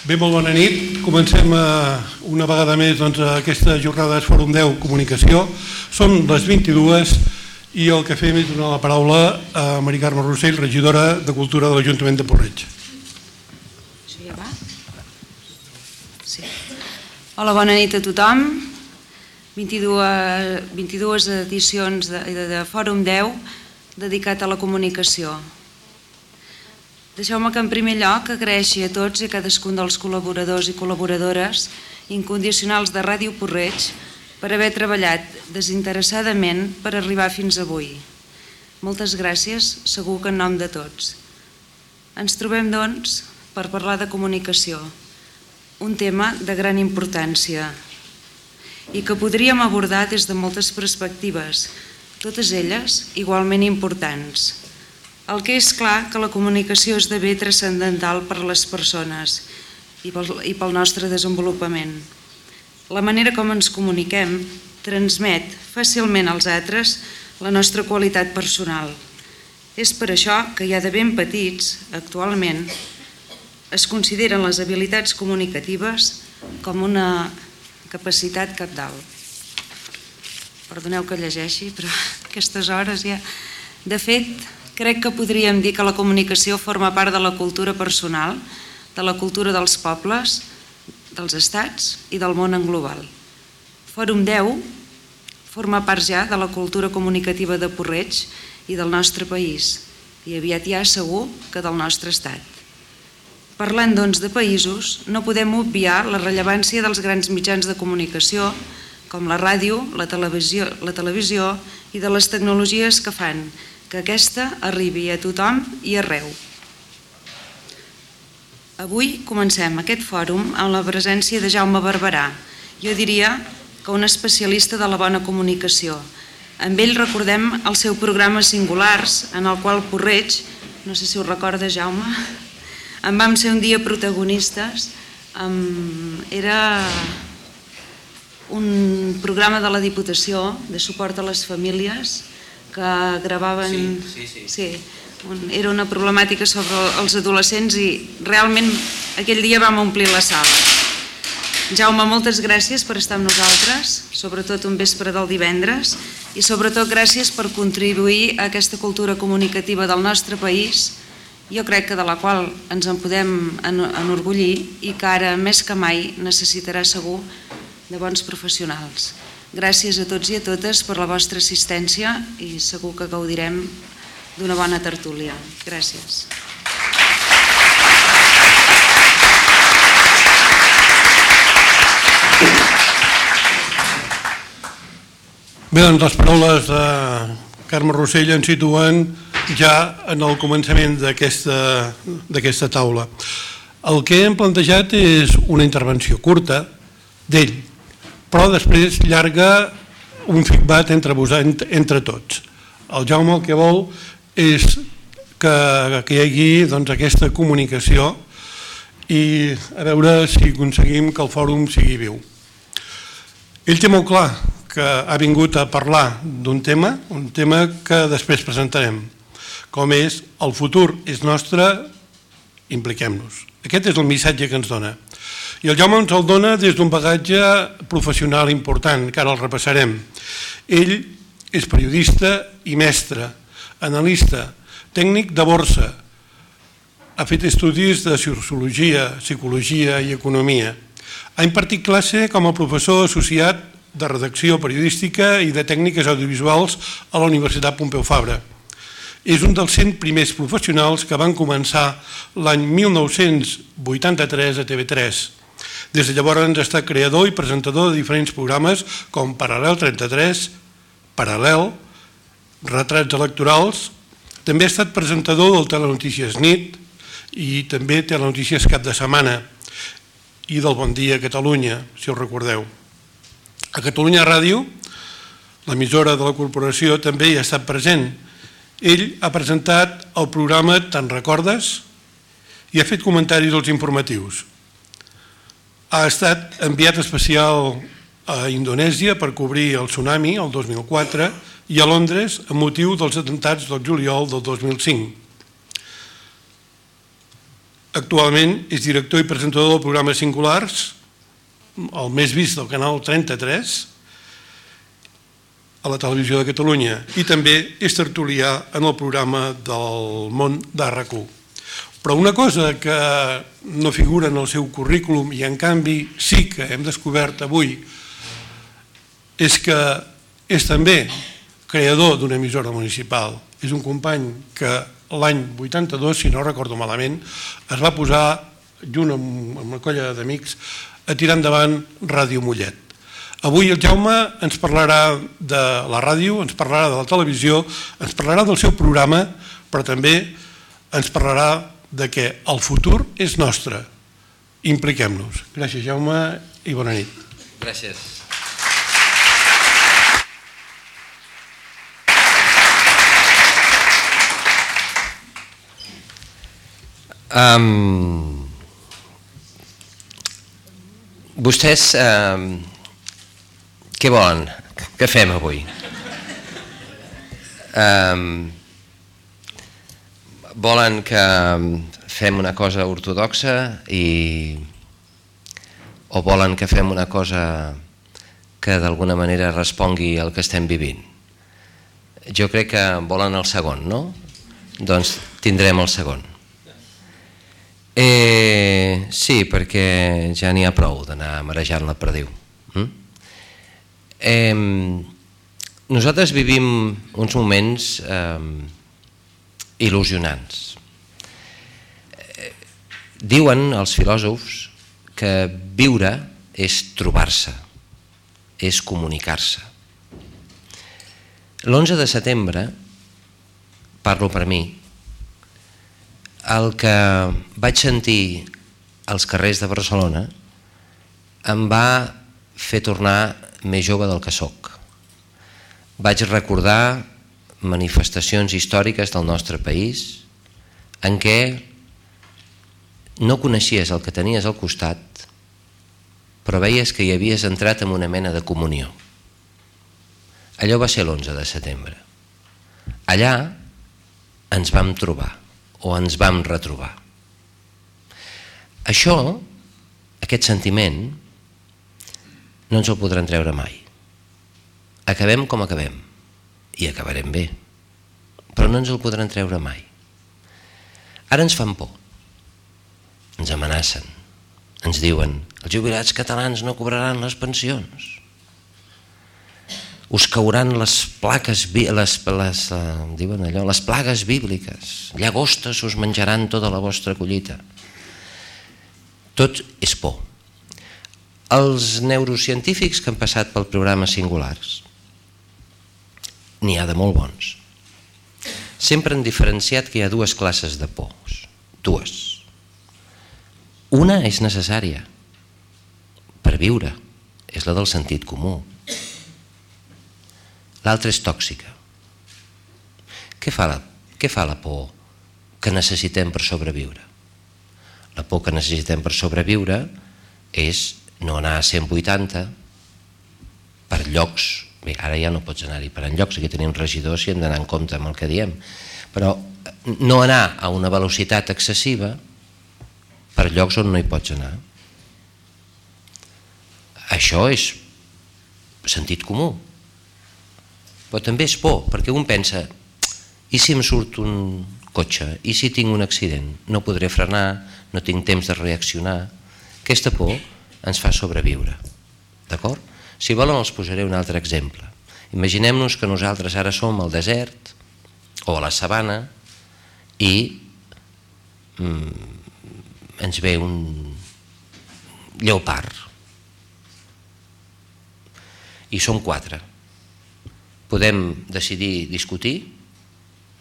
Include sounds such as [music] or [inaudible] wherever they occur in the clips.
Bé, molt bona nit. Comencem eh, una vegada més doncs, aquesta jornada de Fòrum 10 Comunicació. Són les 22 i el que fem és donar la paraula a Mari Carme Rossell, regidora de Cultura de l'Ajuntament de Porreig. Això ja va? Sí. Hola, bona nit a tothom. 22, 22 edicions de, de, de Fòrum 10 dedicat a la comunicació. Deixeu-me que en primer lloc agraeixi a tots i a cadascun dels col·laboradors i col·laboradores incondicionals de Ràdio Porreig per haver treballat desinteressadament per arribar fins avui. Moltes gràcies, segur que en nom de tots. Ens trobem, doncs, per parlar de comunicació, un tema de gran importància i que podríem abordar des de moltes perspectives, totes elles igualment importants. El que és clar que la comunicació esdevé transcendental per a les persones i pel, i pel nostre desenvolupament. La manera com ens comuniquem transmet fàcilment als altres la nostra qualitat personal. És per això que ja de ben petits, actualment, es consideren les habilitats comunicatives com una capacitat capdalt. Perdoneu que llegeixi, però [laughs] aquestes hores ja... De fet, Crec que podríem dir que la comunicació forma part de la cultura personal, de la cultura dels pobles, dels estats i del món en global. Fòrum 10 forma part ja de la cultura comunicativa de Porreig i del nostre país, i aviat ja segur que del nostre estat. Parlant, doncs, de països, no podem obviar la rellevància dels grans mitjans de comunicació, com la ràdio, la televisió, la televisió i de les tecnologies que fan que aquesta arribi a tothom i arreu. Avui comencem aquest fòrum amb la presència de Jaume Barberà, jo diria que un especialista de la bona comunicació. Amb ell recordem el seu programa Singulars, en el qual Porreig, no sé si ho recorda Jaume, en vam ser un dia protagonistes, era un programa de la Diputació de suport a les famílies que gravaven... Sí, sí, sí. sí era una problemàtica sobre els adolescents i realment aquell dia vam omplir la sala. Jaume, moltes gràcies per estar amb nosaltres, sobretot un vespre del divendres, i sobretot gràcies per contribuir a aquesta cultura comunicativa del nostre país, jo crec que de la qual ens en podem enorgullir i que ara més que mai necessitarà segur de bons professionals. Gràcies a tots i a totes per la vostra assistència i segur que gaudirem d'una bona tertúlia. Gràcies. Bé, doncs les paraules de Carme Rossell ens situen ja en el començament d'aquesta taula. El que hem plantejat és una intervenció curta d'ell, però després llarga un feedback entre, vos, entre tots. El Jaume el que vol és que, que hi hagi doncs, aquesta comunicació i a veure si aconseguim que el fòrum sigui viu. Ell té molt clar que ha vingut a parlar d'un tema, un tema que després presentarem, com és el futur és nostre, impliquem-nos. Aquest és el missatge que ens dona. I el Jaume ens el dona des d'un bagatge professional important, que ara el repassarem. Ell és periodista i mestre, analista, tècnic de borsa, ha fet estudis de sociologia, psicologia i economia. Ha impartit classe com a professor associat de redacció periodística i de tècniques audiovisuals a la Universitat Pompeu Fabra. És un dels 100 primers professionals que van començar l'any 1983 a TV3 des de llavors ha estat creador i presentador de diferents programes com Paral·lel 33, Paral·lel, Retrats electorals, també ha estat presentador del Telenotícies Nit i també Telenotícies Cap de Setmana i del Bon Dia Catalunya, si ho recordeu. A Catalunya Ràdio, l'emissora de la corporació, també hi ha estat present. Ell ha presentat el programa Te'n recordes? i ha fet comentaris als informatius. Ha estat enviat especial a Indonèsia per cobrir el tsunami el 2004 i a Londres amb motiu dels atentats del juliol del 2005. Actualment és director i presentador del programa Singulars, el més vist del canal 33, a la televisió de Catalunya, i també és tertulià en el programa del món d'ARRAC1. Però una cosa que no figura en el seu currículum i en canvi sí que hem descobert avui és que és també creador d'una emissora municipal. És un company que l'any 82, si no recordo malament, es va posar, junt amb una colla d'amics, a tirar endavant Ràdio Mollet. Avui el Jaume ens parlarà de la ràdio, ens parlarà de la televisió, ens parlarà del seu programa, però també ens parlarà de que el futur és nostre. Impliquem-nos. Gràcies, Jaume, i bona nit. Gràcies. Um, vostès um, què volen? Què fem avui? Um, volen que fem una cosa ortodoxa i o volen que fem una cosa que d'alguna manera respongui al que estem vivint? Jo crec que volen el segon, no? Doncs tindrem el segon. Eh, sí, perquè ja n'hi ha prou d'anar marejant la perdiu. Mm? Eh, nosaltres vivim uns moments eh, il·lusionants. Diuen els filòsofs que viure és trobar-se, és comunicar-se. L'11 de setembre, parlo per mi, el que vaig sentir als carrers de Barcelona em va fer tornar més jove del que sóc. Vaig recordar manifestacions històriques del nostre país en què no coneixies el que tenies al costat però veies que hi havies entrat en una mena de comunió. Allò va ser l'11 de setembre. Allà ens vam trobar o ens vam retrobar. Això, aquest sentiment, no ens el podran treure mai. Acabem com acabem, i acabarem bé, però no ens el podran treure mai. Ara ens fan por, ens amenacen, ens diuen els jubilats catalans no cobraran les pensions, us cauran les plaques, les, les, uh, diuen allò, les plagues bíbliques, llagostes us menjaran tota la vostra collita. Tot és por. Els neurocientífics que han passat pel programa Singulars, n'hi ha de molt bons, sempre han diferenciat que hi ha dues classes de pors, dues. Una és necessària per viure, és la del sentit comú, l'altra és tòxica. Què fa, la, què fa la por que necessitem per sobreviure? La por que necessitem per sobreviure és no anar a 180 per llocs, bé, ara ja no pots anar-hi per enllocs, aquí tenim regidors i hem d'anar en compte amb el que diem, però no anar a una velocitat excessiva per llocs on no hi pots anar. Això és sentit comú, però també és por, perquè un pensa, i si em surt un cotxe, i si tinc un accident, no podré frenar, no tinc temps de reaccionar. Aquesta por ens fa sobreviure. D'acord? Si volen els posaré un altre exemple. Imaginem-nos que nosaltres ara som al desert o a la sabana i mm, ens ve un lleopard i som quatre podem decidir discutir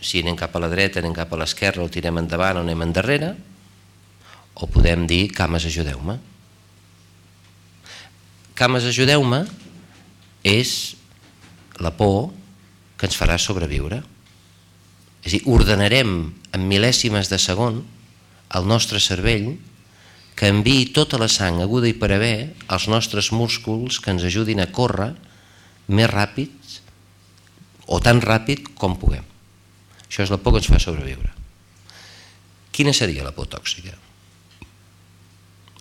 si anem cap a la dreta, anem cap a l'esquerra, o tirem endavant o anem endarrere, o podem dir cames ajudeu-me. Cames ajudeu-me és la por que ens farà sobreviure. És a dir, ordenarem en mil·lèsimes de segon al nostre cervell que enviï tota la sang aguda i per haver als nostres músculs que ens ajudin a córrer més ràpid o tan ràpid com puguem. Això és la por que ens fa sobreviure. Quina seria la por tòxica?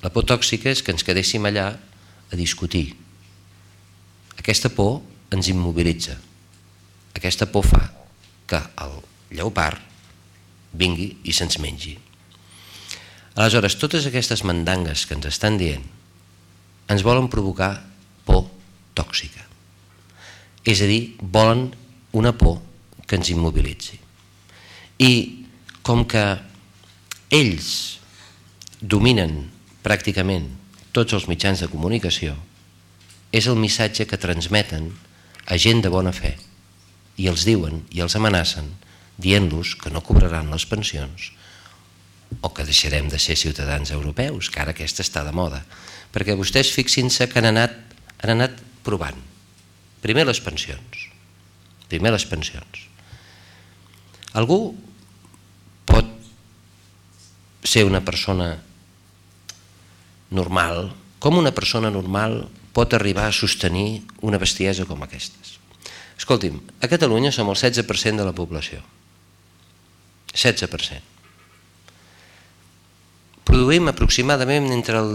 La por tòxica és que ens quedéssim allà a discutir. Aquesta por ens immobilitza. Aquesta por fa que el lleopard vingui i se'ns mengi. Aleshores, totes aquestes mandangues que ens estan dient ens volen provocar por tòxica. És a dir, volen una por que ens immobilitzi. I com que ells dominen pràcticament tots els mitjans de comunicació, és el missatge que transmeten a gent de bona fe i els diuen i els amenacen dient-los que no cobraran les pensions o que deixarem de ser ciutadans europeus, que ara aquesta està de moda. Perquè vostès fixin-se que han anat, han anat provant. Primer les pensions. Primer les pensions. Algú pot ser una persona normal, com una persona normal pot arribar a sostenir una bestiesa com aquestes. Escolti'm, a Catalunya som el 16% de la població. 16%. Produïm aproximadament entre el,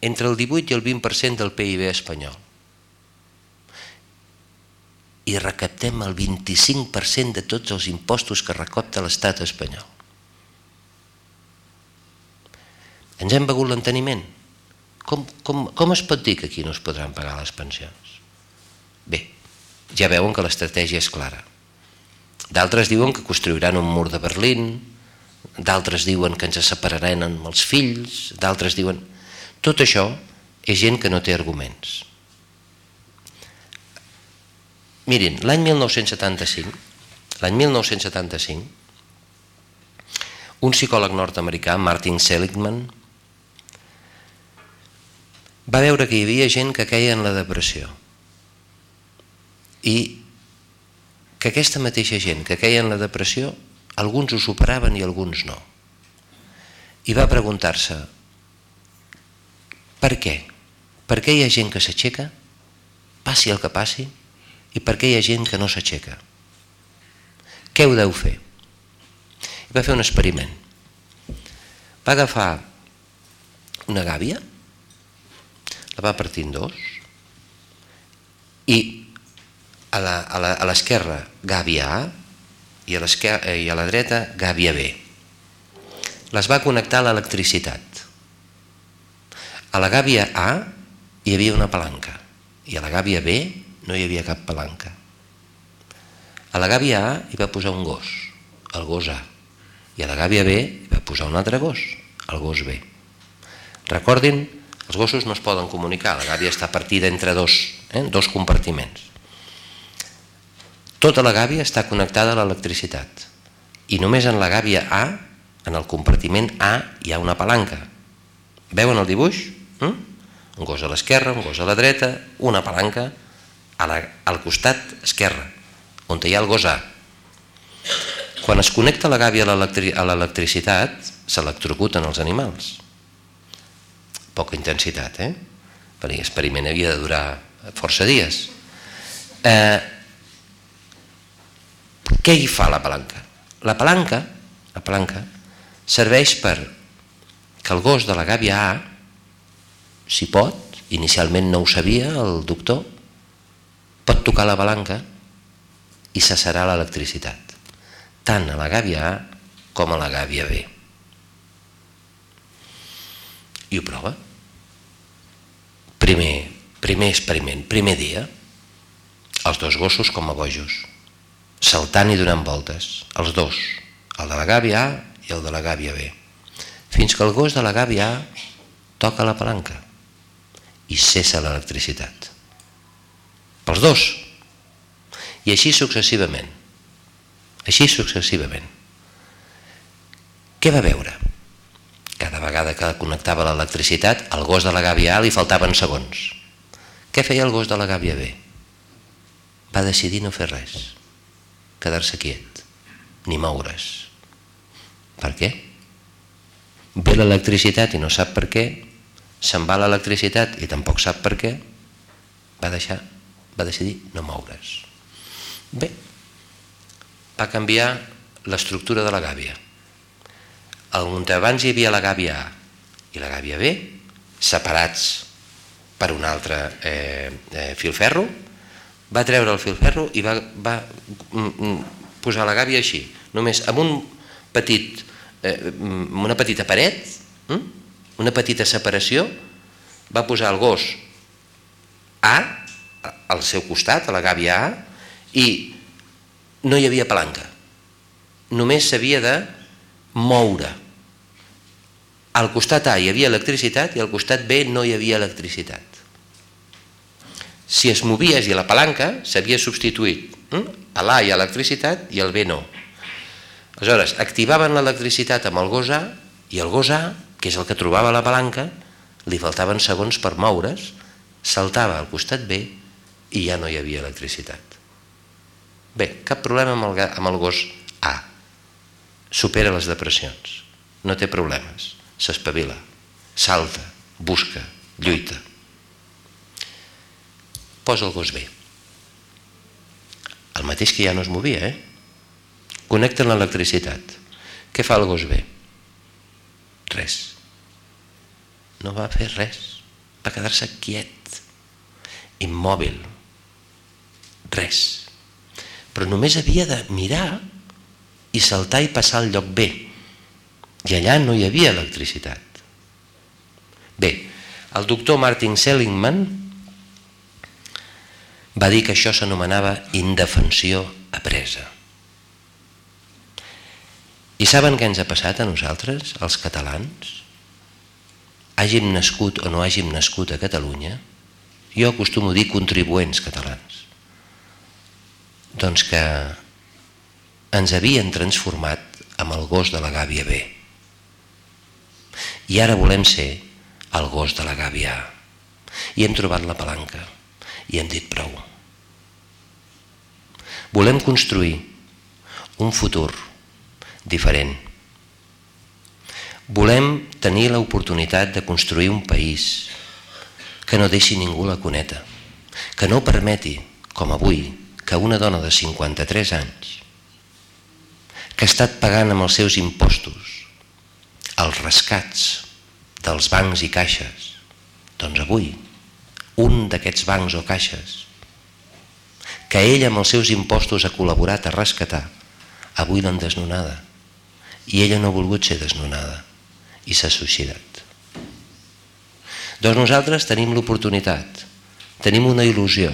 entre el 18 i el 20% del PIB espanyol. I recaptem el 25% de tots els impostos que recapta l'estat espanyol. Ens hem begut l'enteniment? Com, com, com es pot dir que aquí no es podran pagar les pensions? Bé, ja veuen que l'estratègia és clara. D'altres diuen que construiran un mur de Berlín, d'altres diuen que ens separaran amb els fills, d'altres diuen... Tot això és gent que no té arguments. Mirin, l'any 1975, l'any 1975, un psicòleg nord-americà, Martin Seligman, va veure que hi havia gent que queia en la depressió. I que aquesta mateixa gent que queia en la depressió alguns ho superaven i alguns no. I va preguntar-se per què? Per què hi ha gent que s'aixeca? Passi el que passi. I per què hi ha gent que no s'aixeca? Què ho deu fer? Va fer un experiment. Va agafar una gàbia la va partir en dos i a l'esquerra gàbia A i a, i a la dreta gàbia B. Les va connectar a l'electricitat. A la gàbia A hi havia una palanca i a la gàbia B no hi havia cap palanca. A la gàbia A hi va posar un gos, el gos A, i a la gàbia B hi va posar un altre gos, el gos B. Recordin els gossos no es poden comunicar, la gàbia està partida entre dos, eh, dos compartiments. Tota la gàbia està connectada a l'electricitat i només en la gàbia A, en el compartiment A, hi ha una palanca. Veuen el dibuix? Mm? Un gos a l'esquerra, un gos a la dreta, una palanca a la, al costat esquerre, on hi ha el gos A. Quan es connecta la gàbia a l'electricitat, s'electrocuten els animals poca intensitat, eh? perquè l'experiment havia de durar força dies. Eh, què hi fa la palanca? La palanca, la palanca serveix per que el gos de la gàbia A, si pot, inicialment no ho sabia el doctor, pot tocar la palanca i cessarà l'electricitat, tant a la gàbia A com a la gàbia B. I ho prova. Primer, primer experiment, primer dia, els dos gossos com a bojos, saltant i donant voltes, els dos, el de la gàbia A i el de la gàbia B, fins que el gos de la gàbia A toca la palanca i cessa l'electricitat. Pels dos. I així successivament. Així successivament. Què va veure? Cada vegada que connectava l'electricitat, al gos de la gàbia A li faltaven segons. Què feia el gos de la gàbia B? Va decidir no fer res, quedar-se quiet, ni moure's. Per què? Ve l'electricitat i no sap per què, se'n va l'electricitat i tampoc sap per què, va deixar, va decidir no moure's. Bé, va canviar l'estructura de la gàbia on abans hi havia la gàbia A i la gàbia B, separats per un altre eh, eh, filferro, va treure el filferro i va, va mm, mm, posar la gàbia així, només amb un petit, eh, una petita paret, hm? una petita separació, va posar el gos A al seu costat, a la gàbia A, i no hi havia palanca. Només s'havia de moure. Al costat A hi havia electricitat i al costat B no hi havia electricitat. Si es movies i la palanca s'havia substituït hm? a l'A hi ha electricitat i el B no. Aleshores, activaven l'electricitat amb el gos A i el gos A, que és el que trobava la palanca, li faltaven segons per moure's, saltava al costat B i ja no hi havia electricitat. Bé, cap problema amb el, amb el gos A. Supera les depressions, no té problemes, s'espavila, salta, busca, lluita. Posa el gos B. El mateix que ja no es movia, eh? Connecten l'electricitat. Què fa el gos B? Res. No va fer res. Va quedar-se quiet, immòbil. Res. Però només havia de mirar i saltar i passar al lloc B. I allà no hi havia electricitat. Bé, el doctor Martin Seligman va dir que això s'anomenava indefensió apresa. I saben què ens ha passat a nosaltres, els catalans? Hàgim nascut o no hàgim nascut a Catalunya, jo acostumo a dir contribuents catalans, doncs que ens havien transformat amb el gos de la gàbia B. I ara volem ser el gos de la gàbia. I hem trobat la palanca i hem dit prou. Volem construir un futur diferent. Volem tenir l'oportunitat de construir un país que no deixi ningú la cuneta, que no permeti, com avui, que una dona de 53 anys, que ha estat pagant amb els seus impostos els rescats dels bancs i caixes, doncs avui, un d'aquests bancs o caixes, que ell amb els seus impostos ha col·laborat a rescatar, avui l'han desnonada i ella no ha volgut ser desnonada i s'ha suïcidat. Doncs nosaltres tenim l'oportunitat, tenim una il·lusió,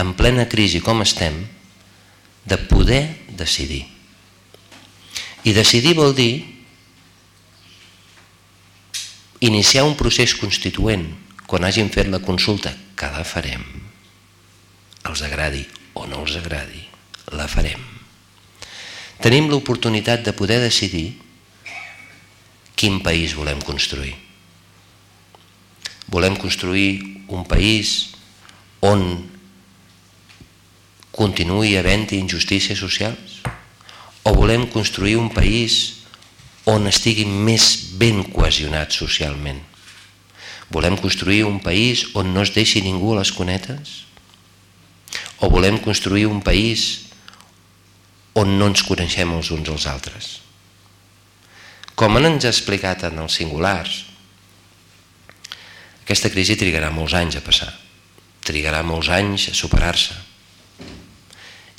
en plena crisi com estem, de poder decidir. I decidir vol dir iniciar un procés constituent quan hagin fet la consulta, que la farem, els agradi o no els agradi, la farem tenim l'oportunitat de poder decidir quin país volem construir. Volem construir un país on continuï havent injustícies socials? O volem construir un país on estiguin més ben cohesionats socialment? Volem construir un país on no es deixi ningú a les cunetes? O volem construir un país on no ens coneixem els uns als altres. Com ens ha explicat en els singulars, aquesta crisi trigarà molts anys a passar, trigarà molts anys a superar-se.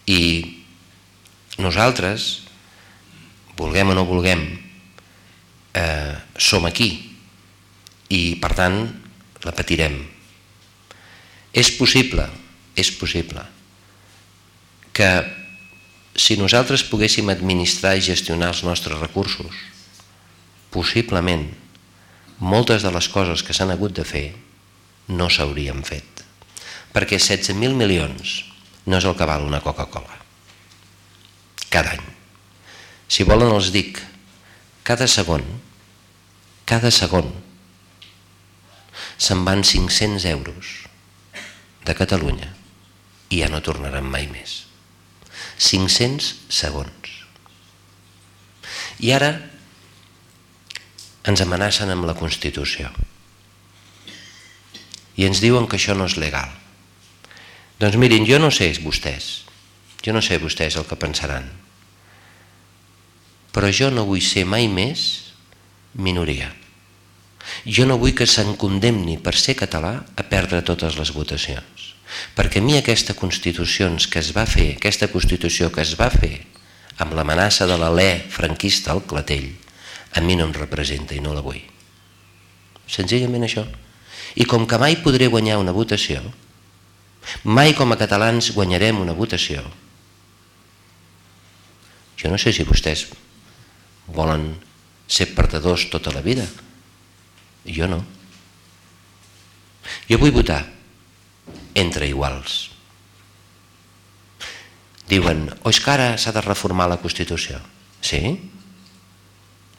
I nosaltres, vulguem o no vulguem, eh, som aquí i per tant la patirem. És possible, és possible que si nosaltres poguéssim administrar i gestionar els nostres recursos, possiblement moltes de les coses que s'han hagut de fer no s'haurien fet. Perquè 16.000 milions no és el que val una Coca-Cola. Cada any. Si volen els dic, cada segon, cada segon, se'n van 500 euros de Catalunya i ja no tornaran mai més. 500 segons. I ara ens amenacen amb la Constitució. I ens diuen que això no és legal. Doncs mirin, jo no sé vostès, jo no sé vostès el que pensaran, però jo no vull ser mai més minoria. Jo no vull que se'n condemni per ser català a perdre totes les votacions. Perquè a mi aquesta Constitució que es va fer, aquesta Constitució que es va fer amb l'amenaça de l'alè franquista al clatell, a mi no em representa i no la vull. Senzillament això. I com que mai podré guanyar una votació, mai com a catalans guanyarem una votació, jo no sé si vostès volen ser perdedors tota la vida. Jo no. Jo vull votar entre iguals. Diuen, o és que ara s'ha de reformar la Constitució? Sí?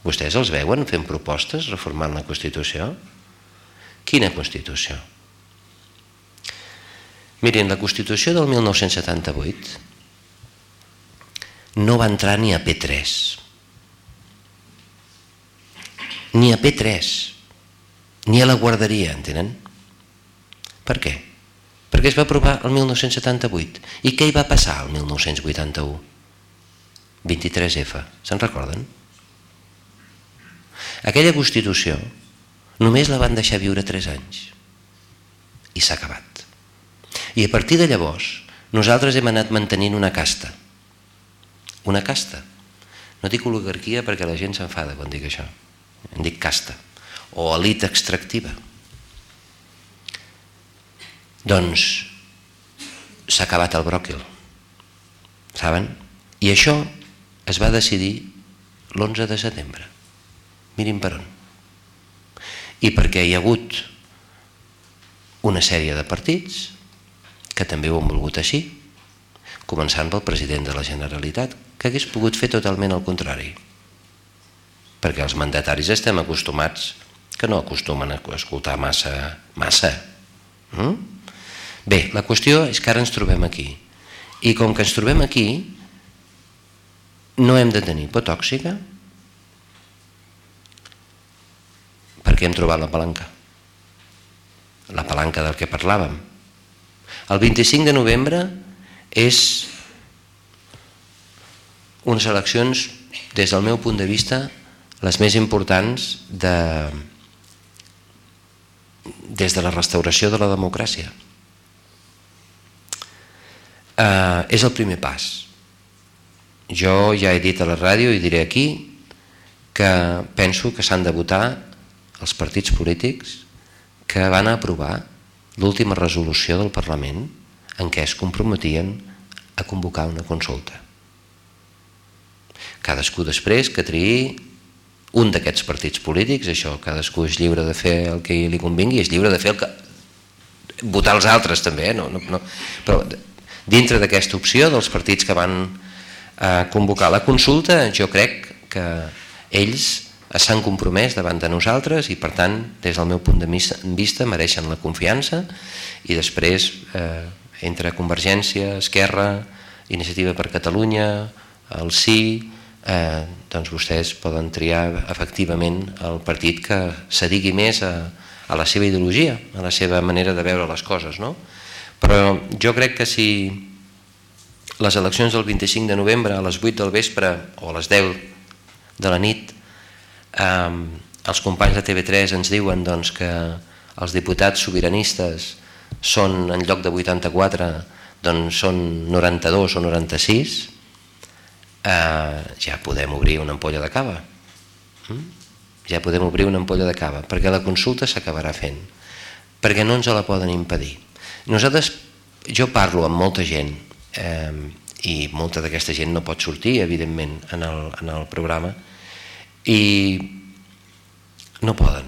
Vostès els veuen fent propostes reformant la Constitució? Quina Constitució? Miren, la Constitució del 1978 no va entrar ni a P3. Ni a P3. Ni a la guarderia, entenen? Per què? Perquè es va aprovar el 1978. I què hi va passar el 1981? 23F, se'n recorden? Aquella Constitució només la van deixar viure 3 anys i s'ha acabat. I a partir de llavors nosaltres hem anat mantenint una casta. Una casta. No dic oligarquia perquè la gent s'enfada quan dic això. En dic casta. O elit extractiva. Doncs s'ha acabat el bròquil. Saben? I això es va decidir l'11 de setembre. Mirin per on. I perquè hi ha hagut una sèrie de partits que també ho han volgut així, començant pel president de la Generalitat, que hagués pogut fer totalment el contrari. Perquè els mandataris estem acostumats que no acostumen a escoltar massa. massa. Mm? Bé, la qüestió és que ara ens trobem aquí. I com que ens trobem aquí, no hem de tenir por tòxica, perquè hem trobat la palanca. La palanca del que parlàvem. El 25 de novembre és unes eleccions, des del meu punt de vista, les més importants de, des de la restauració de la democràcia. Uh, és el primer pas. Jo ja he dit a la ràdio i diré aquí que penso que s'han de votar els partits polítics que van aprovar l'última resolució del Parlament en què es comprometien a convocar una consulta. Cadascú després que triï un d'aquests partits polítics, això cadascú és lliure de fer el que li convingui, és lliure de fer el que... votar els altres també, eh? no, no, no. però dintre d'aquesta opció dels partits que van eh, convocar la consulta, jo crec que ells s'han compromès davant de nosaltres i per tant des del meu punt de vista mereixen la confiança i després eh, entre Convergència, Esquerra, Iniciativa per Catalunya, el Sí, eh, doncs vostès poden triar efectivament el partit que s'adigui més a, a la seva ideologia, a la seva manera de veure les coses. No? Però jo crec que si les eleccions del 25 de novembre a les 8 del vespre o a les 10 de la nit eh, els companys de TV3 ens diuen doncs, que els diputats sobiranistes són, en lloc de 84, doncs són 92 o 96, eh, ja podem obrir una ampolla de cava. Mm? Ja podem obrir una ampolla de cava, perquè la consulta s'acabarà fent, perquè no ens la poden impedir. Nosaltres, jo parlo amb molta gent, eh, i molta d'aquesta gent no pot sortir, evidentment, en el, en el programa, i no poden.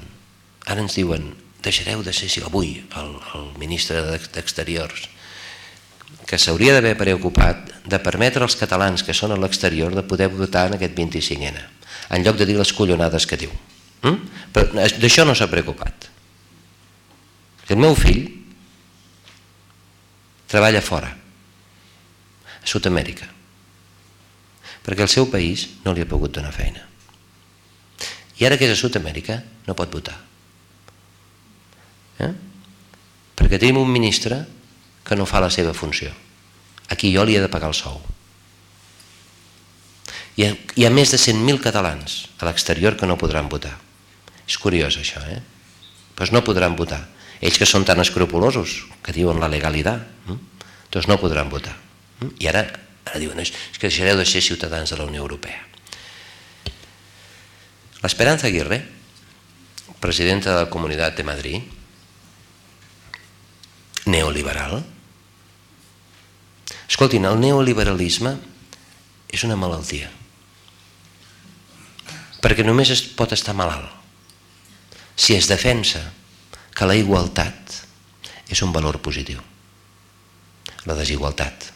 Ara ens diuen, deixareu de ser, si avui, el, el ministre d'Exteriors, que s'hauria d'haver preocupat de permetre als catalans que són a l'exterior de poder votar en aquest 25N, en lloc de dir les collonades que diu. Mm? Però d'això no s'ha preocupat. El meu fill treballa fora, a Sud-amèrica, perquè el seu país no li ha pogut donar feina. I ara que és a Sud-amèrica no pot votar. Eh? Perquè tenim un ministre que no fa la seva funció. Aquí jo li he de pagar el sou. Hi ha, hi ha més de 100.000 catalans a l'exterior que no podran votar. És curiós això, eh? doncs no podran votar. Ells que són tan escrupulosos, que diuen la legalitat, hm? doncs no podran votar. Hm? I ara, ara diuen, és que deixareu de ser ciutadans de la Unió Europea. L'Esperanza Aguirre, presidenta de la Comunitat de Madrid, neoliberal, escoltin, el neoliberalisme és una malaltia. Perquè només es pot estar malalt si es defensa que la igualtat és un valor positiu. La desigualtat.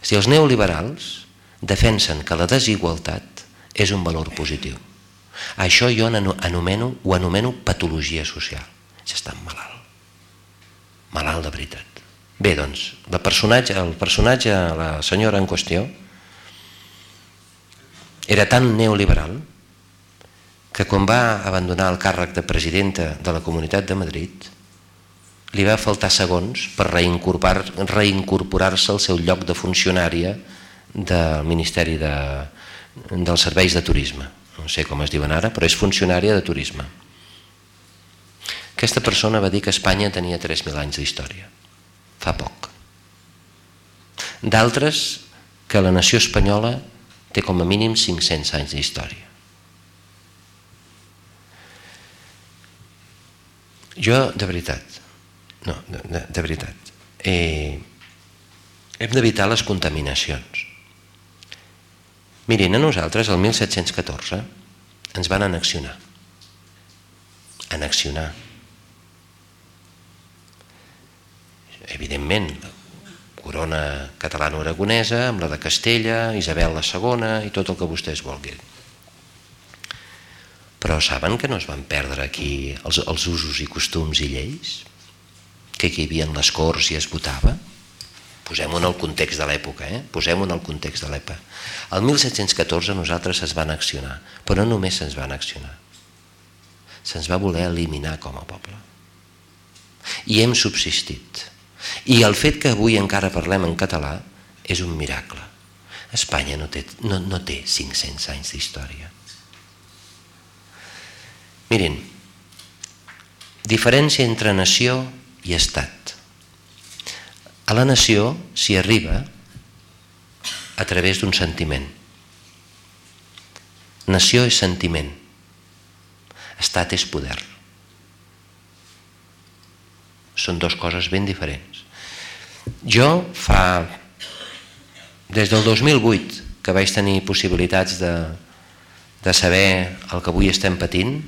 Si els neoliberals defensen que la desigualtat és un valor positiu això jo anomeno, ho anomeno patologia social. Ja està malalt. Malalt de veritat bé doncs el personatge, el personatge la senyora en qüestió era tan neoliberal que quan va abandonar el càrrec de presidenta de la Comunitat de Madrid li va faltar segons per reincorporar-se reincorporar al seu lloc de funcionària del Ministeri de, dels Serveis de Turisme. No sé com es diuen ara, però és funcionària de turisme. Aquesta persona va dir que Espanya tenia 3.000 anys d'història. Fa poc. D'altres que la nació espanyola té com a mínim 500 anys d'història. Jo, de veritat, no, de, de veritat, eh, hem d'evitar les contaminacions. Mirin, a nosaltres, el 1714, ens van anaccionar. Anaccionar. Evidentment, corona catalano-aragonesa, amb la de Castella, Isabel la segona i tot el que vostès vulguin. Però saben que no es van perdre aquí els, els usos i costums i lleis? Que aquí hi havia les corts i es votava? Posem-ho en el context de l'època, eh? posem-ho en el context de l'època. El 1714 nosaltres es van accionar, però no només se'ns van accionar. Se'ns va voler eliminar com a poble. I hem subsistit i el fet que avui encara parlem en català és un miracle. Espanya no té, no, no té 500 anys d'història. Mirin, diferència entre nació i estat. A la nació s'hi arriba a través d'un sentiment. Nació és sentiment. Estat és poder. Són dues coses ben diferents. Jo fa... Des del 2008 que vaig tenir possibilitats de, de saber el que avui estem patint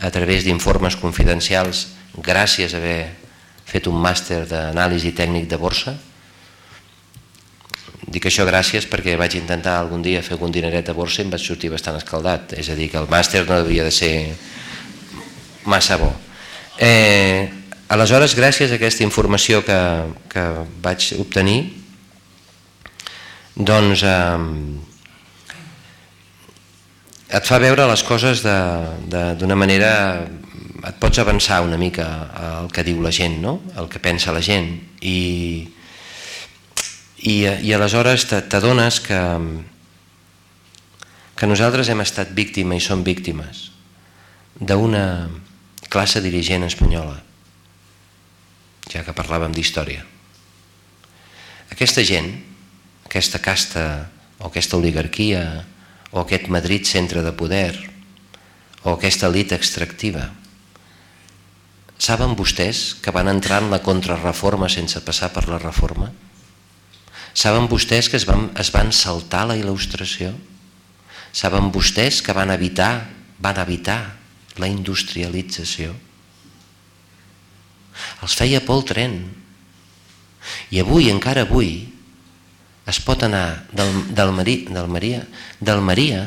a través d'informes confidencials gràcies a haver fet un màster d'anàlisi tècnic de borsa. Dic això gràcies perquè vaig intentar algun dia fer algun dineret de borsa i em vaig sortir bastant escaldat. És a dir que el màster no devia de ser massa bo. Eh, Aleshores, gràcies a aquesta informació que, que vaig obtenir, doncs eh, et fa veure les coses d'una manera... Et pots avançar una mica al que diu la gent, no? el que pensa la gent. I, i, i aleshores t'adones que, que nosaltres hem estat víctima i som víctimes d'una classe dirigent espanyola ja que parlàvem d'història. Aquesta gent, aquesta casta o aquesta oligarquia o aquest Madrid centre de poder o aquesta elit extractiva, saben vostès que van entrar en la contrarreforma sense passar per la reforma? Saben vostès que es van, es van saltar la il·lustració? Saben vostès que van evitar, van evitar la industrialització? Els feia por el tren. I avui, encara avui, es pot anar del, del, Maria, del, Maria, del Maria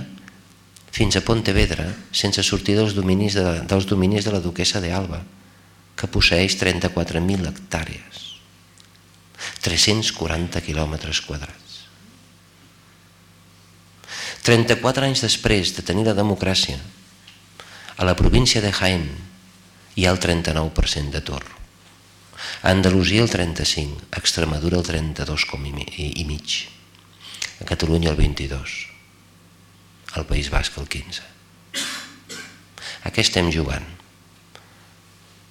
fins a Pontevedra sense sortir dels dominis de, dels dominis de la duquesa de Alba, que posseix 34.000 hectàrees, 340 quilòmetres quadrats. 34 anys després de tenir la democràcia, a la província de Jaén hi ha el 39% d'atur. Andalusia el 35, a Extremadura el 32 com i, i mig, a Catalunya el 22, al País Basc el 15. A què estem jugant?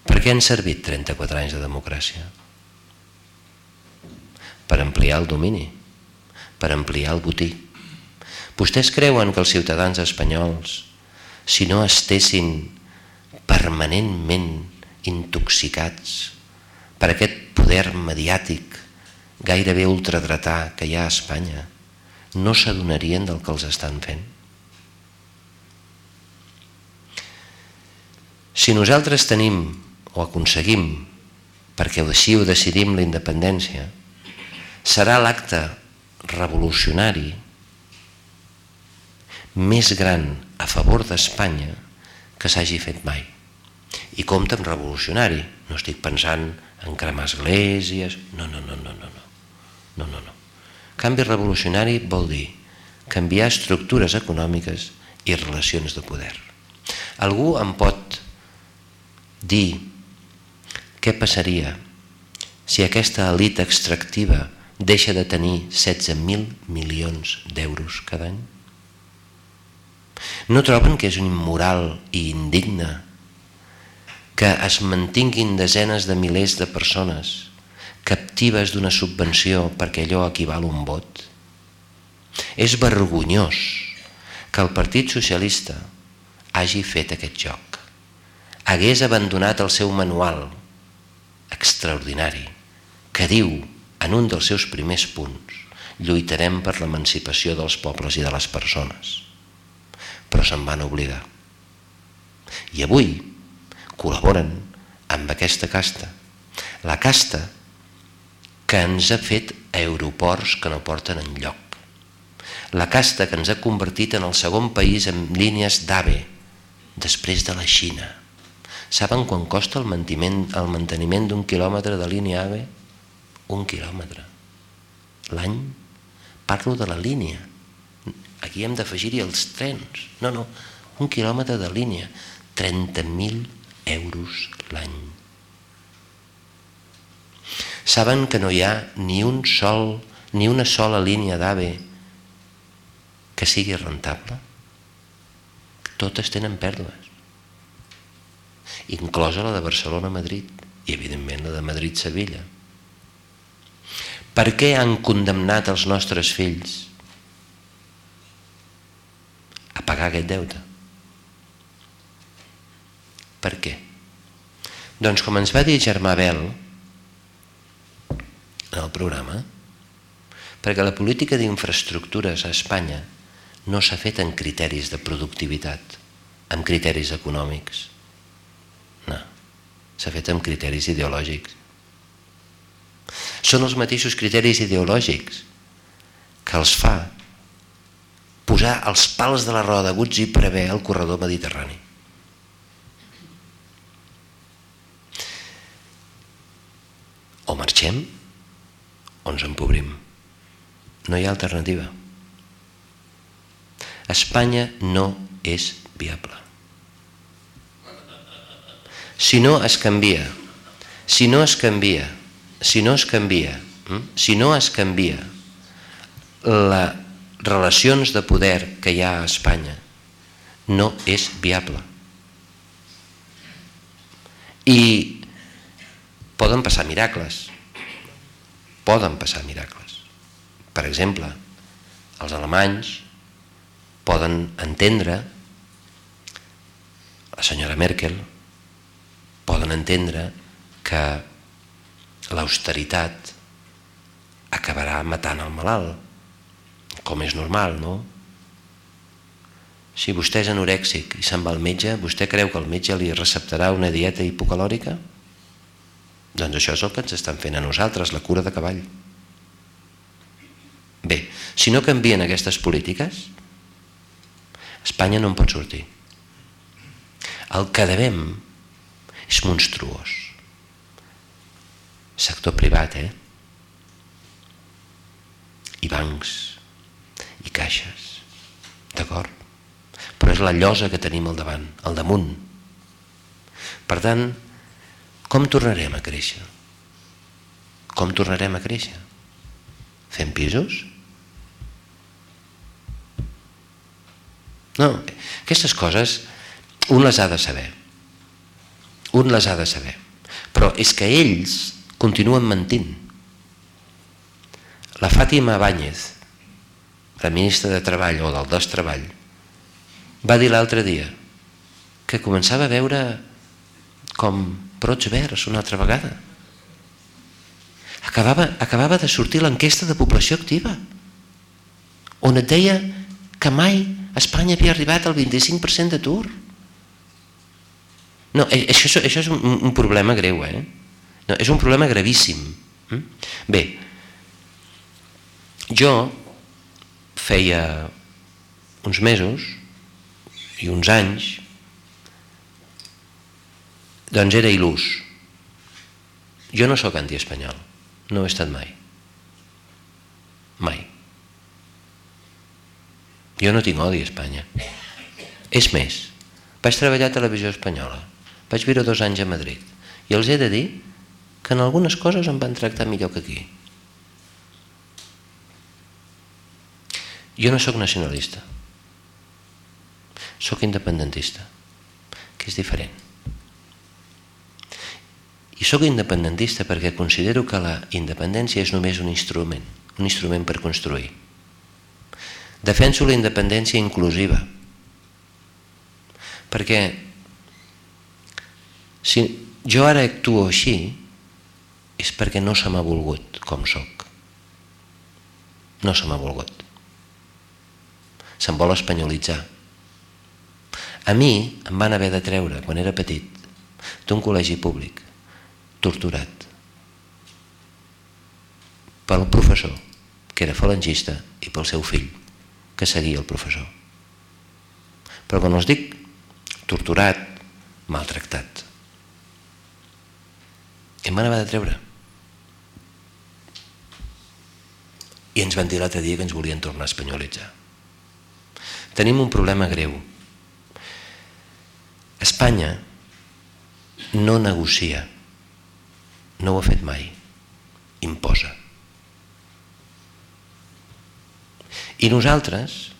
Per què han servit 34 anys de democràcia? Per ampliar el domini, per ampliar el botí. Vostès creuen que els ciutadans espanyols, si no estessin permanentment intoxicats per aquest poder mediàtic gairebé ultradretà que hi ha a Espanya, no s'adonarien del que els estan fent? Si nosaltres tenim o aconseguim, perquè així ho decidim la independència, serà l'acte revolucionari més gran a favor d'Espanya que s'hagi fet mai. I compta amb revolucionari, no estic pensant en cremar esglésies... No, no, no, no, no, no. no, no, no. Canvi revolucionari vol dir canviar estructures econòmiques i relacions de poder. Algú em pot dir què passaria si aquesta elit extractiva deixa de tenir 16.000 milions d'euros cada any? No troben que és un immoral i indigne que es mantinguin desenes de milers de persones captives d'una subvenció perquè allò equival a un vot? És vergonyós que el Partit Socialista hagi fet aquest joc. Hagués abandonat el seu manual extraordinari que diu en un dels seus primers punts lluitarem per l'emancipació dels pobles i de les persones però se'n van oblidar. I avui col·laboren amb aquesta casta. La casta que ens ha fet aeroports que no porten en lloc. La casta que ens ha convertit en el segon país amb línies d'AVE, després de la Xina. Saben quan costa el manteniment, el manteniment d'un quilòmetre de línia AVE? Un quilòmetre. L'any parlo de la línia Aquí hem d'afegir-hi els trens. No, no, un quilòmetre de línia, 30.000 euros l'any. Saben que no hi ha ni un sol, ni una sola línia d'AVE que sigui rentable? Totes tenen pèrdues. Inclosa la de Barcelona-Madrid i, evidentment, la de Madrid-Sevilla. Per què han condemnat els nostres fills a pagar aquest deute. Per què? Doncs com ens va dir Germà Bel en el programa, perquè la política d'infraestructures a Espanya no s'ha fet en criteris de productivitat, amb criteris econòmics. No, s'ha fet amb criteris ideològics. Són els mateixos criteris ideològics que els fa posar els pals de la roda aguts i prever el corredor mediterrani. O marxem o ens empobrim. No hi ha alternativa. Espanya no és viable. Si no es canvia, si no es canvia, si no es canvia, hm? si no es canvia la relacions de poder que hi ha a Espanya no és viable. I poden passar miracles. Poden passar miracles. Per exemple, els alemanys poden entendre la senyora Merkel poden entendre que l'austeritat acabarà matant el malalt com és normal, no? Si vostè és anorèxic i se'n va al metge, vostè creu que el metge li receptarà una dieta hipocalòrica? Doncs això és el que ens estan fent a nosaltres, la cura de cavall. Bé, si no canvien aquestes polítiques, Espanya no en pot sortir. El que devem és monstruós. Sector privat, eh? I bancs i caixes. D'acord? Però és la llosa que tenim al davant, al damunt. Per tant, com tornarem a créixer? Com tornarem a créixer? Fent pisos? No, aquestes coses un les ha de saber. Un les ha de saber. Però és que ells continuen mentint. La Fàtima Báñez, la ministra de Treball o del Treball, va dir l'altre dia que començava a veure com brots verds una altra vegada. Acabava, acabava de sortir l'enquesta de població activa, on et deia que mai Espanya havia arribat al 25% d'atur. No, eh, això, això és un, un problema greu, eh? No, és un problema gravíssim. Hm? Bé, jo feia uns mesos i uns anys doncs era il·lús. Jo no sóc antiespanyol, no ho he estat mai. Mai. Jo no tinc odi a Espanya. És més, vaig treballar a Televisió Espanyola, vaig viure dos anys a Madrid i els he de dir que en algunes coses em van tractar millor que aquí. Jo no sóc nacionalista, sóc independentista, que és diferent. I sóc independentista perquè considero que la independència és només un instrument, un instrument per construir. Defenso la independència inclusiva, perquè si jo ara actuo així és perquè no se m'ha volgut com sóc. No se m'ha volgut. Se'm vol espanyolitzar. A mi em van haver de treure, quan era petit, d'un col·legi públic torturat pel professor, que era falangista, i pel seu fill, que seguia el professor. Però quan els dic torturat, maltractat. I em van haver de treure. I ens van dir l'altre dia que ens volien tornar a espanyolitzar. Tenim un problema greu. Espanya no negocia no ho ha fet mai. Imposa. I nosaltres,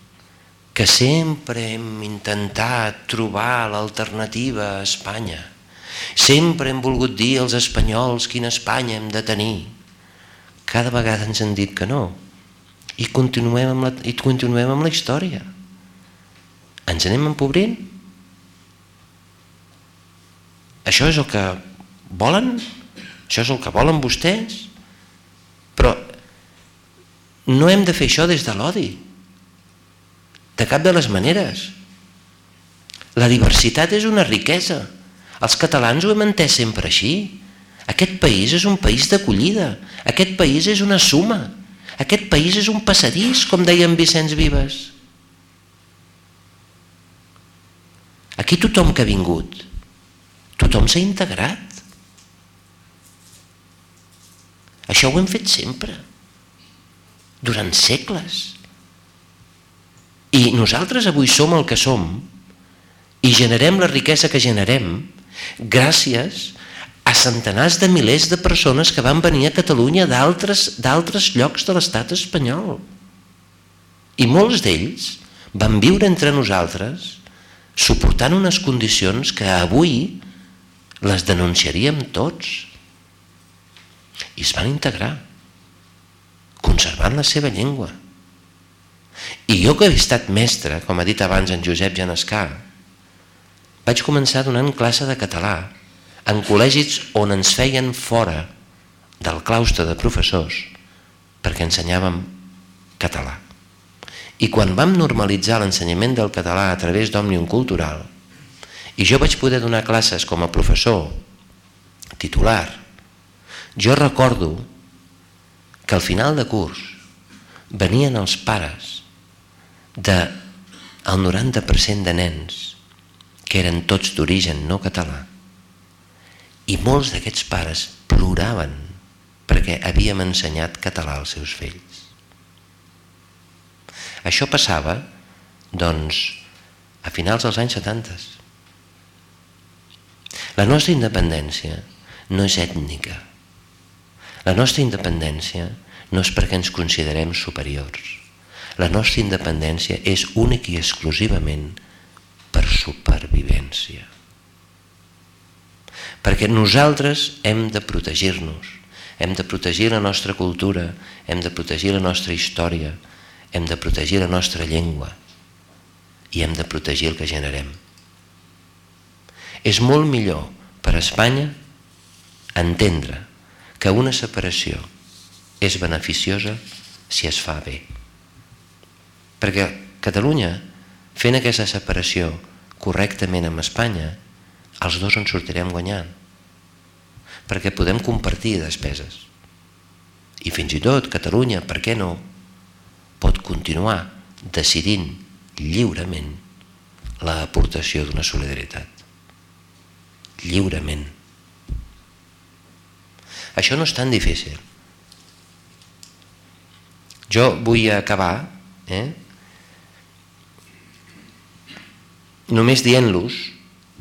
que sempre hem intentat trobar l'alternativa a Espanya, sempre hem volgut dir als espanyols quina Espanya hem de tenir, cada vegada ens han dit que no. I continuem amb la, i continuem amb la història. Ens anem empobrint? Això és el que volen? Això és el que volen vostès. Però no hem de fer això des de l'odi. De cap de les maneres. La diversitat és una riquesa. Els catalans ho hem entès sempre així. Aquest país és un país d'acollida. Aquest país és una suma. Aquest país és un passadís, com deia en Vicenç Vives. Aquí tothom que ha vingut, tothom s'ha integrat. Això ho hem fet sempre, durant segles. I nosaltres avui som el que som i generem la riquesa que generem gràcies a centenars de milers de persones que van venir a Catalunya d'altres llocs de l'estat espanyol. I molts d'ells van viure entre nosaltres suportant unes condicions que avui les denunciaríem tots i es van integrar, conservant la seva llengua. I jo que he estat mestre, com ha dit abans en Josep Janescà, vaig començar donant classe de català en col·legis on ens feien fora del claustre de professors perquè ensenyàvem català. I quan vam normalitzar l'ensenyament del català a través d'Òmnium Cultural i jo vaig poder donar classes com a professor titular jo recordo que al final de curs venien els pares de el 90% de nens que eren tots d'origen no català i molts d'aquests pares ploraven perquè havíem ensenyat català als seus fills. Això passava, doncs, a finals dels anys 70. La nostra independència no és ètnica, la nostra independència no és perquè ens considerem superiors. La nostra independència és únic i exclusivament per supervivència. perquè nosaltres hem de protegir-nos, hem de protegir la nostra cultura, hem de protegir la nostra història, hem de protegir la nostra llengua i hem de protegir el que generem. És molt millor per a Espanya entendre que una separació és beneficiosa si es fa bé. Perquè Catalunya, fent aquesta separació correctament amb Espanya, els dos en sortirem guanyant. Perquè podem compartir despeses. I fins i tot Catalunya, per què no, pot continuar decidint lliurement l'aportació d'una solidaritat. Lliurement. Això no és tan difícil. Jo vull acabar eh, només dient-los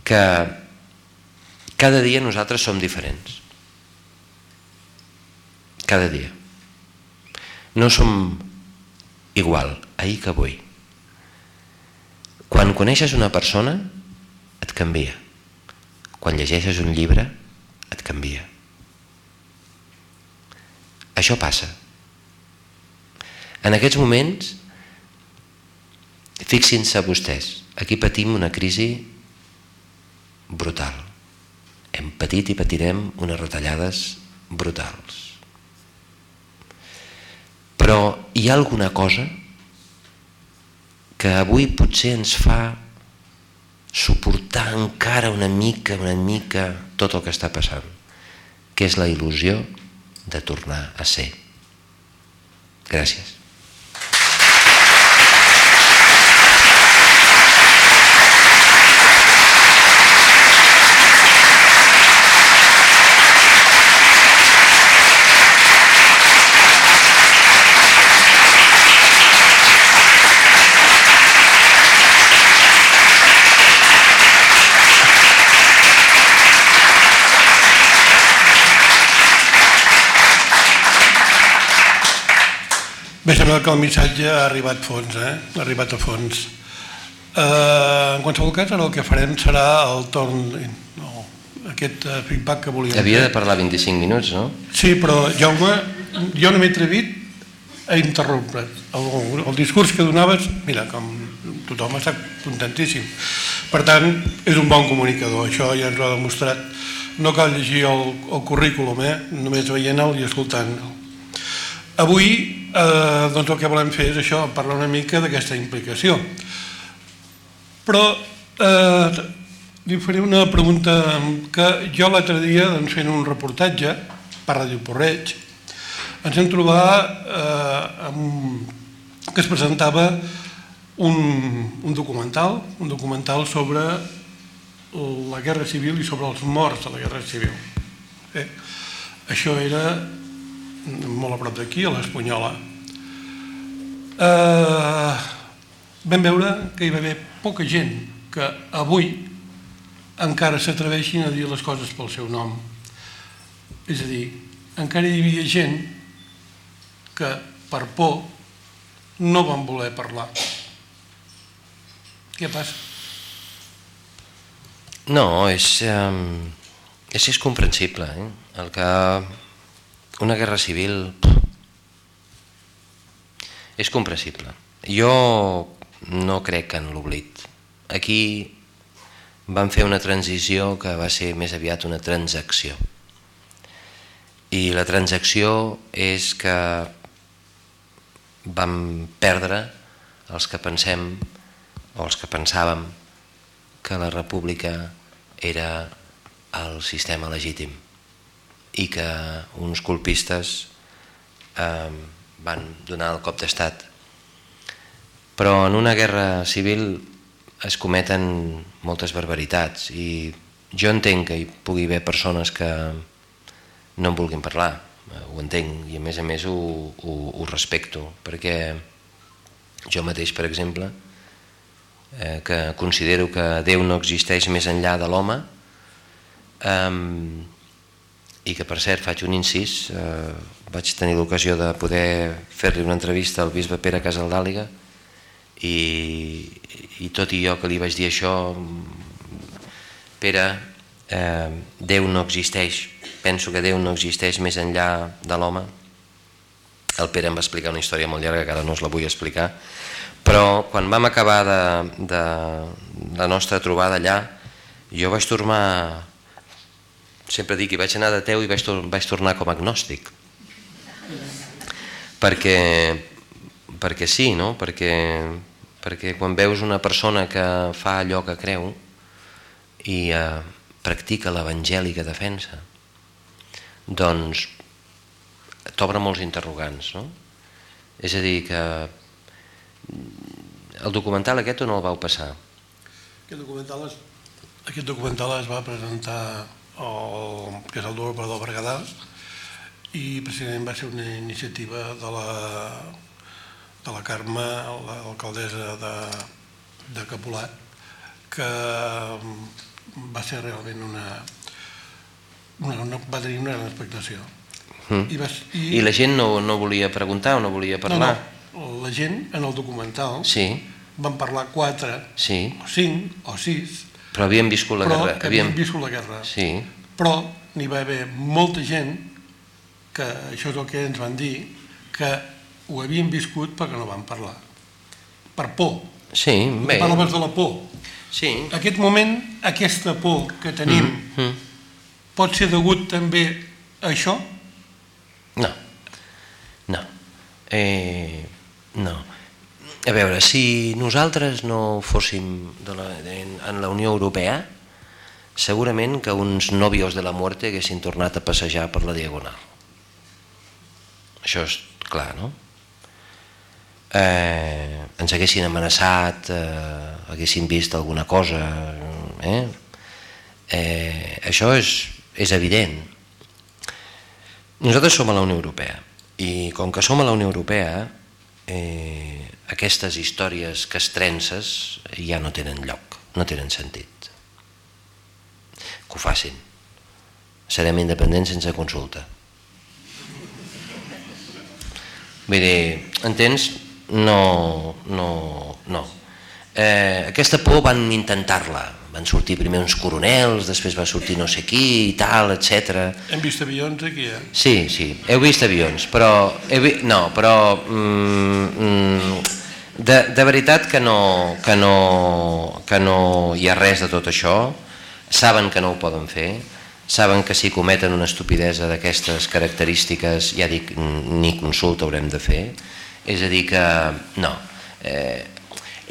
que cada dia nosaltres som diferents. Cada dia. No som igual ahir que avui. Quan coneixes una persona, et canvia. Quan llegeixes un llibre, et canvia. Això passa. En aquests moments, fixin-se vostès, aquí patim una crisi brutal. Hem patit i patirem unes retallades brutals. Però hi ha alguna cosa que avui potser ens fa suportar encara una mica, una mica tot el que està passant, que és la il·lusió de tornar a ser. Gràcies. Bé, sembla que el missatge ha arribat fons, eh? ha arribat a fons. Eh, en qualsevol cas, ara el que farem serà el torn, no, aquest eh, feedback que volíem Havia de parlar 25 minuts, no? Sí, però Jaume, jo no m'he atrevit a interrompre. El, el discurs que donaves, mira, com tothom està contentíssim. Per tant, és un bon comunicador, això ja ens ho ha demostrat. No cal llegir el, el currículum, eh? només veient-el i escoltant-el. Avui eh, doncs el que volem fer és això, parlar una mica d'aquesta implicació. Però eh, li faré una pregunta que jo l'altre dia, doncs, fent un reportatge per Ràdio Porreig, ens hem trobat eh, amb, que es presentava un, un documental, un documental sobre la guerra civil i sobre els morts de la guerra civil. Eh? Això era molt a prop d'aquí, a l'Espanyola. Eh, vam veure que hi va haver poca gent que avui encara s'atreveixin a dir les coses pel seu nom. És a dir, encara hi havia gent que per por no van voler parlar. Què passa? No, és, eh, és, és comprensible. Eh? El que una guerra civil és comprensible. Jo no crec en l'oblit. Aquí van fer una transició que va ser més aviat una transacció. I la transacció és que vam perdre els que pensem o els que pensàvem que la república era el sistema legítim i que uns colpistes eh, van donar el cop d'estat. Però en una guerra civil es cometen moltes barbaritats i jo entenc que hi pugui haver persones que no en vulguin parlar, ho entenc i a més a més ho, ho, ho respecto perquè jo mateix per exemple eh, que considero que Déu no existeix més enllà de l'home eh, i que per cert faig un incís, eh, vaig tenir l'ocasió de poder fer-li una entrevista al bisbe Pere Casaldàliga i, i tot i jo que li vaig dir això, Pere, eh, Déu no existeix, penso que Déu no existeix més enllà de l'home. El Pere em va explicar una història molt llarga que ara no us la vull explicar, però quan vam acabar de, de la nostra trobada allà, jo vaig tornar, sempre dic, i vaig anar de teu i vaig, vaig tornar com agnòstic, perquè, perquè sí, no? perquè, perquè quan veus una persona que fa allò que creu i eh, practica l'evangeli que defensa, doncs t'obre molts interrogants. No? És a dir, que el documental aquest on el vau passar? Aquest documental es, aquest documental es va presentar al, que és el d'Europa del Berguedà i precisament va ser una iniciativa de la, de la Carme, l'alcaldessa de, de Capolat, que va ser realment una, una, una va tenir una gran expectació. Mm. I, vas, i... I la gent no, no volia preguntar o no volia parlar? No, no. La gent en el documental sí. van parlar quatre, sí. o cinc, o sis, però havien viscut la però guerra. Havien viscut la guerra. Sí. Però n'hi va haver molta gent que això és el que ens van dir, que ho havien viscut perquè no van parlar. Per por. Sí, bé. Parlaves de la por. Sí. Aquest moment, aquesta por que tenim, mm -hmm. pot ser degut també a això? No. No. Eh, no. A veure, si nosaltres no fóssim de la, en, en la Unió Europea, segurament que uns nòvios de la muerte haguessin tornat a passejar per la Diagonal això és clar, no? Eh, ens haguessin amenaçat, eh, haguessin vist alguna cosa, eh? Eh, això és, és evident. Nosaltres som a la Unió Europea i com que som a la Unió Europea eh, aquestes històries castrenses ja no tenen lloc, no tenen sentit. Que ho facin. Serem independents sense consulta. Vull dir, entens? No, no, no. Eh, aquesta por van intentar-la. Van sortir primer uns coronels, després va sortir no sé qui i tal, etc. Hem vist avions aquí, eh? Sí, sí, heu vist avions, però... Heu vi... No, però... Mm, mm, de, de veritat que no, que, no, que no hi ha res de tot això, saben que no ho poden fer, saben que si cometen una estupidesa d'aquestes característiques, ja dic, ni consulta haurem de fer, és a dir que no. Eh,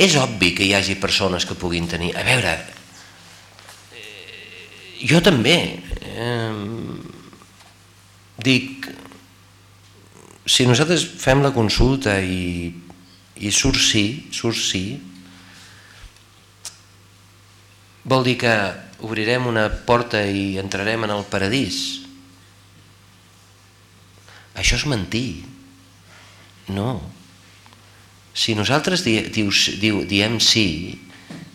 és obvi que hi hagi persones que puguin tenir... A veure, jo també eh, dic, si nosaltres fem la consulta i, i surt sí, surt sí, vol dir que obrirem una porta i entrarem en el paradís. Això és mentir. No. Si nosaltres di, dius, diu, diem sí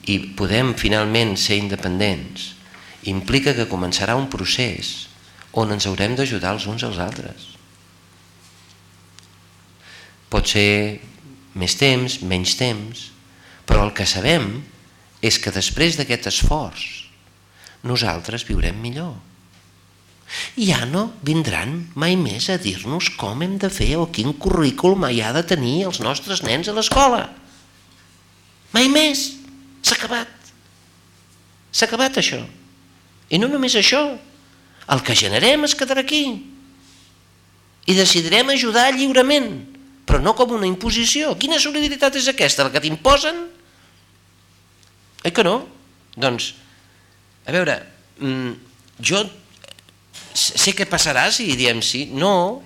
i podem finalment ser independents, implica que començarà un procés on ens haurem d'ajudar els uns als altres. Pot ser més temps, menys temps, però el que sabem és que després d'aquest esforç nosaltres viurem millor. I ja no vindran mai més a dir-nos com hem de fer o quin currículum hi ha de tenir els nostres nens a l'escola. Mai més. S'ha acabat. S'ha acabat això. I no només això. El que generem es quedarà aquí. I decidirem ajudar lliurement, però no com una imposició. Quina solidaritat és aquesta? La que t'imposen? Oi que no? Doncs a veure, mm, jo sé què passarà si diem sí. No,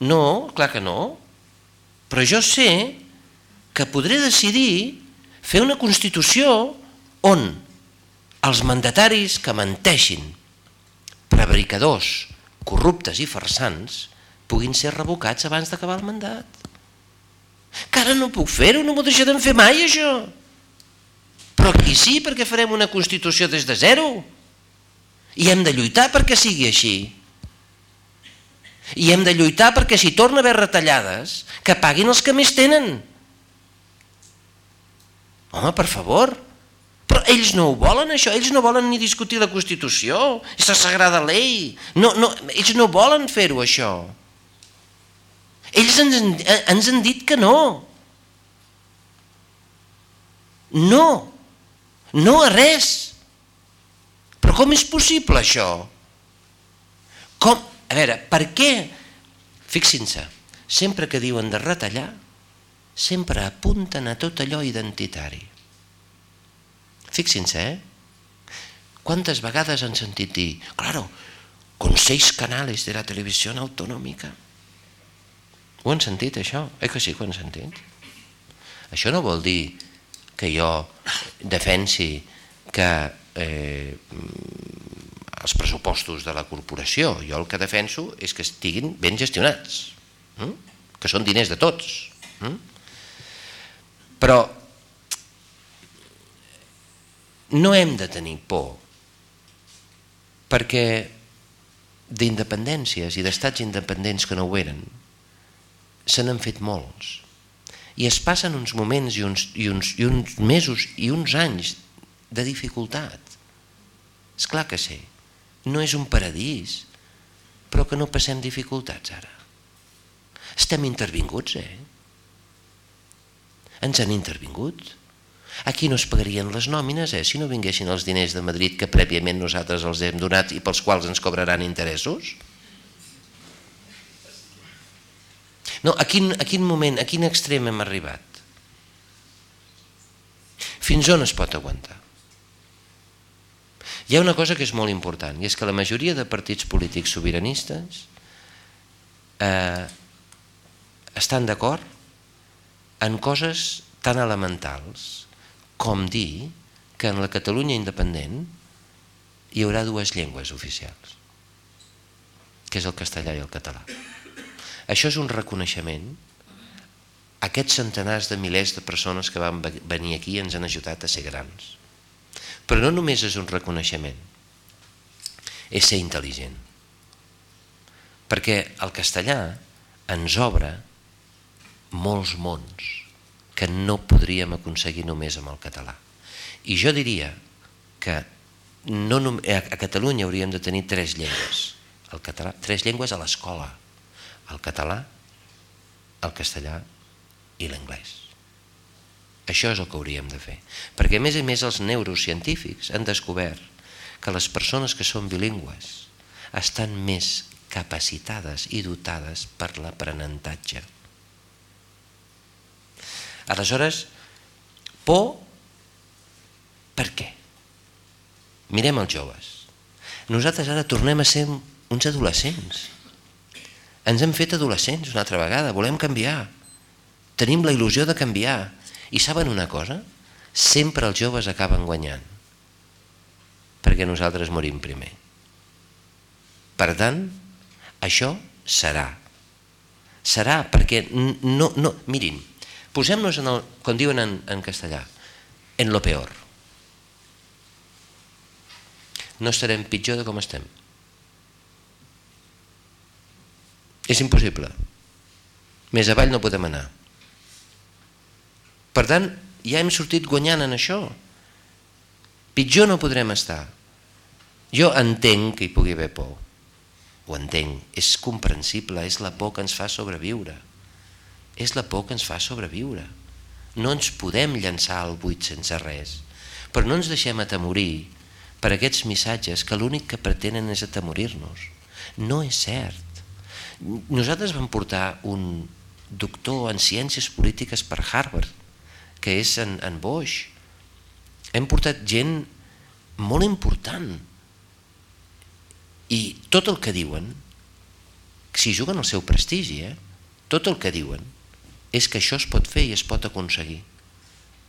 no, clar que no. Però jo sé que podré decidir fer una Constitució on els mandataris que menteixin, prevaricadors, corruptes i farsants, puguin ser revocats abans d'acabar el mandat. Que ara no puc fer-ho, no m'ho deixarem fer mai, això. Però aquí sí, perquè farem una Constitució des de zero. I hem de lluitar perquè sigui així. I hem de lluitar perquè si torna a haver retallades, que paguin els que més tenen. Home, per favor. Ells no ho volen això, ells no volen ni discutir la Constitució, és la sagrada llei, no, no, ells no volen fer-ho això. Ells ens, ens han dit que no. No, no a res. Però com és possible això? Com? A veure, per què? Fixin-se, sempre que diuen de retallar, sempre apunten a tot allò identitari. Fixin-se, eh? ¿Cuántas vegades han sentit dir, claro, con seis canales de la televisió autonòmica? Ho han sentit, això? Eh que sí que ho han sentit? Això no vol dir que jo defensi que eh, els pressupostos de la corporació, jo el que defenso és que estiguin ben gestionats, hm? que són diners de tots. Hm? Però no hem de tenir por perquè d'independències i d'estats independents que no ho eren se n'han fet molts. I es passen uns moments i uns, i, uns, i uns mesos i uns anys de dificultat. És clar que sí. No és un paradís però que no passem dificultats ara. Estem intervinguts eh? Ens han intervingut Aquí no es pagarien les nòmines eh, si no vinguessin els diners de Madrid que prèviament nosaltres els hem donat i pels quals ens cobraran interessos? No, a quin, a quin moment, a quin extrem hem arribat? Fins on es pot aguantar? Hi ha una cosa que és molt important, i és que la majoria de partits polítics sobiranistes eh, estan d'acord en coses tan elementals com dir que en la Catalunya independent hi haurà dues llengües oficials, que és el castellà i el català. Això és un reconeixement aquests centenars de milers de persones que van venir aquí ens han ajudat a ser grans. Però no només és un reconeixement, és ser intel·ligent. Perquè el castellà ens obre molts mons que no podríem aconseguir només amb el català. I jo diria que no, a Catalunya hauríem de tenir tres llengües. El català, tres llengües a l'escola. El català, el castellà i l'anglès. Això és el que hauríem de fer. Perquè a més a més els neurocientífics han descobert que les persones que són bilingües estan més capacitades i dotades per l'aprenentatge Aleshores, por, per què? Mirem els joves. Nosaltres ara tornem a ser uns adolescents. Ens hem fet adolescents una altra vegada, volem canviar. Tenim la il·lusió de canviar. I saben una cosa? Sempre els joves acaben guanyant. Perquè nosaltres morim primer. Per tant, això serà. Serà perquè no, no, mirin, Posem-nos en el, com diuen en, en castellà, en lo peor. No estarem pitjor de com estem. És impossible. Més avall no podem anar. Per tant, ja hem sortit guanyant en això. Pitjor no podrem estar. Jo entenc que hi pugui haver por. Ho entenc. És comprensible, és la por que ens fa sobreviure és la por que ens fa sobreviure. No ens podem llançar al buit sense res, però no ens deixem atemorir per aquests missatges que l'únic que pretenen és atemorir-nos. No és cert. Nosaltres vam portar un doctor en ciències polítiques per Harvard, que és en, en Bosch. Hem portat gent molt important. I tot el que diuen, si juguen el seu prestigi, eh? tot el que diuen, és que això es pot fer i es pot aconseguir.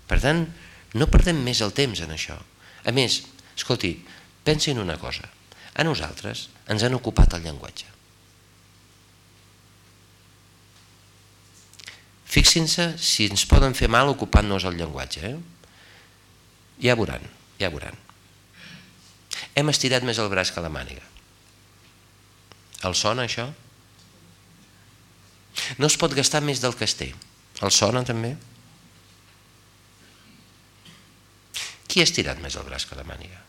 Per tant, no perdem més el temps en això. A més, escolti, pensin una cosa. A nosaltres ens han ocupat el llenguatge. Fixin-se si ens poden fer mal ocupant-nos el llenguatge. Eh? Ja veuran, ja veuran. Hem estirat més el braç que la màniga. El sona això? No es pot gastar més del que es té. El sona també? Qui ha estirat més el braç que la màniga?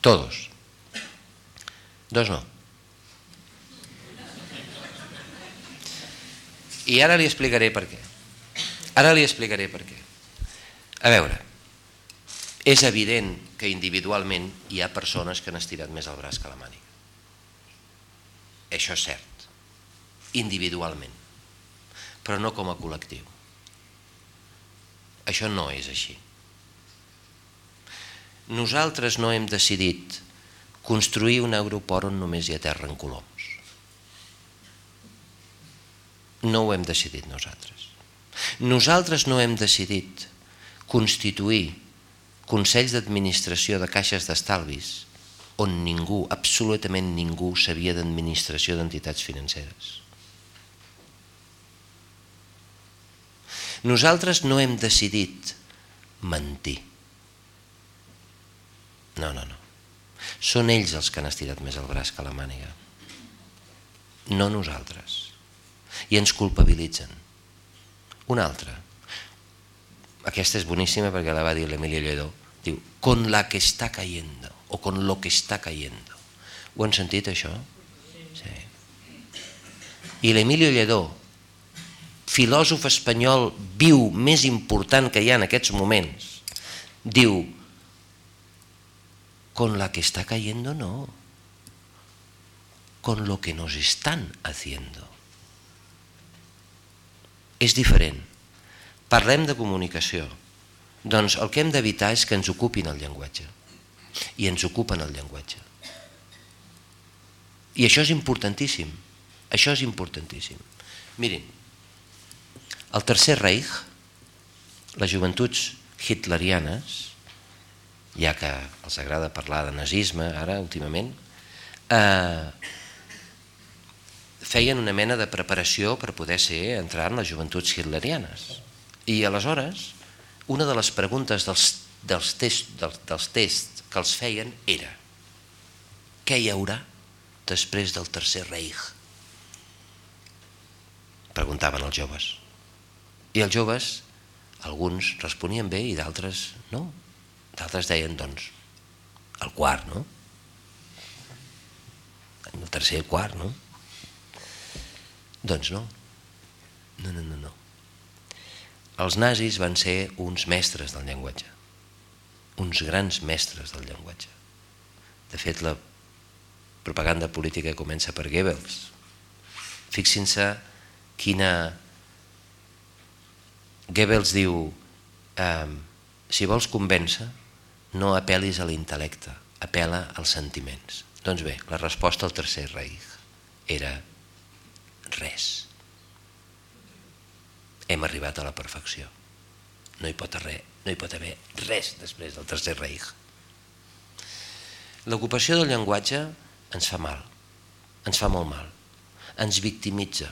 Todos. Dos no. I ara li explicaré per què. Ara li explicaré per què. A veure, és evident que individualment hi ha persones que han estirat més el braç que la màniga. Això és cert, individualment, però no com a col·lectiu. Això no és així. Nosaltres no hem decidit construir un aeroport on només hi ha terra en coloms. No ho hem decidit nosaltres. Nosaltres no hem decidit constituir consells d'administració de caixes d'estalvis on ningú, absolutament ningú, sabia d'administració d'entitats financeres. Nosaltres no hem decidit mentir. No, no, no. Són ells els que han estirat més el braç que la màniga. No nosaltres i ens culpabilitzen. Una altra. Aquesta és boníssima perquè la va dir l'Emilio Lledó. Diu, con la que està cayendo, o con lo que està cayendo. Ho han sentit, això? Sí. I l'Emilio Lledó, filòsof espanyol viu més important que hi ha en aquests moments, diu, con la que está cayendo no, con lo que nos están haciendo és diferent. Parlem de comunicació. Doncs el que hem d'evitar és que ens ocupin el llenguatge. I ens ocupen el llenguatge. I això és importantíssim. Això és importantíssim. Mirin, el Tercer Reich, les joventuts hitlerianes, ja que els agrada parlar de nazisme ara últimament, eh, feien una mena de preparació per poder ser entrar en les joventuts hitlerianes. I aleshores, una de les preguntes dels, dels, test, dels, dels tests que els feien era què hi haurà després del Tercer Reich? Preguntaven els joves. I els joves, alguns responien bé i d'altres no. D'altres deien, doncs, el quart, no? El tercer el quart, no? Doncs no. No, no, no, no. Els nazis van ser uns mestres del llenguatge, uns grans mestres del llenguatge. De fet, la propaganda política comença per Goebbels. Fixin-se quina... Goebbels diu, eh, si vols convèncer, no apel·lis a l'intel·lecte, apela als sentiments. Doncs bé, la resposta al Tercer Reich era res. Hem arribat a la perfecció. No hi pot haver, no hi pot haver res després del Tercer Reich. L'ocupació del llenguatge ens fa mal, ens fa molt mal, ens victimitza.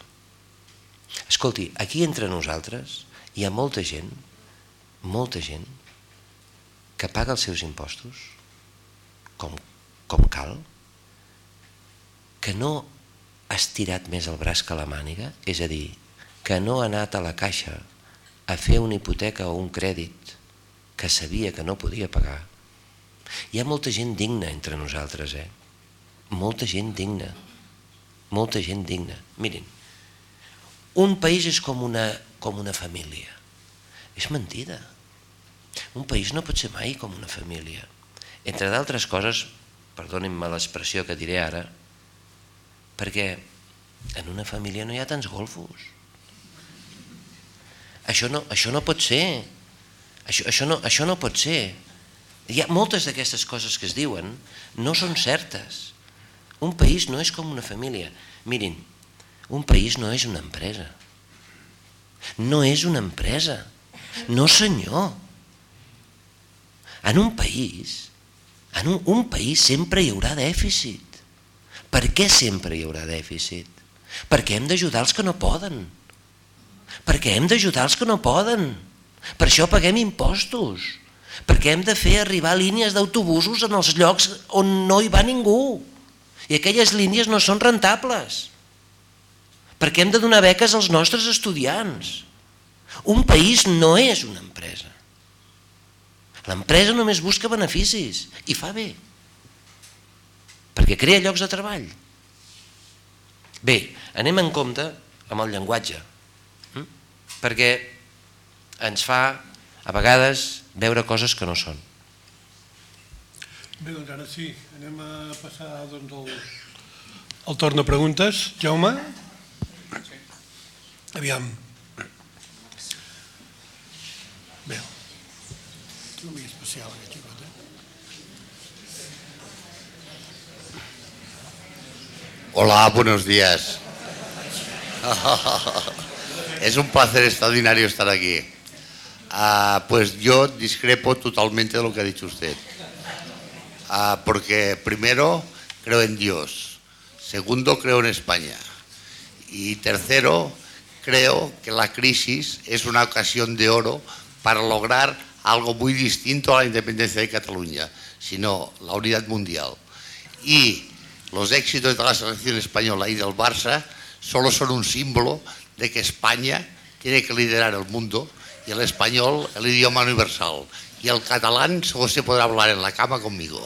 Escolti, aquí entre nosaltres hi ha molta gent, molta gent, que paga els seus impostos com, com cal, que no ha estirat més el braç que la màniga, és a dir, que no ha anat a la caixa a fer una hipoteca o un crèdit que sabia que no podia pagar. Hi ha molta gent digna entre nosaltres, eh? Molta gent digna. Molta gent digna. Mirin, un país és com una, com una família. És mentida. Un país no pot ser mai com una família. Entre d'altres coses, perdonin-me l'expressió que diré ara, perquè en una família no hi ha tants golfos. Això no, això no pot ser. Això, això, no, això no pot ser. Hi ha moltes d'aquestes coses que es diuen no són certes. Un país no és com una família. Mirin, un país no és una empresa. No és una empresa. No senyor. En un país, en un, un país sempre hi haurà dèficit. Per què sempre hi haurà dèficit? Perquè hem d'ajudar els que no poden. Perquè hem d'ajudar els que no poden. Per això paguem impostos. Perquè hem de fer arribar línies d'autobusos en els llocs on no hi va ningú. I aquelles línies no són rentables. perquè hem de donar beques als nostres estudiants. Un país no és una empresa. L'empresa només busca beneficis i fa bé, perquè crea llocs de treball. Bé, anem en compte amb el llenguatge? Perquè ens fa a vegades veure coses que no són. Bé, doncs ara sí, anem a passar doncs, el, el torn de preguntes. Jaume? Aviam. Bé. No m'hi especial, aquest xicot, eh? Hola, buenos días. [laughs] es un placer extraordinario estar aquí. Ah, pues yo discrepo totalmente de lo que ha dicho usted. Ah, porque primero creo en Dios, segundo creo en España y tercero creo que la crisis es una ocasión de oro para lograr algo muy distinto a la independencia de Cataluña, sino la unidad mundial. Y los éxitos de la selección española y del Barça solo son un símbolo de que España tiene que liderar el mundo y el español el idioma universal. Y el catalán solo se podrá hablar en la cama conmigo.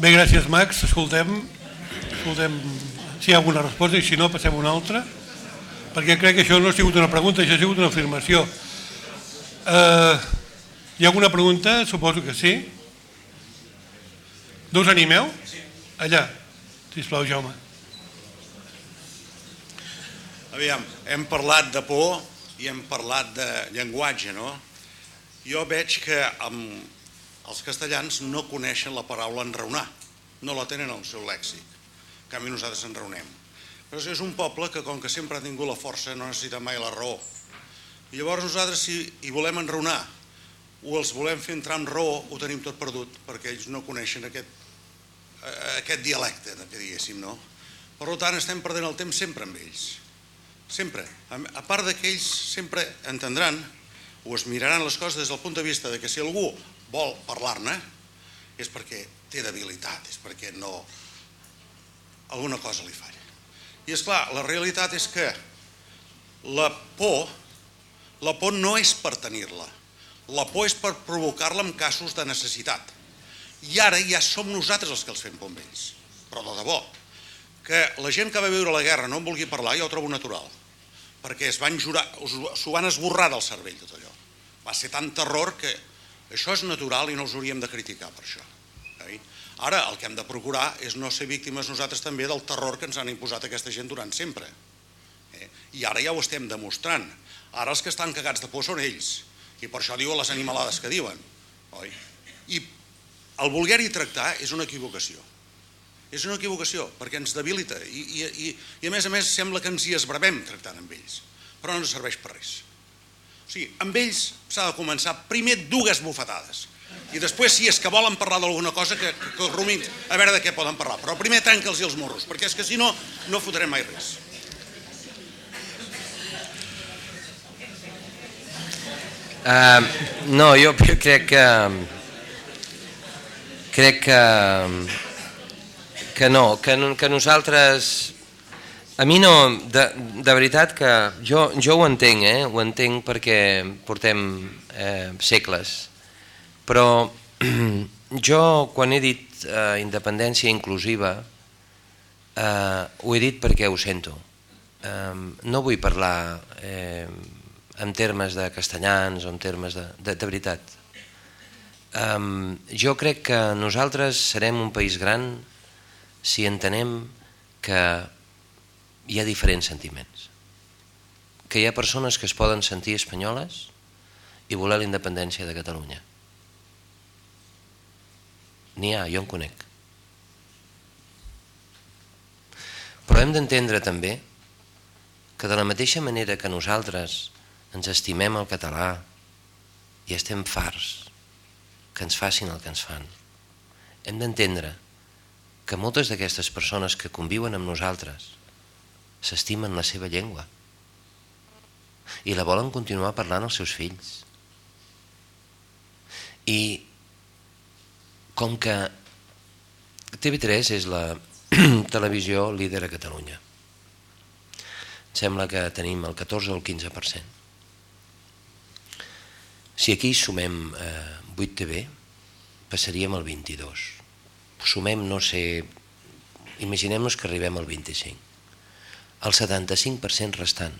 Bé, gràcies, Max. Escoltem, escoltem si hi ha alguna resposta i si no, passem a una altra, perquè crec que això no ha sigut una pregunta, això ha sigut una afirmació. Uh, hi ha alguna pregunta? Suposo que sí. No us animeu? Allà. Sisplau, Jaume. Aviam, hem parlat de por i hem parlat de llenguatge, no? Jo veig que amb els castellans no coneixen la paraula enraonar, no la tenen al seu lèxic. En canvi nosaltres enraonem. Però és un poble que com que sempre ha tingut la força no necessita mai la raó. I llavors nosaltres si hi volem enraonar o els volem fer entrar en raó ho tenim tot perdut perquè ells no coneixen aquest, aquest dialecte, que diguéssim, no? Per tant estem perdent el temps sempre amb ells sempre. A part que ells sempre entendran o es miraran les coses des del punt de vista de que si algú vol parlar-ne és perquè té debilitat, és perquè no... alguna cosa li falla. I és clar, la realitat és que la por, la por no és per tenir-la, la por és per provocar-la en casos de necessitat. I ara ja som nosaltres els que els fem por amb ells, però de debò. Que la gent que va viure la guerra no en vulgui parlar, jo ho trobo natural perquè es van jurar, s'ho van esborrar del cervell tot allò. Va ser tant terror que això és natural i no els hauríem de criticar per això. Eh? Ara el que hem de procurar és no ser víctimes nosaltres també del terror que ens han imposat aquesta gent durant sempre. Eh? I ara ja ho estem demostrant. Ara els que estan cagats de por són ells. I per això diuen les animalades que diuen. Oi? I el voler-hi tractar és una equivocació. És una equivocació, perquè ens debilita i, i, i, a més a més sembla que ens hi esbravem tractant amb ells, però no serveix per res. O sigui, amb ells s'ha de començar primer dues bufetades i després si és que volen parlar d'alguna cosa que, que, que rumin a veure de què poden parlar, però primer trenca'ls els morros, perquè és que si no, no fotrem mai res. Uh, no, jo crec que crec que que no, que, que nosaltres... A mi no, de, de veritat que jo, jo ho entenc, eh? ho entenc perquè portem eh, segles, però [clears throat] jo quan he dit eh, independència inclusiva eh, ho he dit perquè ho sento. Eh, no vull parlar eh, en termes de castellans o en termes de, de, de veritat. Um, jo crec que nosaltres serem un país gran si entenem que hi ha diferents sentiments, que hi ha persones que es poden sentir espanyoles i voler la independència de Catalunya. N'hi ha, jo en conec. Però hem d'entendre també que de la mateixa manera que nosaltres ens estimem el català i estem farts que ens facin el que ens fan, hem d'entendre que moltes d'aquestes persones que conviuen amb nosaltres s'estimen la seva llengua i la volen continuar parlant als seus fills. I com que TV3 és la [clears throat] televisió líder a Catalunya. Sembla que tenim el 14 o el 15%. Si aquí sumem eh, 8TV, passaríem al 22. Sumem, no sé, imaginem-nos que arribem al 25. El 75% restant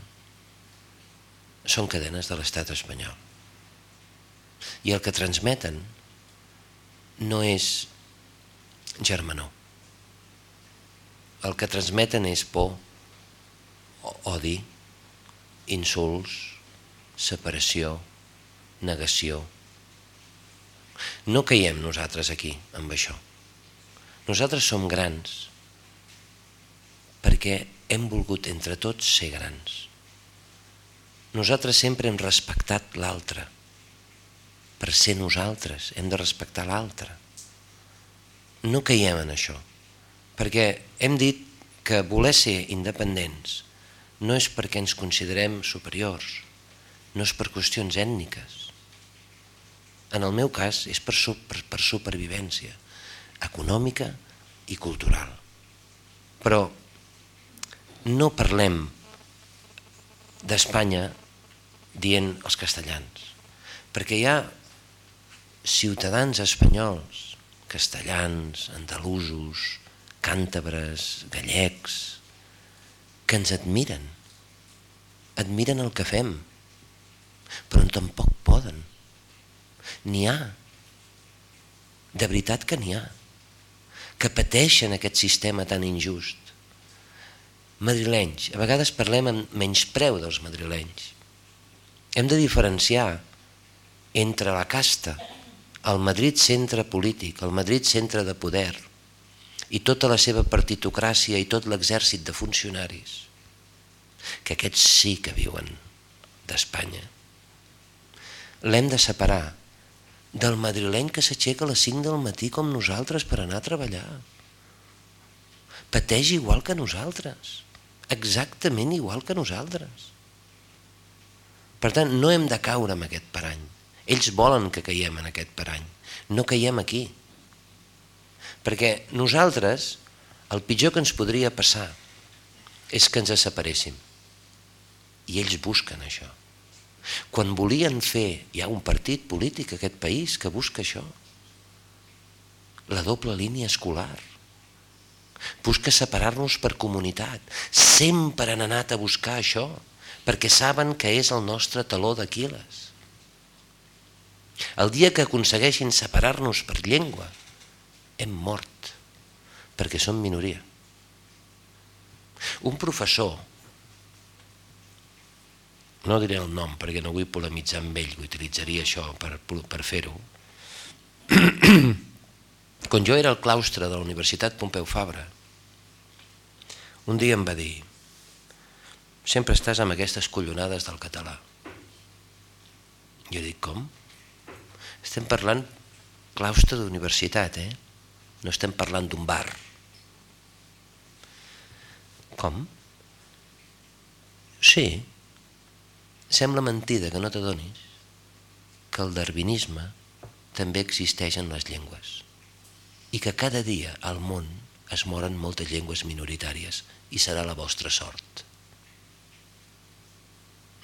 són cadenes de l'estat espanyol. I el que transmeten no és germanor. El que transmeten és por, odi, insults, separació, negació. No caiem nosaltres aquí amb això. Nosaltres som grans perquè hem volgut entre tots ser grans. Nosaltres sempre hem respectat l'altre. Per ser nosaltres hem de respectar l'altre. No caiem en això, perquè hem dit que voler ser independents no és perquè ens considerem superiors, no és per qüestions ètniques, en el meu cas és per, per, per supervivència econòmica i cultural. Però no parlem d'Espanya dient els castellans, perquè hi ha ciutadans espanyols, castellans, andalusos, càntabres, gallecs, que ens admiren, admiren el que fem, però tampoc poden N'hi ha. De veritat que n'hi ha. Que pateixen aquest sistema tan injust. Madrilenys. A vegades parlem amb menyspreu dels madrilenys. Hem de diferenciar entre la casta, el Madrid centre polític, el Madrid centre de poder i tota la seva partitocràcia i tot l'exèrcit de funcionaris, que aquests sí que viuen d'Espanya. L'hem de separar del madrileny que s'aixeca a les 5 del matí com nosaltres per anar a treballar. Pateix igual que nosaltres, exactament igual que nosaltres. Per tant, no hem de caure en aquest parany. Ells volen que caiem en aquest parany. No caiem aquí. Perquè nosaltres, el pitjor que ens podria passar és que ens separéssim. I ells busquen això. Quan volien fer, hi ha un partit polític a aquest país que busca això, la doble línia escolar. Busca separar-nos per comunitat. Sempre han anat a buscar això, perquè saben que és el nostre taló d'Aquiles. El dia que aconsegueixin separar-nos per llengua, hem mort, perquè som minoria. Un professor no diré el nom perquè no vull polemitzar amb ell, utilitzaria això per, per fer-ho. [clears throat] Quan jo era al claustre de la Universitat Pompeu Fabra, un dia em va dir sempre estàs amb aquestes collonades del català. Jo dic, com? Estem parlant claustre d'universitat, eh? No estem parlant d'un bar. Com? Sí, Sembla mentida que no t'adonis que el darwinisme també existeix en les llengües i que cada dia al món es moren moltes llengües minoritàries i serà la vostra sort.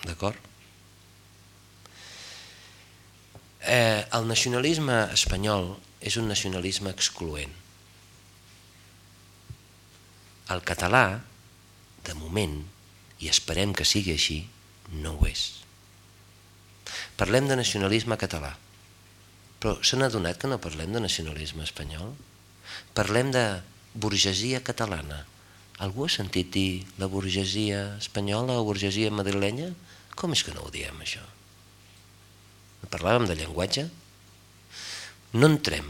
D'acord? Eh, el nacionalisme espanyol és un nacionalisme excloent. El català, de moment, i esperem que sigui així, no ho és. Parlem de nacionalisme català, però s'han adonat que no parlem de nacionalisme espanyol? Parlem de burgesia catalana. Algú ha sentit dir la burgesia espanyola o burgesia madrilenya? Com és que no ho diem, això? Parlàvem de llenguatge? No entrem.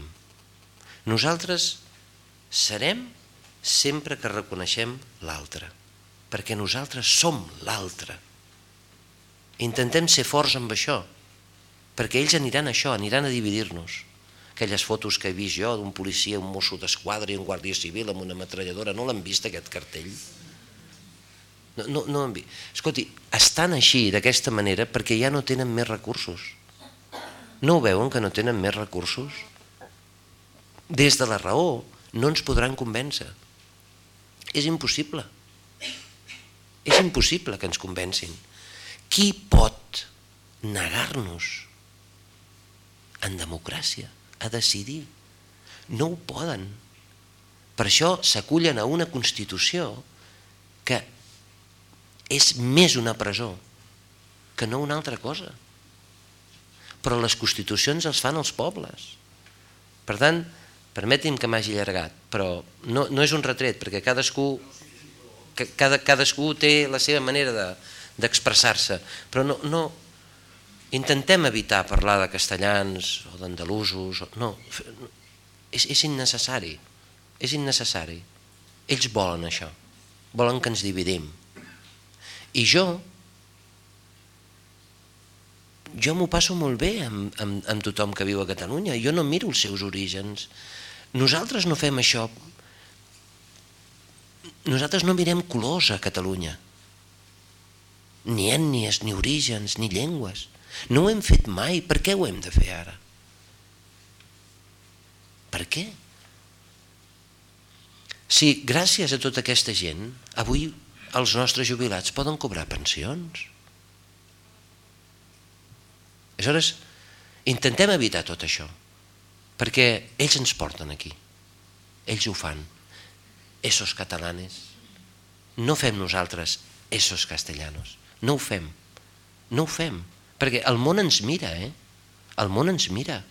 Nosaltres serem sempre que reconeixem l'altre, perquè nosaltres som l'altre Intentem ser forts amb això, perquè ells aniran a això, aniran a dividir-nos. Aquelles fotos que he vist jo d'un policia, un mosso d'esquadra i un guàrdia civil amb una metralladora, no l'han vist aquest cartell? No, no, no l'han vist. Escolti, estan així, d'aquesta manera, perquè ja no tenen més recursos. No ho veuen que no tenen més recursos? Des de la raó no ens podran convèncer. És impossible. És impossible que ens convencin. Qui pot negar-nos en democràcia a decidir? No ho poden. Per això s'acullen a una Constitució que és més una presó que no una altra cosa. Però les Constitucions els fan els pobles. Per tant, permeti'm que m'hagi allargat, però no, no és un retret, perquè cadascú, cada, cadascú té la seva manera d'expressar-se, de, però no, no, intentem evitar parlar de castellans o d'andalusos, no, és, és innecessari, és innecessari. Ells volen això, volen que ens dividim. I jo, jo m'ho passo molt bé amb, amb, amb tothom que viu a Catalunya, jo no miro els seus orígens. Nosaltres no fem això, nosaltres no mirem colors a Catalunya, ni ètnies, ni orígens, ni llengües. No ho hem fet mai, per què ho hem de fer ara? Per què? Si gràcies a tota aquesta gent, avui els nostres jubilats poden cobrar pensions. Aleshores, intentem evitar tot això, perquè ells ens porten aquí. Ells ho fan. Esos catalanes. No fem nosaltres esos castellanos. No ho fem. No ho fem. Perquè el món ens mira, eh? El món ens mira.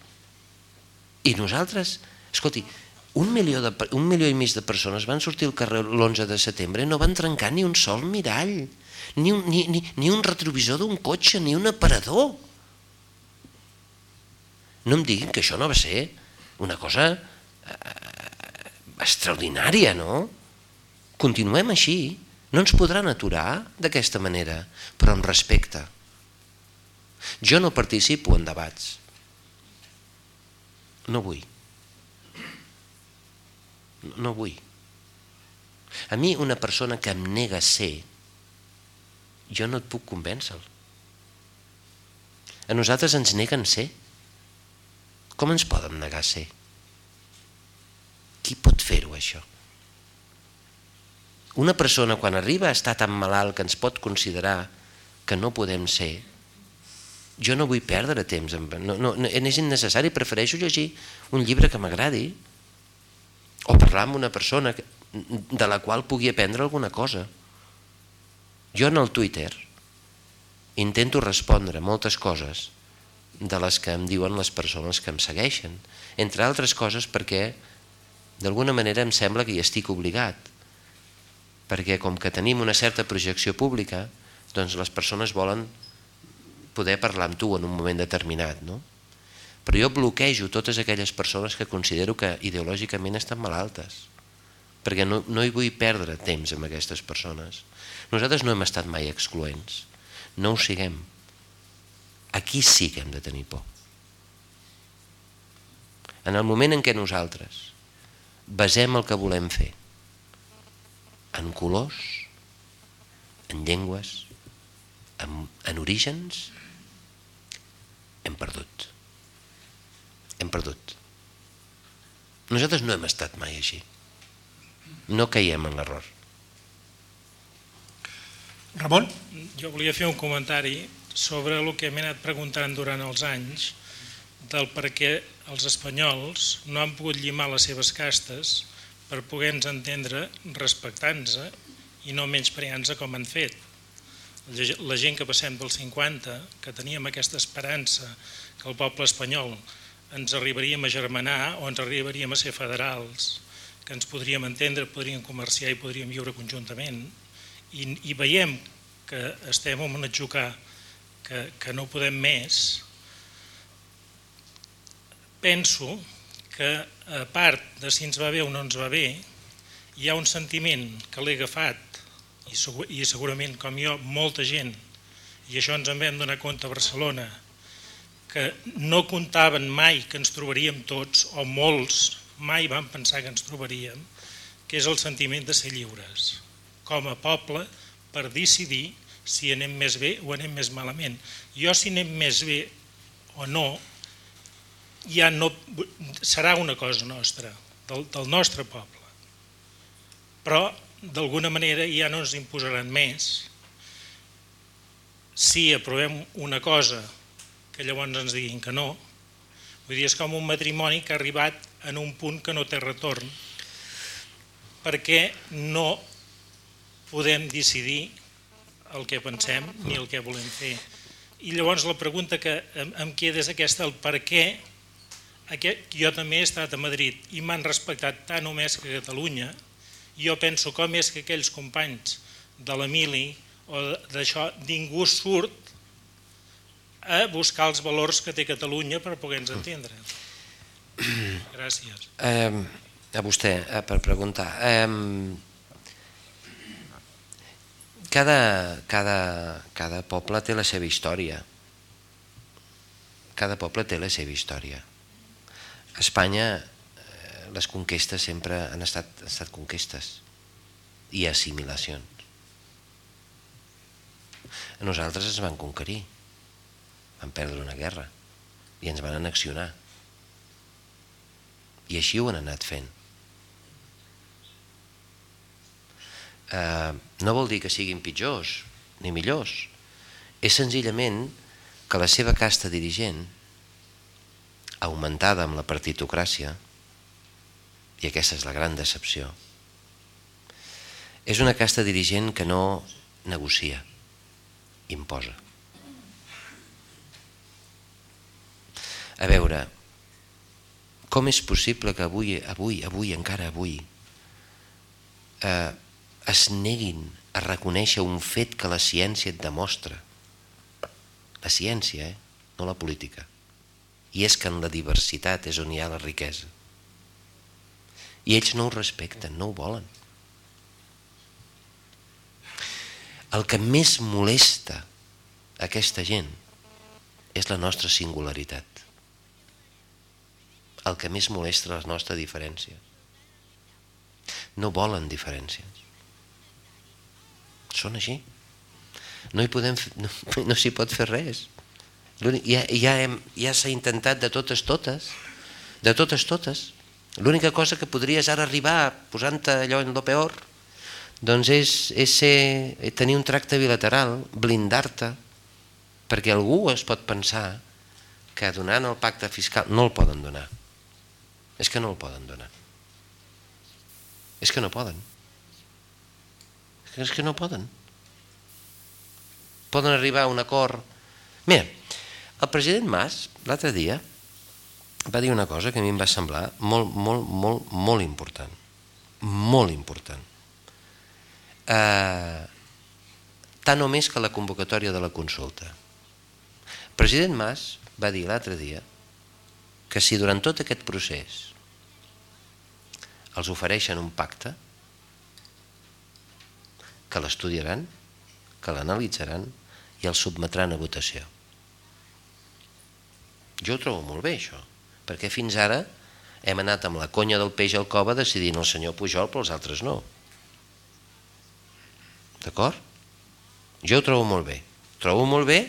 I nosaltres, escolti, un milió, de, un milió i mig de persones van sortir al carrer l'11 de setembre i no van trencar ni un sol mirall, ni un, ni, ni, ni un retrovisor d'un cotxe, ni un aparador. No em diguin que això no va ser una cosa eh, extraordinària, no? Continuem així, no ens podran aturar d'aquesta manera, però amb respecte. Jo no participo en debats, no vull. No vull. A mi una persona que em nega ser, jo no et puc convèncer-lo. A nosaltres ens neguen ser. Com ens poden negar ser? Qui pot fer-ho, això? Una persona, quan arriba a estar tan malalt que ens pot considerar que no podem ser, jo no vull perdre temps, no, no, no, és innecessari, prefereixo llegir un llibre que m'agradi o parlar amb una persona de la qual pugui aprendre alguna cosa. Jo en el Twitter intento respondre moltes coses de les que em diuen les persones que em segueixen, entre altres coses perquè d'alguna manera em sembla que hi estic obligat, perquè com que tenim una certa projecció pública, doncs les persones volen poder parlar amb tu en un moment determinat, no? Però jo bloquejo totes aquelles persones que considero que ideològicament estan malaltes, perquè no, no hi vull perdre temps amb aquestes persones. Nosaltres no hem estat mai excloents, no ho siguem. Aquí sí que hem de tenir por. En el moment en què nosaltres basem el que volem fer en colors, en llengües, en, en orígens, hem perdut. Hem perdut. Nosaltres no hem estat mai així. No caiem en l'error. Ramon? Jo volia fer un comentari sobre el que m'he anat preguntant durant els anys del per què els espanyols no han pogut llimar les seves castes per poder-nos entendre respectant-nos i no menys nos com han fet. La gent que passem dels 50, que teníem aquesta esperança que el poble espanyol ens arribaríem a germanar o ens arribaríem a ser federals, que ens podríem entendre, podríem comerciar i podríem viure conjuntament, i, i veiem que estem en un atjucar que, que no podem més, penso que a part de si ens va bé o no ens va bé, hi ha un sentiment que l'he agafat i, segur, i segurament com jo molta gent, i això ens en vam donar compte a Barcelona, que no comptaven mai que ens trobaríem tots, o molts mai van pensar que ens trobaríem, que és el sentiment de ser lliures, com a poble, per decidir si anem més bé o anem més malament. Jo si anem més bé o no, ja no serà una cosa nostra, del, del nostre poble. Però, d'alguna manera, ja no ens imposaran més si aprovem una cosa que llavors ens diguin que no. Vull dir, és com un matrimoni que ha arribat en un punt que no té retorn perquè no podem decidir el que pensem ni el que volem fer. I llavors la pregunta que em, queda és aquesta, el per què aquest, jo també he estat a Madrid i m'han respectat tant o més que a Catalunya. Jo penso com és que aquells companys de l'Emili o d'això, ningú surt a buscar els valors que té Catalunya per poder-nos entendre. [clears throat] Gràcies. Eh, a vostè, eh, per preguntar. Eh, cada, cada, cada poble té la seva història. Cada poble té la seva història. A Espanya eh, les conquestes sempre han estat, han estat conquestes i assimilacions. A nosaltres ens van conquerir, van perdre una guerra i ens van anexionar. I així ho han anat fent. eh, no vol dir que siguin pitjors ni millors. És senzillament que la seva casta dirigent, augmentada amb la partitocràcia, i aquesta és la gran decepció, és una casta dirigent que no negocia, imposa. A veure, com és possible que avui, avui, avui, encara avui, eh, es neguin a reconèixer un fet que la ciència et demostra. La ciència, eh? no la política. I és que en la diversitat és on hi ha la riquesa. I ells no ho respecten, no ho volen. El que més molesta aquesta gent és la nostra singularitat. El que més molesta la nostra diferència. No volen diferències són així. No hi podem, no, no s'hi pot fer res. Ja, ja, hem, ja s'ha intentat de totes totes, de totes totes. L'única cosa que podries ara arribar posant-te allò en lo peor doncs és, és ser, tenir un tracte bilateral, blindar-te, perquè algú es pot pensar que donant el pacte fiscal no el poden donar. És que no el poden donar. És que no poden és que no poden. Poden arribar a un acord. Mira, el president Mas, l'altre dia, va dir una cosa que a mi em va semblar molt, molt, molt, molt important. Molt important. Eh, tant o més que la convocatòria de la consulta. El president Mas va dir l'altre dia que si durant tot aquest procés els ofereixen un pacte, que l'estudiaran, que l'analitzaran i el submetran a votació. Jo ho trobo molt bé, això, perquè fins ara hem anat amb la conya del peix al cova decidint el senyor Pujol, però els altres no. D'acord? Jo ho trobo molt bé. Trobo molt bé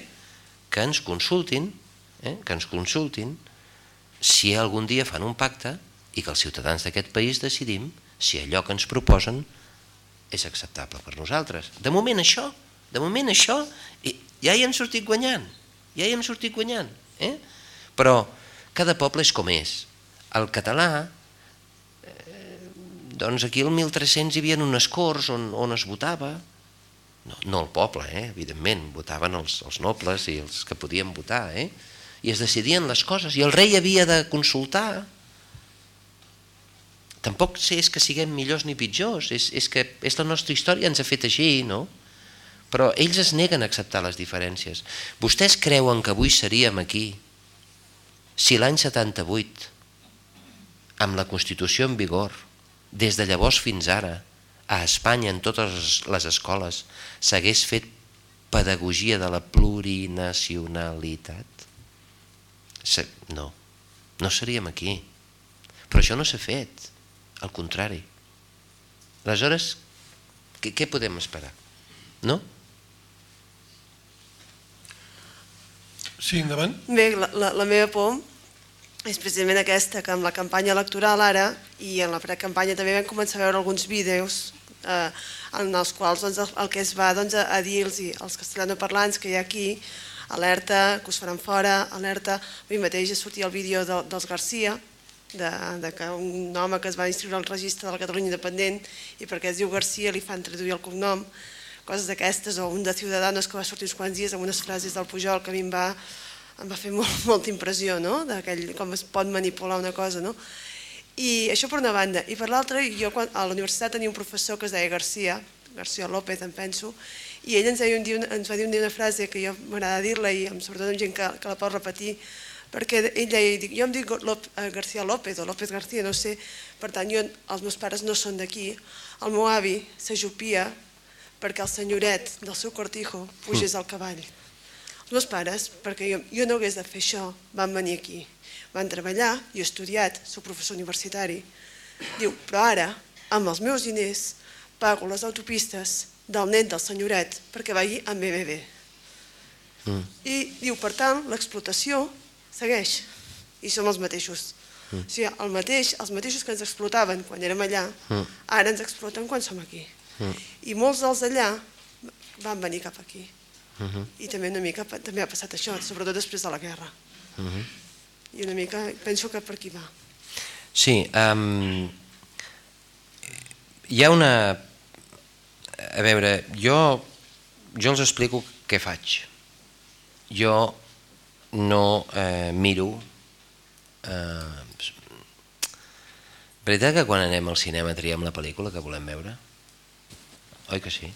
que ens consultin, eh, que ens consultin si algun dia fan un pacte i que els ciutadans d'aquest país decidim si allò que ens proposen és acceptable per nosaltres. De moment això, de moment això, ja hi hem sortit guanyant, ja hi hem sortit guanyant. Eh? Però cada poble és com és. El català, eh, doncs aquí el 1300 hi havia unes corts on, on es votava, no, no el poble, eh? evidentment, votaven els, els nobles i els que podien votar, eh? i es decidien les coses, i el rei havia de consultar, tampoc sé és que siguem millors ni pitjors, és, és que és la nostra història, ens ha fet així, no? Però ells es neguen a acceptar les diferències. Vostès creuen que avui seríem aquí si l'any 78, amb la Constitució en vigor, des de llavors fins ara, a Espanya, en totes les escoles, s'hagués fet pedagogia de la plurinacionalitat? No, no seríem aquí. Però això no s'ha fet. Al contrari. Aleshores, què, què podem esperar? No? Sí, endavant. Bé, la, la, la meva por és precisament aquesta, que amb la campanya electoral ara i en la precampanya també vam començar a veure alguns vídeos eh, en els quals doncs, el que es va doncs, a dir-los als castellanoparlants que hi ha aquí, alerta, que us faran fora, alerta, avui mateix sortia el vídeo de, dels Garcia, de, de que un home que es va inscriure al registre de la Catalunya Independent i perquè es diu Garcia li fan traduir el cognom, coses d'aquestes, o un de Ciudadanos que va sortir uns quants dies amb unes frases del Pujol que a mi em va, em va fer molt, [laughs] molta impressió, no? d'aquell com es pot manipular una cosa, no? I això per una banda. I per l'altra, jo quan, a la universitat tenia un professor que es deia Garcia, Garcia López, em penso, i ell ens, deia un dia, ens va dir un dia una frase que jo m'agrada dir-la i sobretot amb gent que, que la pot repetir, perquè ell deia, jo em dic Lop, eh, Garcia López o López García, no sé, per tant, jo, els meus pares no són d'aquí, el meu avi s'ajupia perquè el senyoret del seu cortijo pugés al cavall. Els meus pares, perquè jo, jo no hagués de fer això, van venir aquí van treballar, i he estudiat, soc professor universitari. Diu, però ara, amb els meus diners, pago les autopistes del net del senyoret perquè vagi amb BBB. Mm. I diu, per tant, l'explotació segueix, i som els mateixos. Mm. O sigui, el mateix, els mateixos que ens explotaven quan érem allà, mm. ara ens exploten quan som aquí. Mm. I molts dels d'allà van venir cap aquí. -hmm. I també una mica també ha passat això, sobretot després de la guerra. Mm -hmm i una mica penso que per aquí va. Sí, um, hi ha una... A veure, jo, jo els explico què faig. Jo no eh, miro... Eh, veritat que quan anem al cinema triem la pel·lícula que volem veure? Oi que sí?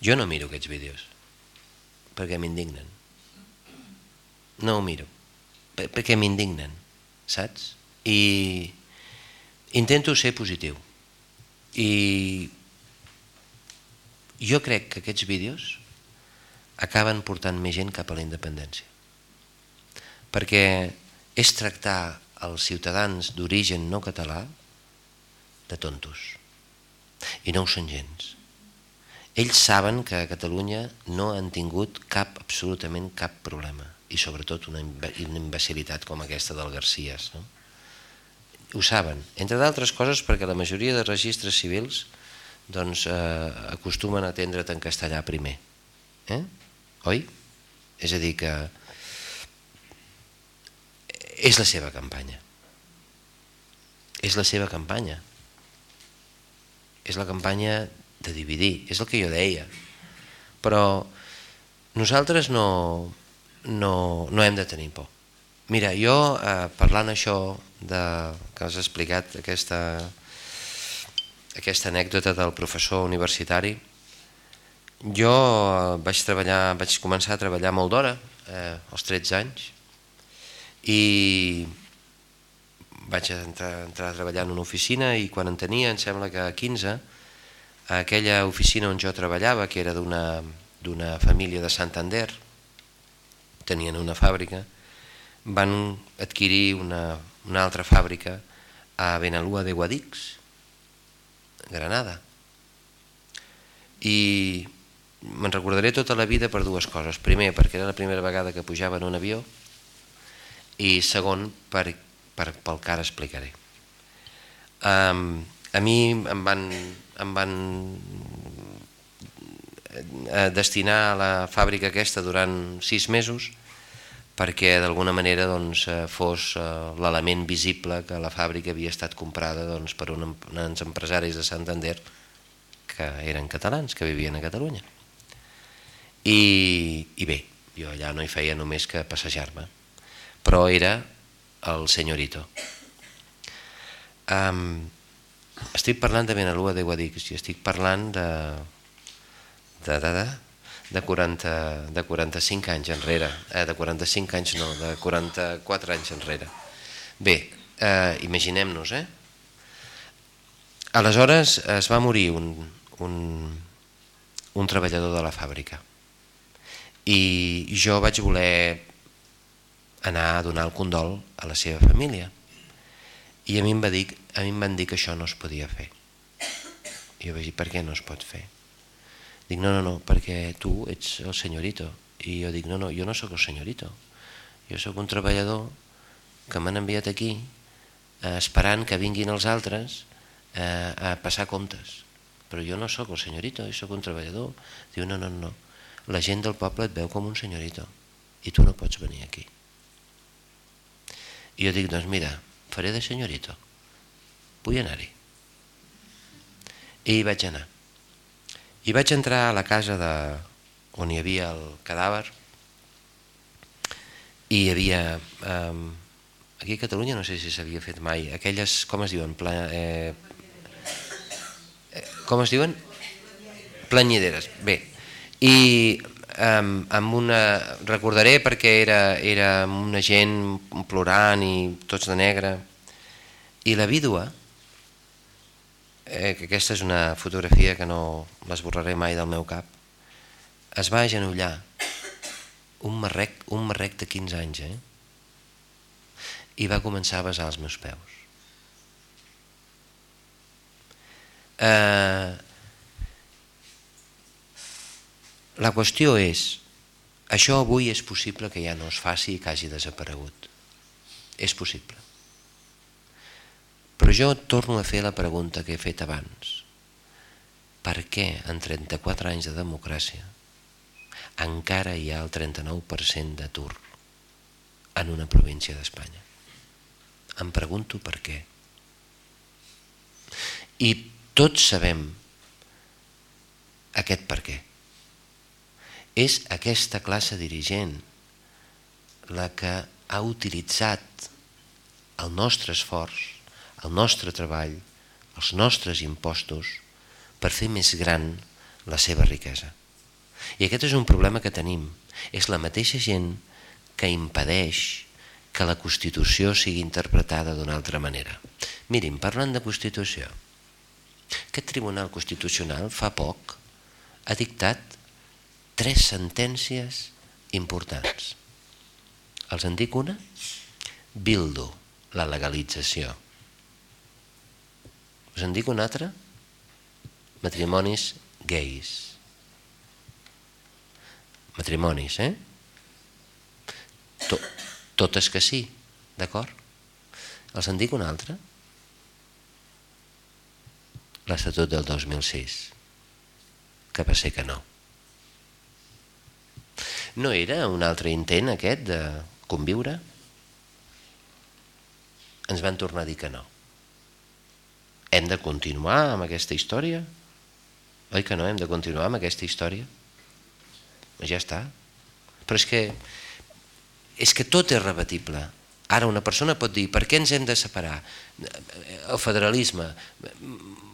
Jo no miro aquests vídeos perquè m'indignen no ho miro, perquè m'indignen, saps? I intento ser positiu. I jo crec que aquests vídeos acaben portant més gent cap a la independència. Perquè és tractar els ciutadans d'origen no català de tontos. I no ho són gens. Ells saben que a Catalunya no han tingut cap, absolutament cap problema i sobretot una, una imbecilitat com aquesta del Garcies. No? Ho saben, entre d'altres coses perquè la majoria de registres civils doncs, eh, acostumen a atendre't en castellà primer. Eh? Oi? És a dir que és la seva campanya. És la seva campanya. És la campanya de dividir, és el que jo deia. Però nosaltres no, no, no hem de tenir por. Mira, jo eh, parlant això de, que has explicat aquesta, aquesta anècdota del professor universitari, jo eh, vaig, treballar, vaig començar a treballar molt d'hora, eh, als 13 anys, i vaig entrar, entrar a treballar en una oficina i quan en tenia, em sembla que 15, a aquella oficina on jo treballava, que era d'una família de Santander, tenien una fàbrica, van adquirir una, una altra fàbrica a Benalúa de Guadix, Granada. I me'n recordaré tota la vida per dues coses. Primer, perquè era la primera vegada que pujava en un avió i segon, per, per, pel que ara explicaré. Um, a mi em van, em van eh, destinar a la fàbrica aquesta durant sis mesos perquè d'alguna manera doncs, eh, fos eh, l'element visible que la fàbrica havia estat comprada doncs, per un, uns empresaris de Santander que eren catalans, que vivien a Catalunya. I, I bé, jo allà no hi feia només que passejar-me, però era el senyorito. Um, estic parlant de Benalúa de Guadix i estic parlant de, de, de, de de, 40, de 45 anys enrere, eh, de 45 anys no, de 44 anys enrere. Bé, eh, imaginem-nos, eh? Aleshores es va morir un, un, un treballador de la fàbrica i jo vaig voler anar a donar el condol a la seva família i a mi em, va dir, a mi em van dir que això no es podia fer. I jo vaig dir, per què no es pot fer? Dic, no, no, no, perquè tu ets el senyorito. I jo dic, no, no, jo no sóc el senyorito. Jo sóc un treballador que m'han enviat aquí eh, esperant que vinguin els altres eh, a passar comptes. Però jo no sóc el senyorito, jo sóc un treballador. Diu, no, no, no. La gent del poble et veu com un senyorito i tu no pots venir aquí. I jo dic, doncs mira, faré de senyorito. Vull anar-hi. I hi vaig anar. I vaig entrar a la casa de, on hi havia el cadàver. I hi havia eh, aquí a Catalunya no sé si s'havia fet mai aquelles, com es diuen? Pla, eh, eh, com es diuen? Planyideres. Bé i eh, amb una recordaré perquè era, era una gent plorant i tots de negre. I la vídua eh, que aquesta és una fotografia que no l'esborraré mai del meu cap. Es va agenollar un marrec, un marrec de 15 anys eh? i va començar a besar els meus peus. Eh, la qüestió és això avui és possible que ja no es faci i que hagi desaparegut. És possible però jo torno a fer la pregunta que he fet abans per què en 34 anys de democràcia encara hi ha el 39% d'atur en una província d'Espanya. Em pregunto per què. I tots sabem aquest per què. És aquesta classe dirigent la que ha utilitzat el nostre esforç, el nostre treball, els nostres impostos per fer més gran la seva riquesa. I aquest és un problema que tenim. És la mateixa gent que impedeix que la Constitució sigui interpretada d'una altra manera. Mirin, parlant de Constitució, aquest Tribunal Constitucional fa poc ha dictat tres sentències importants. Els en dic una? Bildo, la legalització. Us en dic una altra? Matrimonis gais matrimonis, eh? Tot, totes que sí, d'acord? Els en dic una altra? L'Estatut del 2006, que va ser que no. No era un altre intent aquest de conviure? Ens van tornar a dir que no. Hem de continuar amb aquesta història? Oi que no? Hem de continuar amb aquesta història? ja està. Però és que, és que tot és rebatible. Ara una persona pot dir, per què ens hem de separar? El federalisme,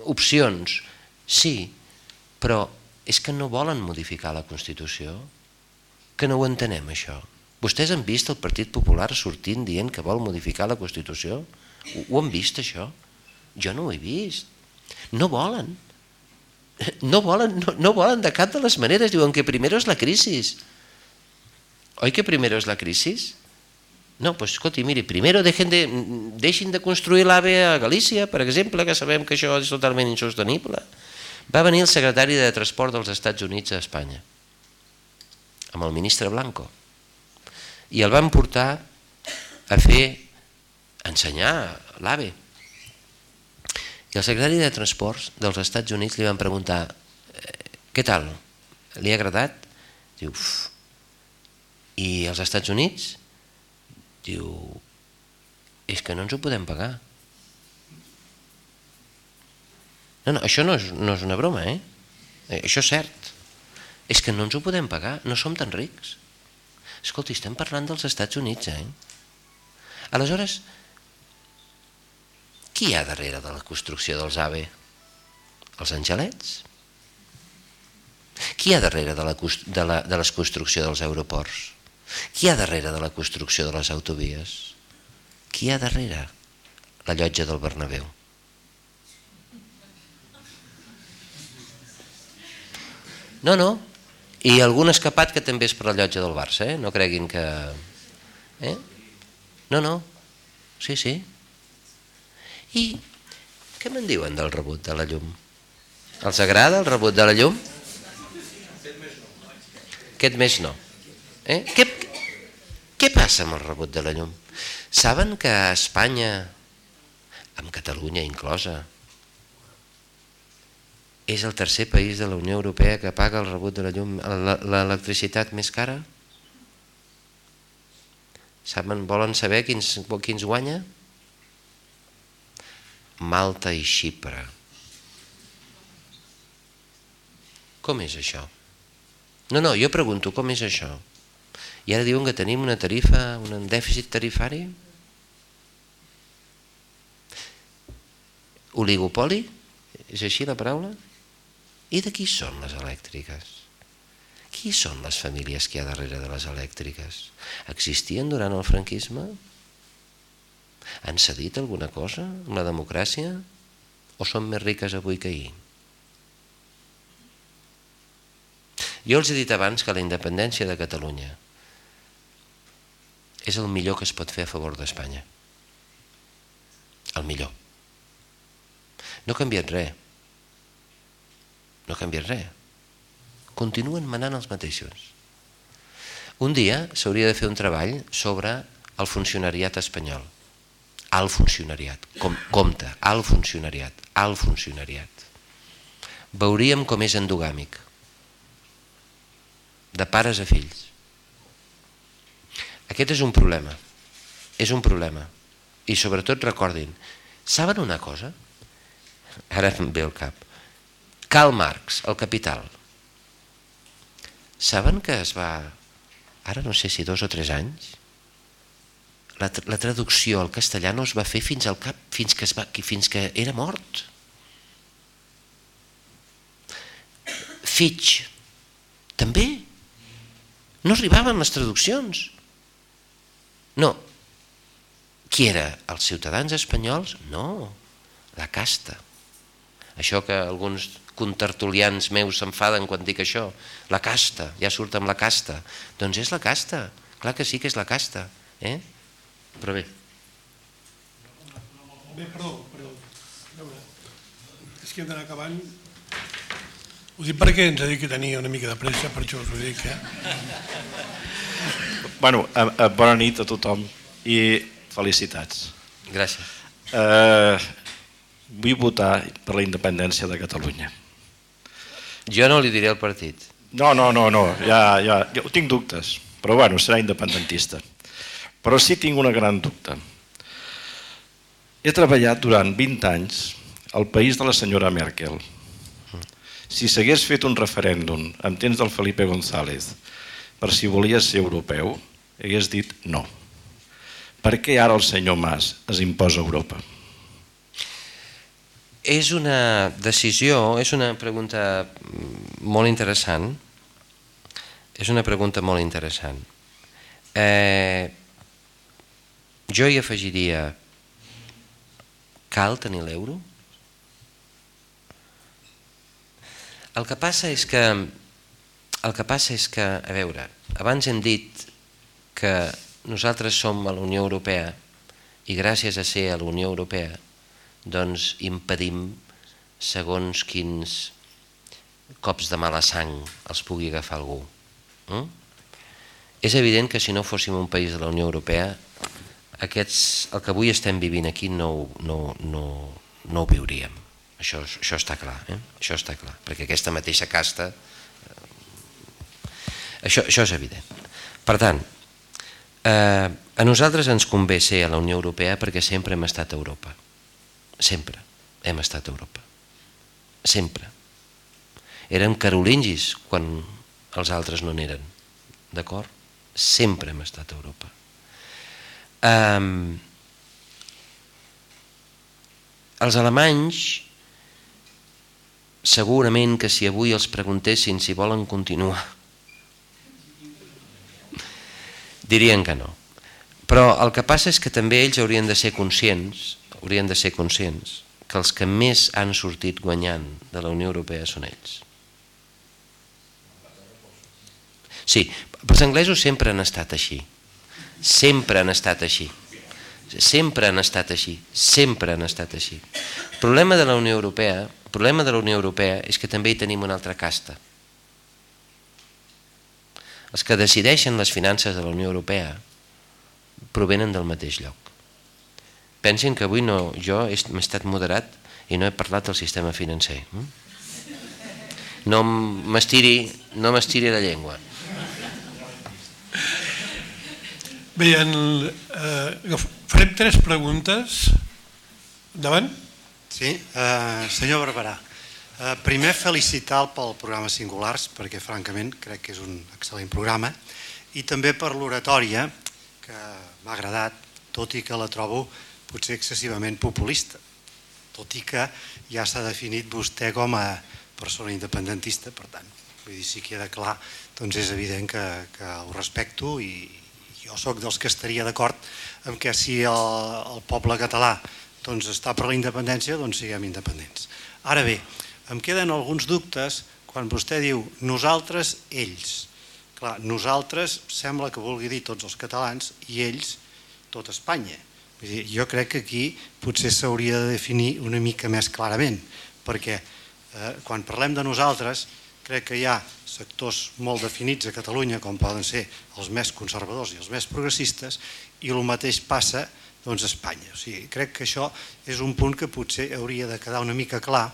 opcions, sí, però és que no volen modificar la Constitució, que no ho entenem això. Vostès han vist el Partit Popular sortint dient que vol modificar la Constitució? Ho, ho han vist això? Jo no ho he vist. No volen no volen, no, no volen de cap de les maneres, diuen que primero és la crisi. Oi que primero és la crisi? No, pues escolti, miri, primero dejen de, deixin de construir l'AVE a Galícia, per exemple, que sabem que això és totalment insostenible. Va venir el secretari de Transport dels Estats Units a Espanya, amb el ministre Blanco, i el van portar a fer, a ensenyar l'AVE, el secretari de Transports dels Estats Units li van preguntar eh, què tal? Li ha agradat? Diu, uf. I els Estats Units? Diu, és que no ens ho podem pagar. No, no, això no és, no és una broma, eh? eh? Això és cert. És que no ens ho podem pagar, no som tan rics. Escolta, estem parlant dels Estats Units, eh? Aleshores, qui hi ha darrere de la construcció dels AVE? Els angelets? Qui hi ha darrere de la, de, la, de les construcció dels aeroports? Qui hi ha darrere de la construcció de les autovies? Qui hi ha darrere? La llotja del Bernabéu. No, no. I algun escapat que també és per la llotja del Barça, eh? No creguin que... Eh? No, no. Sí, sí. I què me'n diuen del rebut de la llum? Els agrada el rebut de la llum? Aquest mes no. Eh? Què Què passa amb el rebut de la llum? Saben que a Espanya, amb Catalunya inclosa, és el tercer país de la Unió Europea que paga el rebut de la llum, l'electricitat més cara? Saben, volen saber quins, quins guanya? Malta i Xipre. Com és això? No, no, jo pregunto, com és això? I ara diuen que tenim una tarifa, un dèficit tarifari? Oligopoli? És així la paraula? I de qui són les elèctriques? Qui són les famílies que hi ha darrere de les elèctriques? Existien durant el franquisme? Han cedit alguna cosa amb la democràcia? O són més riques avui que ahir? Jo els he dit abans que la independència de Catalunya és el millor que es pot fer a favor d'Espanya. El millor. No ha canviat res. No ha canviat res. Continuen manant els mateixos. Un dia s'hauria de fer un treball sobre el funcionariat espanyol. Al funcionariat. Com, compte, al funcionariat. Al funcionariat. Veuríem com és endogàmic de pares a fills. Aquest és un problema. És un problema. I sobretot recordin, saben una cosa? Ara em ve el cap. Karl Marx, el Capital. Saben que es va, ara no sé si dos o tres anys, la, la traducció al castellà no es va fer fins al cap, fins que, es va, fins que era mort. Fitch, també no arribaven les traduccions. No. Qui era? Els ciutadans espanyols? No. La casta. Això que alguns contertulians meus s'enfaden quan dic això. La casta, ja surt amb la casta. Doncs és la casta. Clar que sí que és la casta. Eh? Però bé. Bé, perdó, perdó. És que hem d'anar acabant ho dic perquè ens ha dit que tenia una mica de pressa, per això us ho dic. Eh? Bueno, eh, eh, bona nit a tothom i felicitats. Gràcies. Eh, vull votar per la independència de Catalunya. Jo no li diré al partit. No, no, no, no ja, ja, jo tinc dubtes, però bueno, serà independentista. Però sí tinc una gran dubte. He treballat durant 20 anys al país de la senyora Merkel, si s'hagués fet un referèndum en temps del Felipe González per si volia ser europeu, hagués dit no. Per què ara el senyor Mas es imposa a Europa? És una decisió, és una pregunta molt interessant. És una pregunta molt interessant. Eh, jo hi afegiria cal tenir l'euro? El que passa és que el que passa és que, a veure, abans hem dit que nosaltres som a la Unió Europea i gràcies a ser a la Unió Europea doncs impedim segons quins cops de mala sang els pugui agafar algú. Mm? És evident que si no fóssim un país de la Unió Europea aquests, el que avui estem vivint aquí no, no, no, no ho viuríem. Això, això està clar, eh? això està clar, perquè aquesta mateixa casta, eh, això, això és evident. Per tant, eh, a nosaltres ens convé ser a la Unió Europea perquè sempre hem estat a Europa. Sempre hem estat a Europa. Sempre. Érem carolingis quan els altres no n'eren. D'acord? Sempre hem estat a Europa. Eh, els alemanys segurament que si avui els preguntessin si volen continuar, dirien que no. Però el que passa és que també ells haurien de ser conscients, haurien de ser conscients, que els que més han sortit guanyant de la Unió Europea són ells. Sí, els anglesos sempre han estat així. Sempre han estat així. Sempre han estat així. Sempre han estat així. El problema de la Unió Europea problema de la Unió Europea és que també hi tenim una altra casta. Els que decideixen les finances de la Unió Europea provenen del mateix lloc. Pensin que avui no, jo he estat moderat i no he parlat del sistema financer. Hm? No m'estiri no m'estiri la llengua. Bé, en, eh, farem tres preguntes. Endavant. Sí, eh, senyor Barberà, eh, primer felicitar pel programa Singulars, perquè francament crec que és un excel·lent programa, i també per l'oratòria, que m'ha agradat, tot i que la trobo potser excessivament populista, tot i que ja s'ha definit vostè com a persona independentista, per tant, vull dir, si queda clar, doncs és evident que, que ho respecto i jo sóc dels que estaria d'acord amb que si el, el poble català doncs, està per la independència, doncs siguem independents. Ara bé, em queden alguns dubtes quan vostè diu nosaltres, ells. Clar, nosaltres sembla que vulgui dir tots els catalans i ells tot Espanya. Vull dir, jo crec que aquí potser s'hauria de definir una mica més clarament, perquè eh, quan parlem de nosaltres, crec que hi ha sectors molt definits a Catalunya, com poden ser els més conservadors i els més progressistes, i el mateix passa doncs, a Espanya. O sigui, crec que això és un punt que potser hauria de quedar una mica clar,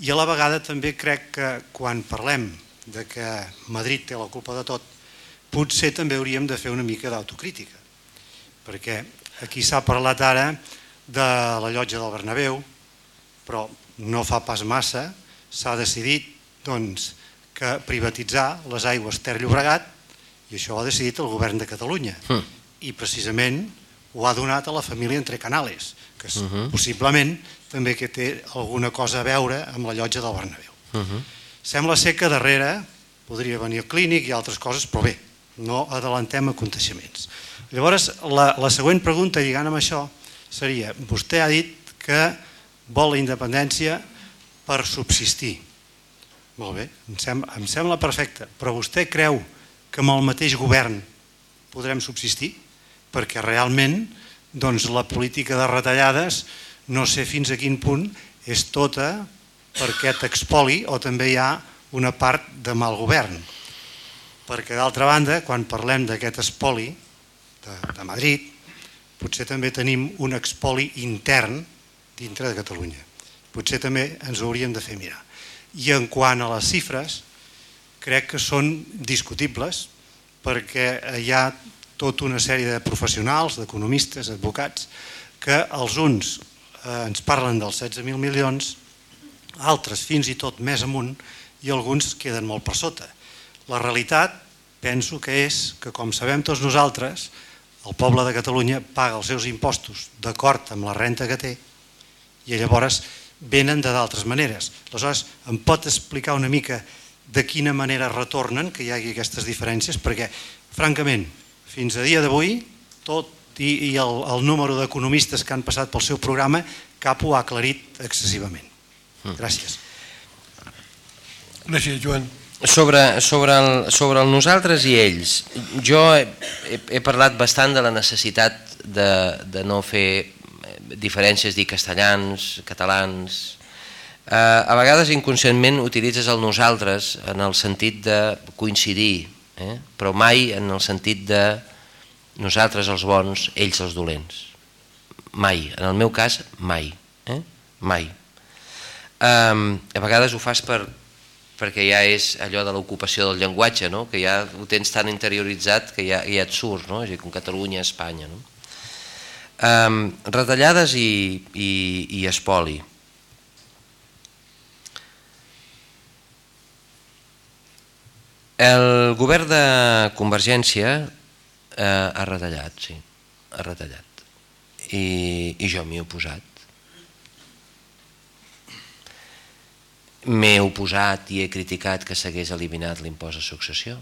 i a la vegada també crec que quan parlem de que Madrid té la culpa de tot, potser també hauríem de fer una mica d'autocrítica, perquè aquí s'ha parlat ara de la llotja del Bernabéu, però no fa pas massa s'ha decidit doncs, que privatitzar les aigües Ter Llobregat i això ho ha decidit el govern de Catalunya mm. i precisament ho ha donat a la família Entre Canales que uh mhm. -huh. possiblement també que té alguna cosa a veure amb la llotja del Bernabéu uh mhm. -huh. sembla ser que darrere podria venir el clínic i altres coses però bé, no adelantem aconteixements llavors la, la següent pregunta lligant amb això seria, vostè ha dit que vol la independència per subsistir. Molt bé, em sembla, em sembla perfecte, però vostè creu que amb el mateix govern podrem subsistir? Perquè realment doncs, la política de retallades no sé fins a quin punt és tota per aquest expoli o també hi ha una part de mal govern. Perquè d'altra banda, quan parlem d'aquest espoli de, de Madrid, potser també tenim un expoli intern dintre de Catalunya potser també ens ho hauríem de fer mirar. I en quant a les xifres, crec que són discutibles perquè hi ha tota una sèrie de professionals, d'economistes, advocats, que els uns eh, ens parlen dels 16.000 milions, altres fins i tot més amunt i alguns queden molt per sota. La realitat penso que és que, com sabem tots nosaltres, el poble de Catalunya paga els seus impostos d'acord amb la renta que té i llavors venen de d'altres maneres. Aleshores, em pot explicar una mica de quina manera retornen que hi hagi aquestes diferències? Perquè, francament, fins a dia d'avui, tot i, i el, el número d'economistes que han passat pel seu programa, cap ho ha aclarit excessivament. Hmm. Gràcies. Gràcies, Joan. Sobre, sobre, el, sobre el nosaltres i ells, jo he, he, he parlat bastant de la necessitat de, de no fer diferències dir castellans, catalans... Eh, a vegades inconscientment utilitzes el nosaltres en el sentit de coincidir, eh? però mai en el sentit de nosaltres els bons, ells els dolents. Mai, en el meu cas, mai. Eh? Mai. Um, a vegades ho fas per, perquè ja és allò de l'ocupació del llenguatge, no? que ja ho tens tan interioritzat que ja, ja et surt, no? és a dir, com Catalunya, Espanya. No? Um, retallades i, i, i espoli. El govern de Convergència eh, ha retallat, sí, ha retallat. I, i jo m'hi he oposat. M'he oposat i he criticat que s'hagués eliminat l'impost de successió,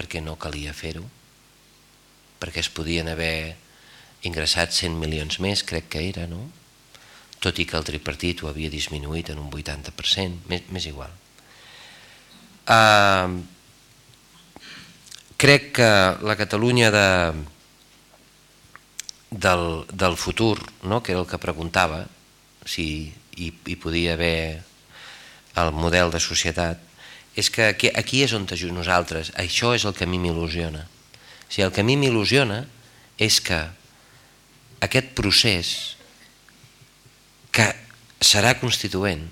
perquè no calia fer-ho perquè es podien haver ingressat 100 milions més, crec que era, no? tot i que el tripartit ho havia disminuït en un 80%, més, més igual. Uh, crec que la Catalunya de, del, del futur, no? que era el que preguntava, si hi, hi podia haver el model de societat, és que aquí, aquí és on nosaltres, això és el que a mi m'il·lusiona sigui, el que a mi m'il·lusiona és que aquest procés que serà constituent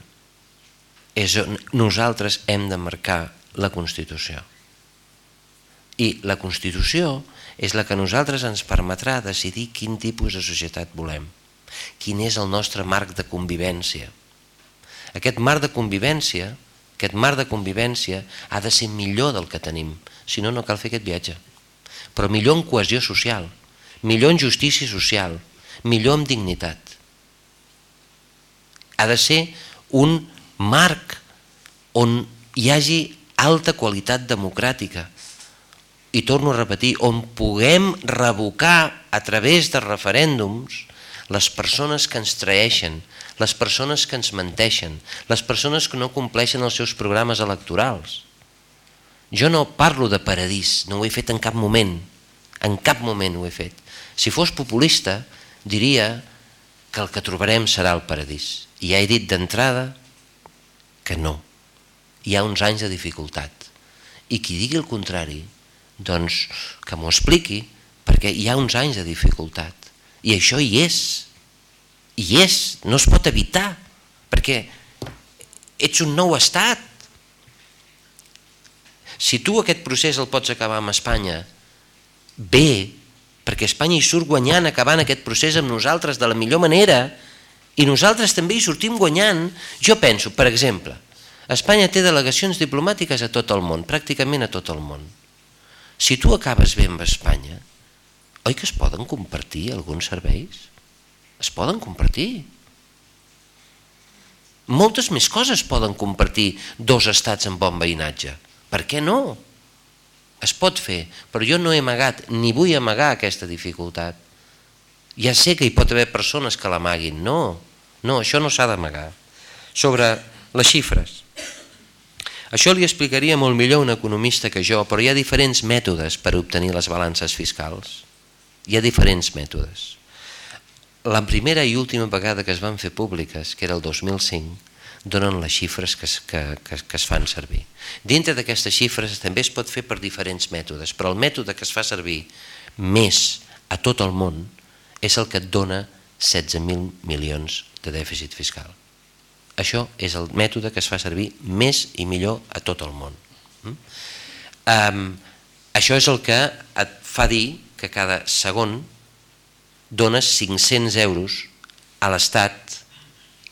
és on nosaltres hem de marcar la Constitució. I la Constitució és la que nosaltres ens permetrà decidir quin tipus de societat volem, quin és el nostre marc de convivència. Aquest marc de convivència, aquest marc de convivència ha de ser millor del que tenim, si no, no cal fer aquest viatge. Però millor en cohesió social, millor en justícia social, millor en dignitat. Ha de ser un marc on hi hagi alta qualitat democràtica i torno a repetir, on puguem revocar a través de referèndums les persones que ens traeixen, les persones que ens menteixen, les persones que no compleixen els seus programes electorals. Jo no parlo de paradís, no ho he fet en cap moment, en cap moment ho he fet. Si fos populista, diria que el que trobarem serà el paradís. I ja he dit d'entrada que no. Hi ha uns anys de dificultat. I qui digui el contrari, doncs que m'ho expliqui, perquè hi ha uns anys de dificultat. I això hi és. Hi és, no es pot evitar, perquè ets un nou estat. Si tu aquest procés el pots acabar amb Espanya, bé, perquè Espanya hi surt guanyant acabant aquest procés amb nosaltres de la millor manera i nosaltres també hi sortim guanyant. Jo penso, per exemple, Espanya té delegacions diplomàtiques a tot el món, pràcticament a tot el món. Si tu acabes bé amb Espanya, oi que es poden compartir alguns serveis? Es poden compartir. Moltes més coses poden compartir dos estats amb bon veïnatge. Per què no? Es pot fer, però jo no he amagat, ni vull amagar aquesta dificultat. Ja sé que hi pot haver persones que l'amaguin. No, no, això no s'ha d'amagar. Sobre les xifres. Això li explicaria molt millor un economista que jo, però hi ha diferents mètodes per obtenir les balances fiscals. Hi ha diferents mètodes. La primera i última vegada que es van fer públiques, que era el 2005, donen les xifres que es, que, que, que es fan servir. Dintre d'aquestes xifres també es pot fer per diferents mètodes, però el mètode que es fa servir més a tot el món és el que et dona 16.000 milions de dèficit fiscal. Això és el mètode que es fa servir més i millor a tot el món. Um, això és el que et fa dir que cada segon dones 500 euros a l'Estat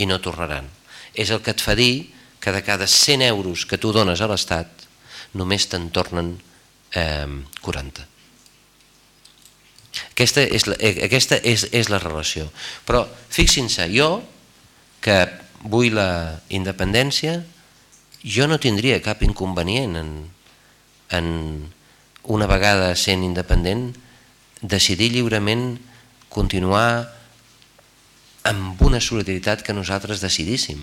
i no tornaran. És el que et fa dir que de cada 100 euros que tu dones a l'Estat només te'n tornen eh, 40. Aquesta és la, eh, aquesta és, és la relació. Però fixin-se, jo que vull la independència, jo no tindria cap inconvenient en, en una vegada sent independent decidir lliurement continuar amb una solidaritat que nosaltres decidíssim,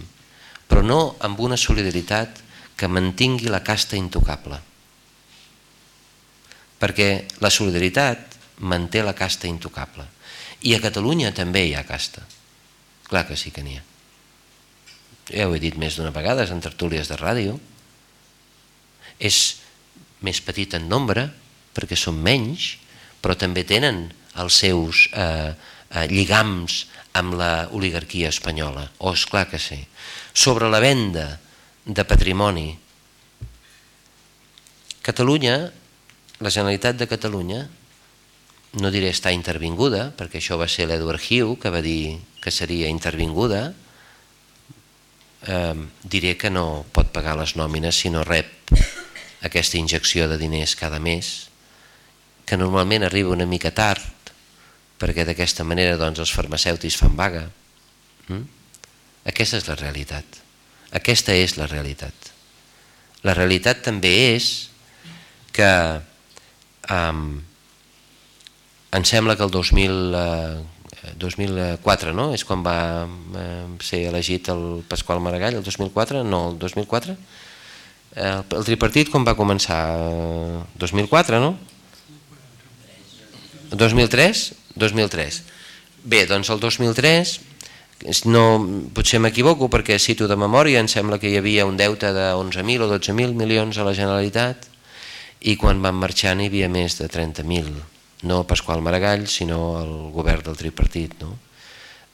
però no amb una solidaritat que mantingui la casta intocable. Perquè la solidaritat manté la casta intocable. I a Catalunya també hi ha casta. Clar que sí que n'hi ha ja ho he dit més d'una vegada en tertúlies de ràdio, és més petit en nombre, perquè són menys, però també tenen els seus eh, eh, lligams amb la oligarquia espanyola, o oh, és clar que sí. Sobre la venda de patrimoni, Catalunya, la Generalitat de Catalunya, no diré està intervinguda, perquè això va ser l'Edward Hugh que va dir que seria intervinguda, eh, diré que no pot pagar les nòmines si no rep aquesta injecció de diners cada mes, que normalment arriba una mica tard, perquè d'aquesta manera doncs, els farmacèutics fan vaga. Mm? Aquesta és la realitat. Aquesta és la realitat. La realitat també és que um, em sembla que el 2000, uh, 2004, no? És quan va eh, ser elegit el Pasqual Maragall, el 2004? No, el 2004? El, el tripartit quan va començar? 2004, no? 2003? 2003. Bé, doncs el 2003, no, potser m'equivoco perquè cito de memòria, em sembla que hi havia un deute de 11.000 o 12.000 milions a la Generalitat i quan van marxar n'hi havia més de 30.000, no Pasqual Maragall, sinó el govern del tripartit. No?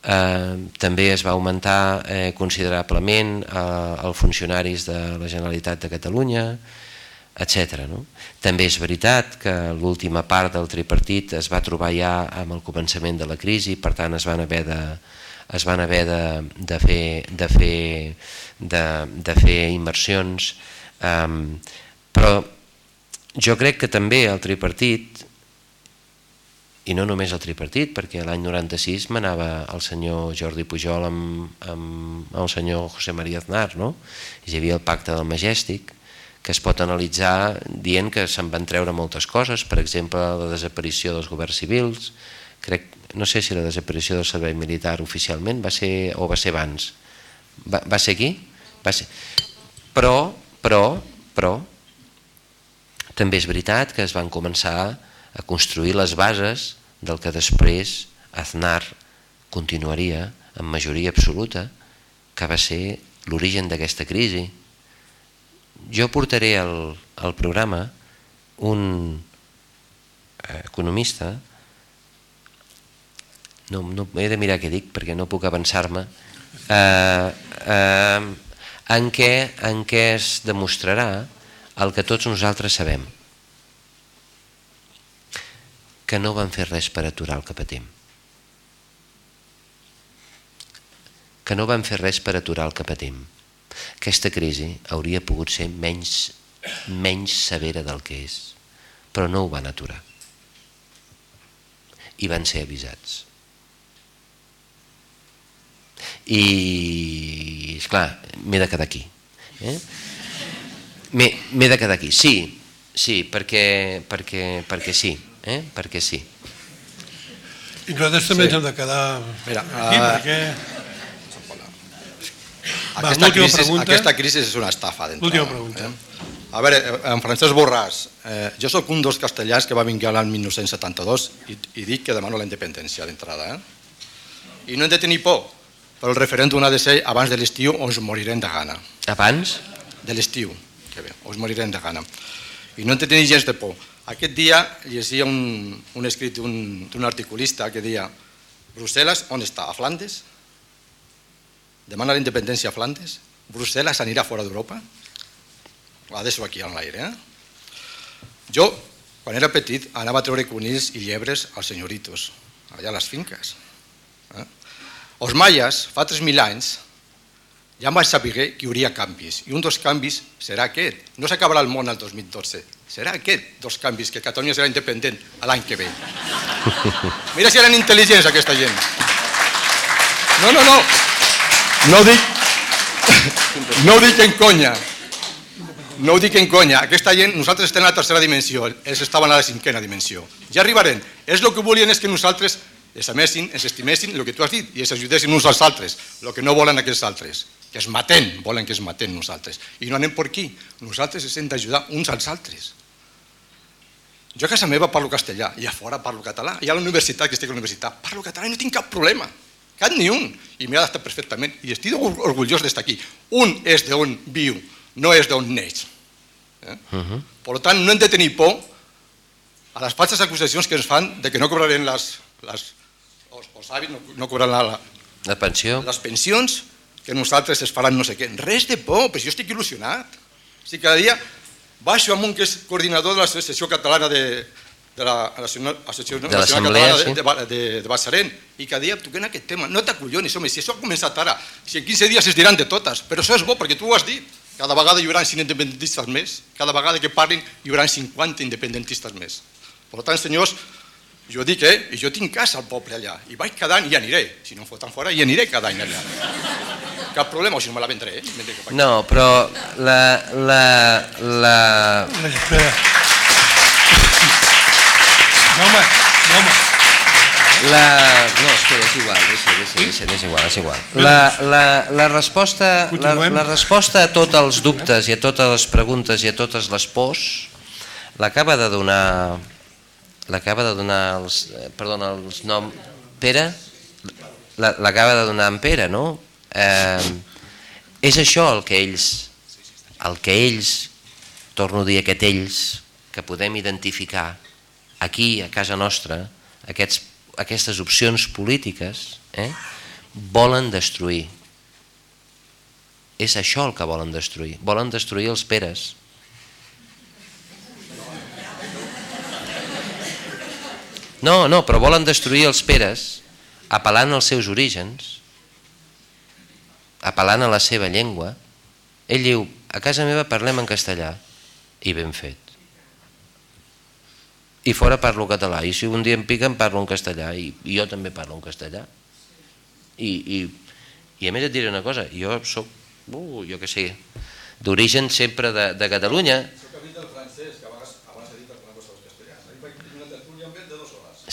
Eh, també es va augmentar eh, considerablement eh, els funcionaris de la Generalitat de Catalunya, etc. No? També és veritat que l'última part del tripartit es va trobar ja amb el començament de la crisi, per tant es van haver de, es van haver de, de, fer, de, fer, de, de fer inversions, um, però jo crec que també el tripartit, i no només el tripartit, perquè l'any 96 manava el senyor Jordi Pujol amb, amb, el senyor José María Aznar, no? hi havia el pacte del Majestic, que es pot analitzar dient que se'n van treure moltes coses, per exemple la desaparició dels governs civils, crec, no sé si la desaparició del servei militar oficialment va ser o va ser abans. Va, va ser aquí? Va ser. Però, però, però, també és veritat que es van començar a construir les bases del que després Aznar continuaria amb majoria absoluta, que va ser l'origen d'aquesta crisi. Jo portaré al, al programa un eh, economista, no, no he de mirar què dic perquè no puc avançar-me, eh, eh, en, què, en què es demostrarà el que tots nosaltres sabem, que no van fer res per aturar el que patim. Que no van fer res per aturar el que patim. Aquesta crisi hauria pogut ser menys, menys severa del que és, però no ho van aturar. I van ser avisats. I, esclar, m'he de quedar aquí. Eh? M'he de quedar aquí, sí, sí, perquè, perquè, perquè sí, eh? perquè sí. I nosaltres també sí. ens hem de quedar Mira, aquí uh, perquè... Aquesta, Va, crisi, pregunta. aquesta crisi és una estafa L'última pregunta. Eh? A veure, en Francesc Borràs, eh, jo sóc un dels castellans que va vingar l'any 1972 i, i dic que demano la independència d'entrada. Eh? I no hem de tenir por, però el referèndum ha de ser abans de l'estiu o ens morirem de gana. Abans? De l'estiu que bé, us morirem de gana. I no en tenia gens de por. Aquest dia llegia un, un escrit d'un articulista que deia Brussel·les on està? A Flandes? Demana la independència a Flandes? Brussel·les anirà fora d'Europa? La deixo aquí en l'aire. Eh? Jo, quan era petit, anava a treure conills i llebres als senyoritos, allà a les finques. Els maies, fa 3.000 anys, ja vaig saber que hi hauria canvis, i un dels canvis serà aquest. No s'acabarà el món el 2012, serà aquest dos canvis, que Catalunya serà independent l'any que ve. [laughs] Mira si eren intel·ligents aquesta gent. No, no, no. No ho dic, [laughs] no ho dic en conya. No ho dic en conya. Aquesta gent, nosaltres estem a la tercera dimensió, ells estaven a la cinquena dimensió. Ja arribarem. És el que volien és que nosaltres els amessin, ens estimessin el que tu has dit i ens ajudessin uns als altres, el que no volen aquests altres que es maten, volen que es maten nosaltres. I no anem per aquí, nosaltres ens hem d'ajudar uns als altres. Jo a casa meva parlo castellà i a fora parlo català. I a la universitat, que estic a la universitat, parlo català i no tinc cap problema. Cap ni un. I m'he adaptat perfectament. I estic orgullós d'estar aquí. Un és d'on viu, no és d'on neix. Eh? Uh -huh. Per tant, no hem de tenir por a les falses acusacions que ens fan de que no cobrarem les, les els, avis no, no cobraran la, la, la pensió. les pensions que nosaltres es faran no sé què. Res de por, però jo estic il·lusionat. O sigui, cada dia baixo amb un que és coordinador de l'Associació Catalana de, de l'Associació la, Nacional Catalana sí. de, de, de, i cada dia toquem aquest tema. No t'acollonis, home, si això ha començat ara, si en 15 dies es diran de totes, però això és bo perquè tu ho has dit. Cada vegada hi haurà 5 independentistes més, cada vegada que parlin hi haurà 50 independentistes més. Per tant, senyors, jo dic, eh, i jo tinc casa al poble allà, i vaig cada any i aniré. Si no em foten fora, hi aniré cada any allà. Cap problema, o si no me la vendré. Eh? No, però la... la, la... No, home, no, home. La... No, espera, és igual, deixa, deixa, deixa, és igual, és igual. La, la, la, resposta, la, la resposta a tots els dubtes i a totes les preguntes i a totes les pors l'acaba de donar l'acaba de donar els, eh, perdona, els nom Pere l'acaba de donar en Pere, no? Eh, és això el que ells, el que ells, torno a dir aquest ells, que podem identificar aquí, a casa nostra, aquests, aquestes opcions polítiques, eh, volen destruir. És això el que volen destruir. Volen destruir els peres. No, no, però volen destruir els peres apel·lant als seus orígens, apel·lant a la seva llengua. Ell diu, a casa meva parlem en castellà, i ben fet. I fora parlo català, i si un dia em piquen parlo en castellà, i, i jo també parlo en castellà. I, i, i a més et diré una cosa, jo sóc, uh, jo que sé, d'origen sempre de, de Catalunya,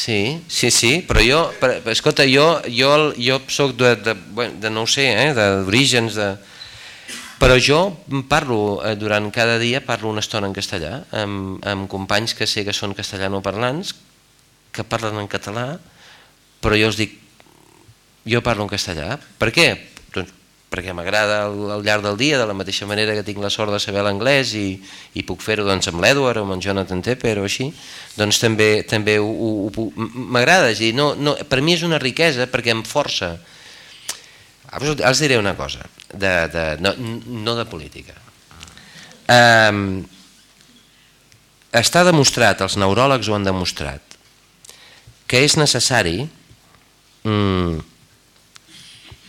Sí, sí, sí, però jo, per, escolta, jo, jo, jo soc de, de, de no ho sé, eh, d'orígens, de, però jo parlo, eh, durant cada dia parlo una estona en castellà, amb, amb companys que sé que són castellanoparlants, que parlen en català, però jo els dic, jo parlo en castellà. Per què? Perquè m'agrada al, llarg del dia, de la mateixa manera que tinc la sort de saber l'anglès i, i puc fer-ho doncs, amb l'Edward o amb en Jonathan Tepper o així, doncs també, també m'agrada. No, no, per mi és una riquesa perquè em força. Els diré una cosa, de, de, no, no de política. Um, està demostrat, els neuròlegs ho han demostrat, que és necessari um,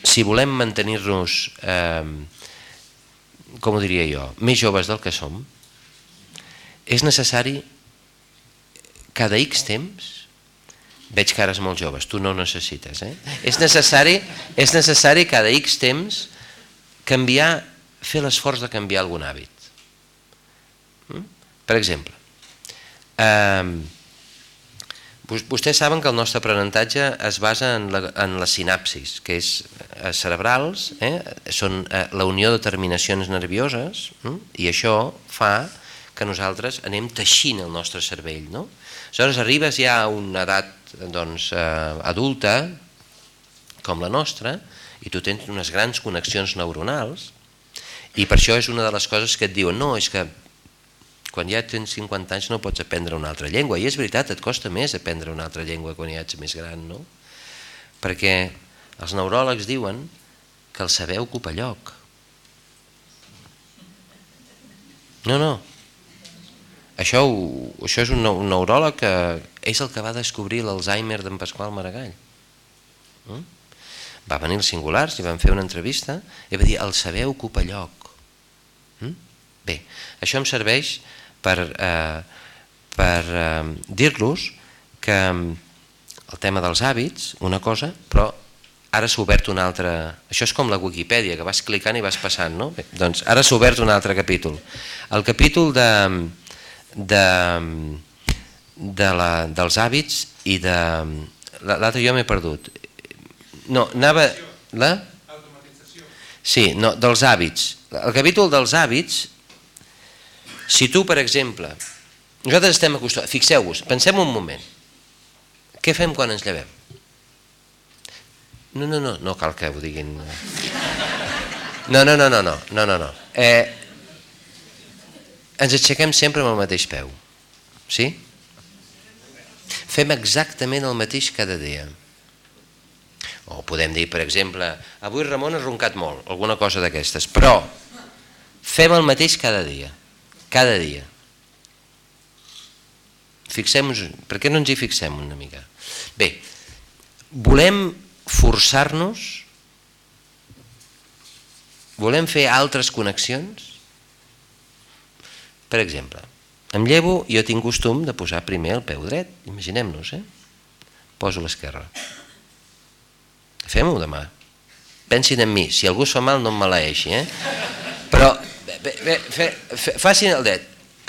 si volem mantenir-nos, eh, com ho diria jo, més joves del que som, és necessari cada X temps, veig cares molt joves, tu no ho necessites, eh? és, necessari, és necessari cada X temps canviar, fer l'esforç de canviar algun hàbit. Mm? Per exemple, eh, Vostès saben que el nostre aprenentatge es basa en, la, en les sinapsis, que és eh, cerebrals, eh? són eh, la unió de terminacions nervioses, eh? i això fa que nosaltres anem teixint el nostre cervell. No? Aleshores arribes ja a una edat doncs, eh, adulta, com la nostra, i tu tens unes grans connexions neuronals, i per això és una de les coses que et diuen no, és que quan ja tens 50 anys no pots aprendre una altra llengua, i és veritat, et costa més aprendre una altra llengua quan ja ets més gran, no? Perquè els neuròlegs diuen que el saber ocupa lloc. No, no. Això, això és un, un neuròleg que és el que va descobrir l'Alzheimer d'en Pasqual Maragall. Mm? Va venir els singulars i van fer una entrevista i va dir el saber ocupa lloc. Mm? Bé, això em serveix per, eh, per eh, dir-los que el tema dels hàbits, una cosa, però ara s'ha obert un altre... Això és com la Wikipedia, que vas clicant i vas passant, no? Bé, doncs ara s'ha obert un altre capítol. El capítol de, de, de la, dels hàbits i de... L'altre jo m'he perdut. No, anava... La? Sí, no, dels hàbits. El capítol dels hàbits si tu, per exemple, nosaltres estem acostumats, fixeu-vos, pensem un moment, què fem quan ens llevem? No, no, no, no cal que ho diguin. No, no, no, no, no, no, no, no. Eh, ens aixequem sempre amb el mateix peu, sí? Fem exactament el mateix cada dia. O podem dir, per exemple, avui Ramon ha roncat molt, alguna cosa d'aquestes, però fem el mateix cada dia cada dia. Fixem-nos, per què no ens hi fixem una mica? Bé, volem forçar-nos, volem fer altres connexions? Per exemple, em llevo jo tinc costum de posar primer el peu dret, imaginem-nos, eh? Poso l'esquerra. Fem-ho demà. Pensin en mi, si algú es fa mal no em maleeixi, eh? Però bé, bé, fe, fe, facin el det.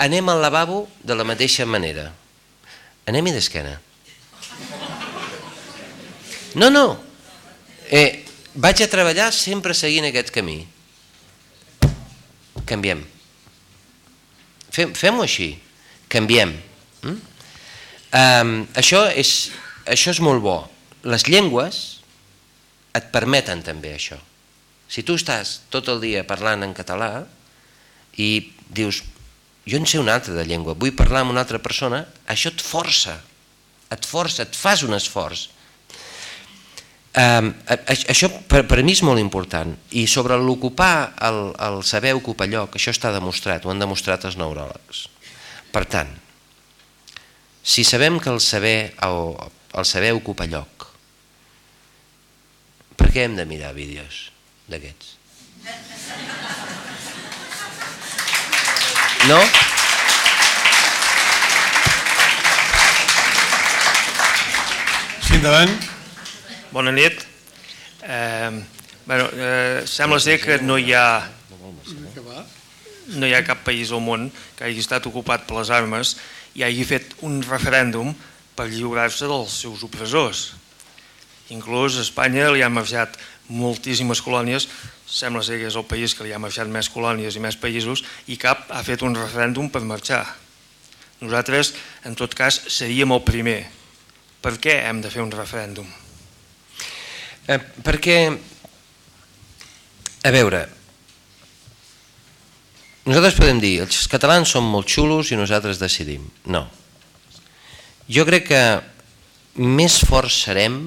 Anem al lavabo de la mateixa manera. Anem-hi d'esquena. No, no. Eh, vaig a treballar sempre seguint aquest camí. Canviem. Fem-ho fem així. Canviem. Mm? Um, això, és, això és molt bo. Les llengües et permeten també això. Si tu estàs tot el dia parlant en català, i dius, jo en sé una altra de llengua, vull parlar amb una altra persona, això et força, et força, et fas un esforç. Um, això per, per mi és molt important i sobre l'ocupar, el, el saber ocupar lloc, això està demostrat, ho han demostrat els neuròlegs. Per tant, si sabem que el saber, el, el saber ocupa lloc, per què hem de mirar vídeos d'aquests? No? Sí, endavant. Bona nit. Eh, bueno, eh, sembla ser que no hi ha no hi ha cap país al món que hagi estat ocupat per les armes i hagi fet un referèndum per lliurar-se dels seus opressors. Inclús a Espanya li han marxat moltíssimes colònies, sembla ser que és el país que li ha marxat més colònies i més països, i cap ha fet un referèndum per marxar. Nosaltres, en tot cas, seríem el primer. Per què hem de fer un referèndum? Eh, perquè, a veure, nosaltres podem dir, els catalans som molt xulos i nosaltres decidim. No. Jo crec que més forts serem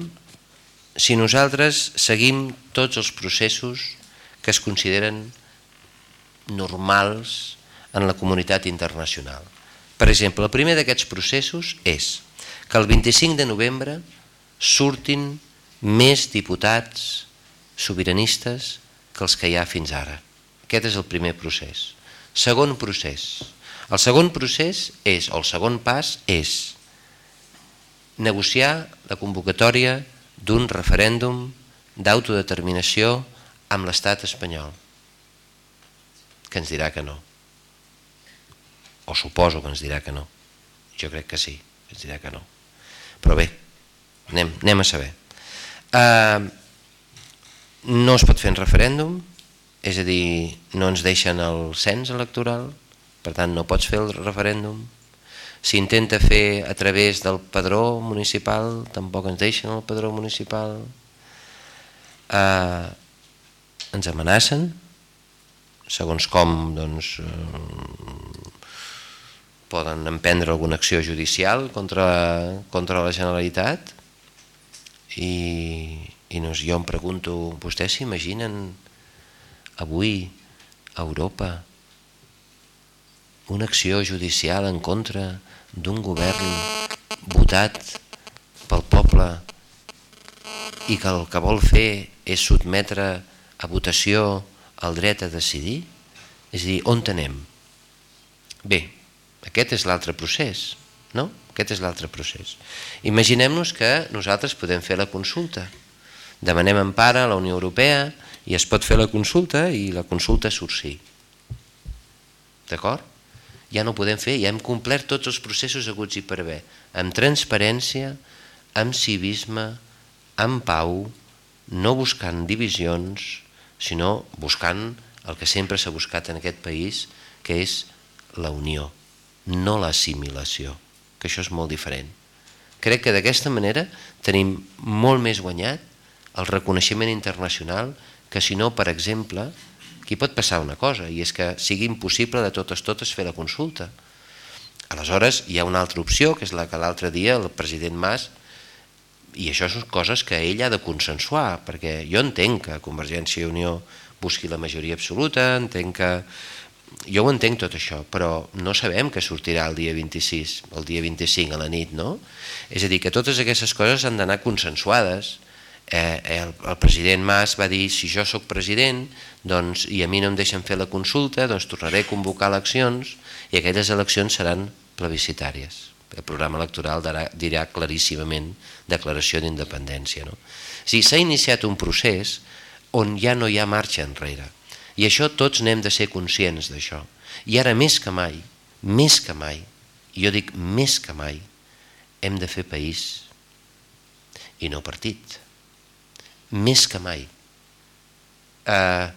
si nosaltres seguim tots els processos que es consideren normals en la comunitat internacional. Per exemple, el primer d'aquests processos és que el 25 de novembre surtin més diputats sobiranistes que els que hi ha fins ara. Aquest és el primer procés. Segon procés. El segon procés és, o el segon pas és negociar la convocatòria d'un referèndum d'autodeterminació amb l'estat espanyol, que ens dirà que no. O suposo que ens dirà que no. Jo crec que sí, que ens dirà que no. Però bé, anem, anem a saber. Uh, no es pot fer en referèndum, és a dir, no ens deixen el cens electoral, per tant no pots fer el referèndum, s'intenta fer a través del padró municipal, tampoc ens deixen el padró municipal, eh, ens amenacen, segons com doncs, eh, poden emprendre alguna acció judicial contra, contra la Generalitat. I, i no, jo em pregunto, vostès s'imaginen avui a Europa una acció judicial en contra d'un govern votat pel poble i que el que vol fer és sotmetre a votació el dret a decidir? És a dir, on tenem? Bé, aquest és l'altre procés, no? Aquest és l'altre procés. Imaginem-nos que nosaltres podem fer la consulta. Demanem empara a la Unió Europea i es pot fer la consulta i la consulta sí. D'acord? Ja no podem fer, ja hem complert tots els processos aguts i per haver, amb transparència, amb civisme, amb pau, no buscant divisions, sinó buscant el que sempre s'ha buscat en aquest país, que és la unió, no l'assimilació, que això és molt diferent. Crec que d'aquesta manera tenim molt més guanyat el reconeixement internacional que si no, per exemple, aquí pot passar una cosa, i és que sigui impossible de totes totes fer la consulta. Aleshores, hi ha una altra opció, que és la que l'altre dia el president Mas, i això són coses que ell ha de consensuar, perquè jo entenc que Convergència i Unió busqui la majoria absoluta, entenc que... Jo ho entenc tot això, però no sabem què sortirà el dia 26, el dia 25 a la nit, no? És a dir, que totes aquestes coses han d'anar consensuades, eh, el, el president Mas va dir si jo sóc president doncs, i a mi no em deixen fer la consulta doncs tornaré a convocar eleccions i aquelles eleccions seran plebiscitàries el programa electoral dirà claríssimament declaració d'independència no? o sigui, s'ha iniciat un procés on ja no hi ha marxa enrere i això tots n'hem de ser conscients d'això i ara més que mai més que mai, jo dic més que mai hem de fer país i no partit més que mai. Eh,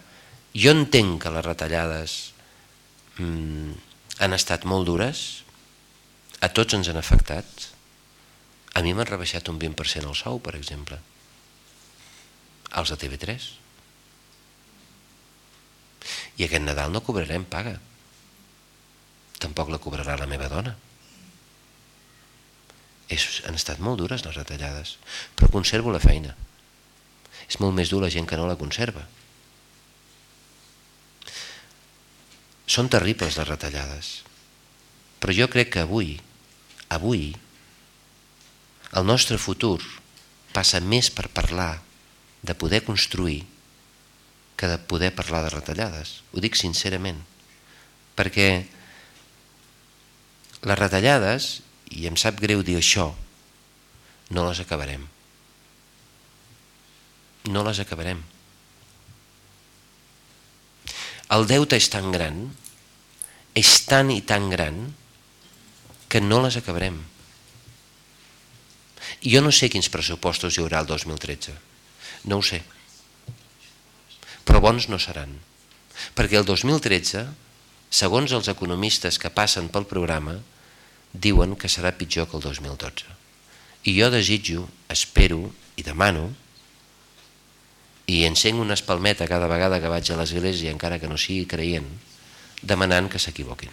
jo entenc que les retallades mm, han estat molt dures, a tots ens han afectat. A mi m'han rebaixat un 20% el sou, per exemple. Els de TV3. I aquest Nadal no cobrarem paga. tampoc la cobrarà la meva dona. És, han estat molt dures les retallades, però conservo la feina. És molt més dur la gent que no la conserva. Són terribles les retallades, però jo crec que avui, avui, el nostre futur passa més per parlar de poder construir que de poder parlar de retallades. Ho dic sincerament, perquè les retallades, i em sap greu dir això, no les acabarem. No les acabarem. El deute és tan gran, és tan i tan gran, que no les acabarem. Jo no sé quins pressupostos hi haurà el 2013. No ho sé. Però bons no seran. Perquè el 2013, segons els economistes que passen pel programa, diuen que serà pitjor que el 2012. I jo desitjo, espero i demano i encenc una espalmeta cada vegada que vaig a l'església, encara que no sigui creient, demanant que s'equivoquin.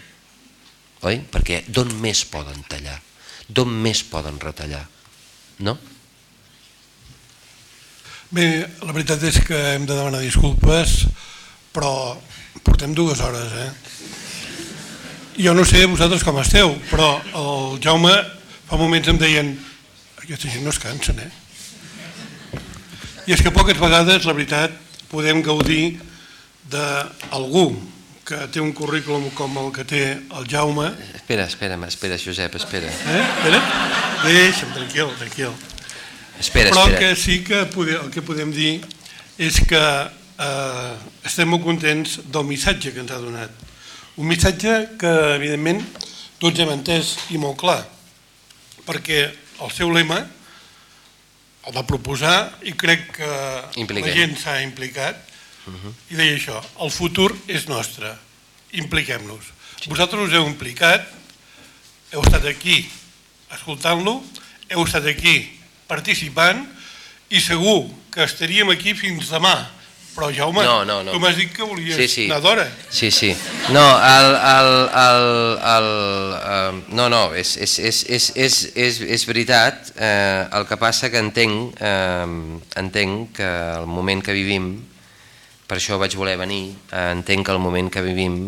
Oi? Perquè d'on més poden tallar? D'on més poden retallar? No? Bé, la veritat és que hem de demanar disculpes, però portem dues hores, eh? Jo no sé vosaltres com esteu, però el Jaume fa moments em deien aquesta gent no es cansen, eh? I és que poques vegades, la veritat, podem gaudir d'algú que té un currículum com el que té el Jaume. Espera, espera, espera, Josep, espera. Eh? Espera, deixa'm, tranquil, tranquil. Espera, Però espera. que sí que podem, el que podem dir és que eh, estem molt contents del missatge que ens ha donat. Un missatge que, evidentment, tots hem entès i molt clar, perquè el seu lema el va proposar i crec que Impliquem. la gent s'ha implicat i deia això, el futur és nostre, impliquem-nos. Vosaltres us heu implicat, heu estat aquí escoltant-lo, heu estat aquí participant i segur que estaríem aquí fins demà. Però Jaume, No, no, no. tu m'has dit que volies Sí, sí. anar d'hora. Sí, sí. No, el, el, el, el, el, no, no, és, és, és, és, és, és, és veritat. Eh, el que passa que entenc, eh, entenc que el moment que vivim, per això vaig voler venir, eh, entenc que el moment que vivim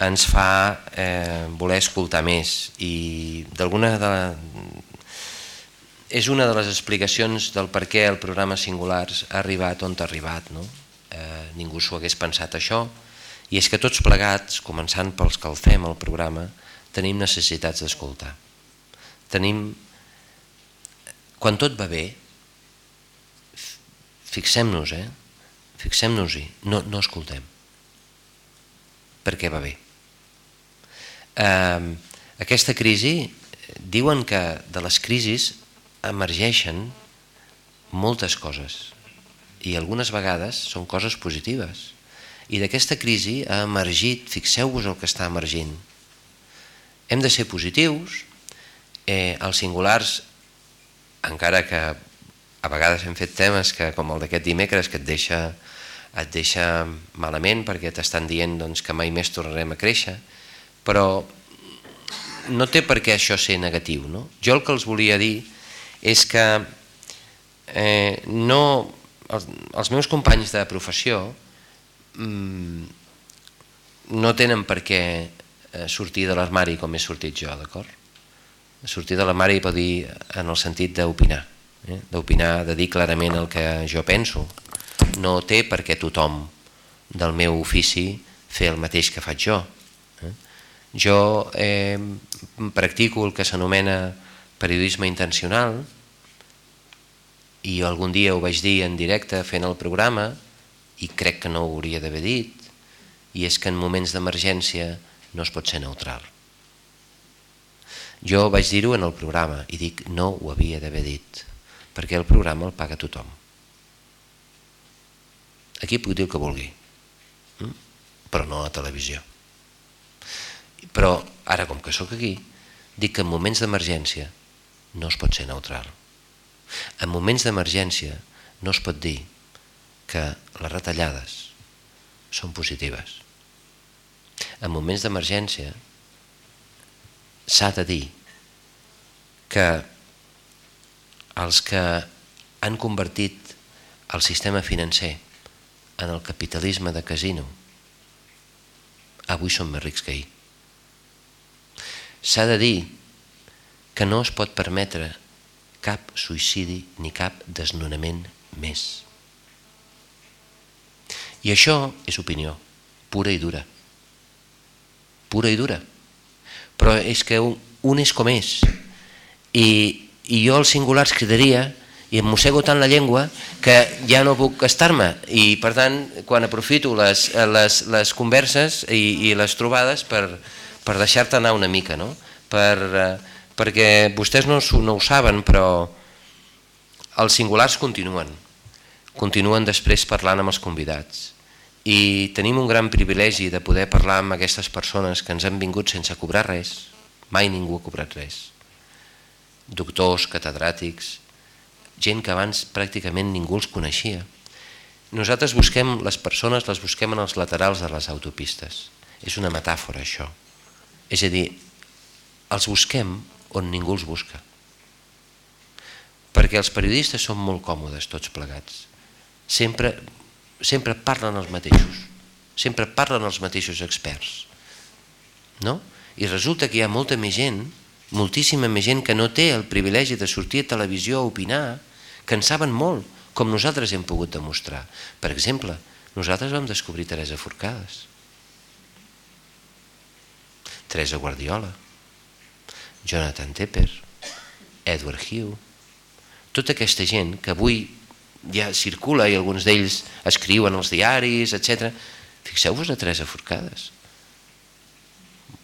ens fa eh, voler escoltar més i d'alguna de la, és una de les explicacions del per què el programa Singulars ha arribat on ha arribat. No? Eh, ningú s'ho hagués pensat això, i és que tots plegats, començant pels que el fem el programa, tenim necessitats d'escoltar. Tenim... Quan tot va bé, fixem-nos, eh? Fixem-nos-hi, no, no escoltem. Perquè va bé. Eh, aquesta crisi, diuen que de les crisis emergeixen moltes coses i algunes vegades són coses positives. I d'aquesta crisi ha emergit, fixeu-vos el que està emergint. Hem de ser positius, eh, els singulars, encara que a vegades hem fet temes que, com el d'aquest dimecres que et deixa, et deixa malament perquè t'estan dient doncs, que mai més tornarem a créixer, però no té per què això ser negatiu. No? Jo el que els volia dir és que eh, no, els, els meus companys de professió mm, no tenen per què eh, sortir de l'armari com he sortit jo, d'acord? Sortir de l'armari pot dir en el sentit d'opinar, eh? d'opinar, de dir clarament el que jo penso. No té per què tothom del meu ofici fer el mateix que faig jo. Eh? Jo eh, practico el que s'anomena periodisme intencional i algun dia ho vaig dir en directe fent el programa i crec que no ho hauria d'haver dit i és que en moments d'emergència no es pot ser neutral. Jo vaig dir-ho en el programa i dic no ho havia d'haver dit perquè el programa el paga tothom. Aquí puc dir el que vulgui, hm? però no a televisió. Però ara, com que sóc aquí, dic que en moments d'emergència no es pot ser neutral. En moments d'emergència no es pot dir que les retallades són positives. En moments d'emergència s'ha de dir que els que han convertit el sistema financer en el capitalisme de casino avui són més rics que ahir. S'ha de dir que no es pot permetre cap suïcidi ni cap desnonament més. I això és opinió, pura i dura. Pura i dura. Però és que un, un és com és. I, I jo als singulars cridaria i em mossego tant la llengua que ja no puc estar-me. I per tant quan aprofito les, les, les converses i, i les trobades per, per deixar-te anar una mica no? per, eh, perquè vostès no, no ho saben però els singulars continuen. Continuen després parlant amb els convidats. I tenim un gran privilegi de poder parlar amb aquestes persones que ens han vingut sense cobrar res. Mai ningú ha cobrat res doctors, catedràtics gent que abans pràcticament ningú els coneixia. Nosaltres busquem les persones, les busquem en els laterals de les autopistes. És una metàfora això. És a dir, els busquem on ningú els busca. Perquè els periodistes són molt còmodes tots plegats. Sempre, sempre parlen els mateixos. Sempre parlen els mateixos experts. No? I resulta que hi ha molta més gent moltíssima més gent que no té el privilegi de sortir a televisió a opinar, que en saben molt, com nosaltres hem pogut demostrar. Per exemple, nosaltres vam descobrir Teresa Forcades, Teresa Guardiola, Jonathan Tepper, Edward Hugh, tota aquesta gent que avui ja circula i alguns d'ells escriuen als diaris, etc. Fixeu-vos a Teresa Forcades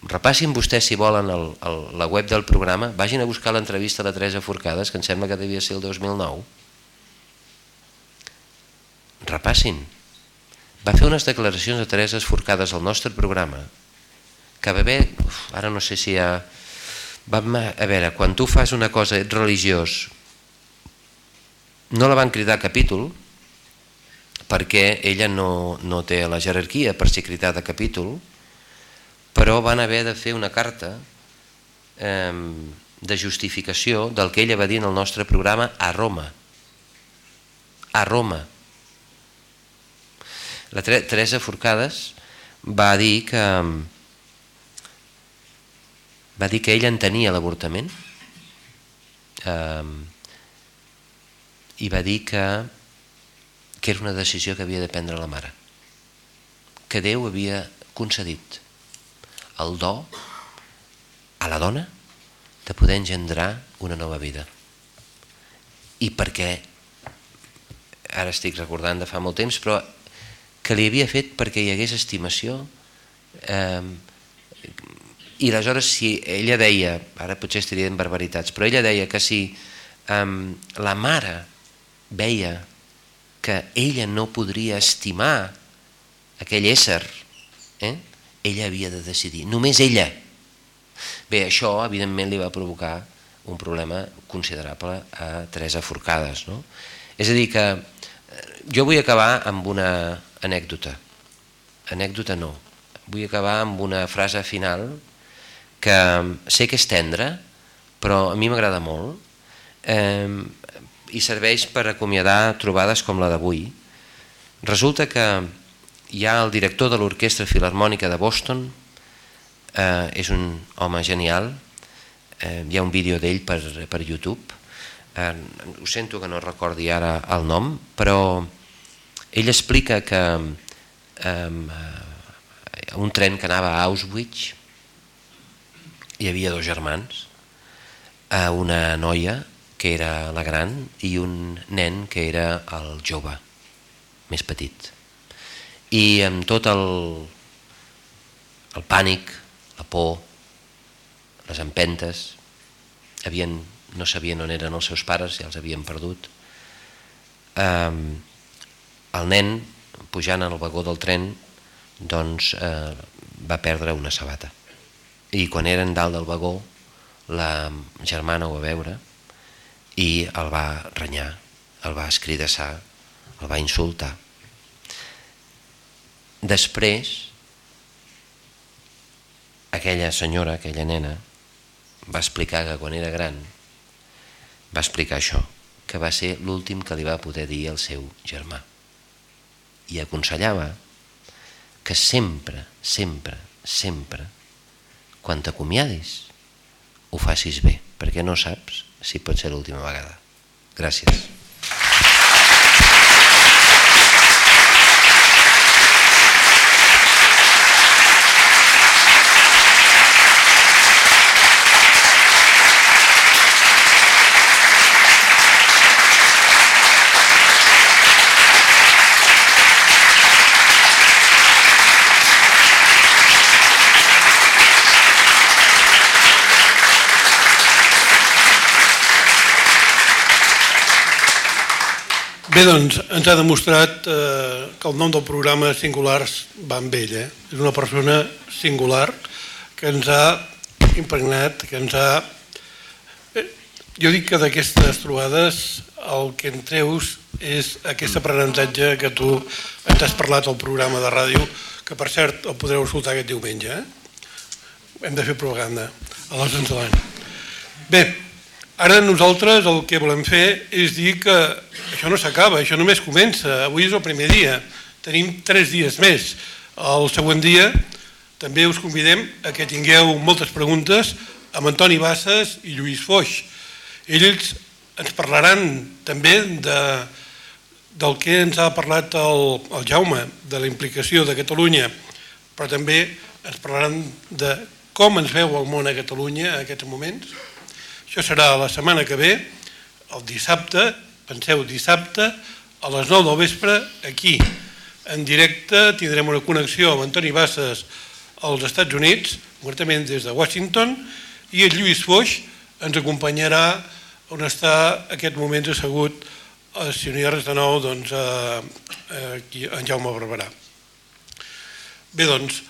repassin vostès si volen el, el, la web del programa, vagin a buscar l'entrevista la Teresa Forcades, que em sembla que devia ser el 2009. Repassin. Va fer unes declaracions de Teresa Forcades al nostre programa, que va haver, uf, ara no sé si hi ha... Vam, a veure, quan tu fas una cosa, ets religiós, no la van cridar capítol, perquè ella no, no té la jerarquia per ser cridada capítol, però van haver de fer una carta de justificació del que ella va dir en el nostre programa a Roma. A Roma. La Teresa Forcades va dir que va dir que ella entenia l'avortament i va dir que, que era una decisió que havia de prendre la mare que Déu havia concedit el do a la dona de poder engendrar una nova vida. I perquè, ara estic recordant de fa molt temps, però que li havia fet perquè hi hagués estimació eh, i aleshores si ella deia, ara potser estaria en barbaritats, però ella deia que si eh, la mare veia que ella no podria estimar aquell ésser eh, ella havia de decidir, només ella. Bé, això evidentment li va provocar un problema considerable a Teresa Forcades. No? És a dir que eh, jo vull acabar amb una anècdota. Anècdota no. Vull acabar amb una frase final que sé que és tendra, però a mi m'agrada molt eh, i serveix per acomiadar trobades com la d'avui. Resulta que hi ha el director de l'Orquestra Filarmònica de Boston, eh, és un home genial, eh, hi ha un vídeo d'ell per, per YouTube, eh, ho sento que no recordi ara el nom, però ell explica que eh, un tren que anava a Auschwitz hi havia dos germans, eh, una noia que era la gran i un nen que era el jove, més petit i amb tot el, el pànic, la por, les empentes, havien, no sabien on eren els seus pares, ja els havien perdut. Eh, el nen, pujant al vagó del tren, doncs eh, va perdre una sabata. I quan eren dalt del vagó, la germana ho va veure i el va renyar, el va escridassar, el va insultar Després, aquella senyora, aquella nena, va explicar que quan era gran va explicar això, que va ser l'últim que li va poder dir al seu germà. I aconsellava que sempre, sempre, sempre, quan t'acomiadis, ho facis bé, perquè no saps si pot ser l'última vegada. Gràcies. Bé, doncs, ens ha demostrat eh, que el nom del programa Singulars va amb ell. Eh? És una persona singular que ens ha impregnat, que ens ha... Eh, jo dic que d'aquestes trobades el que en treus és aquest aprenentatge que tu ens has parlat al programa de ràdio, que per cert el podreu escoltar aquest diumenge. Eh? Hem de fer propaganda a les 11 de l'any. Bé, Ara nosaltres el que volem fer és dir que això no s'acaba, això només comença. Avui és el primer dia, tenim tres dies més. El següent dia també us convidem a que tingueu moltes preguntes amb Antoni Bassas i Lluís Foix. Ells ens parlaran també de, del que ens ha parlat el, el Jaume, de la implicació de Catalunya, però també ens parlaran de com ens veu el món a Catalunya en aquests moments, això serà la setmana que ve, el dissabte, penseu dissabte, a les 9 del vespre, aquí, en directe, tindrem una connexió amb Antoni Bassas als Estats Units, concretament des de Washington, i el Lluís Foix ens acompanyarà on està aquest moment assegut si no hi ha res de nou, doncs, aquí, en Jaume Barberà. Bé, doncs,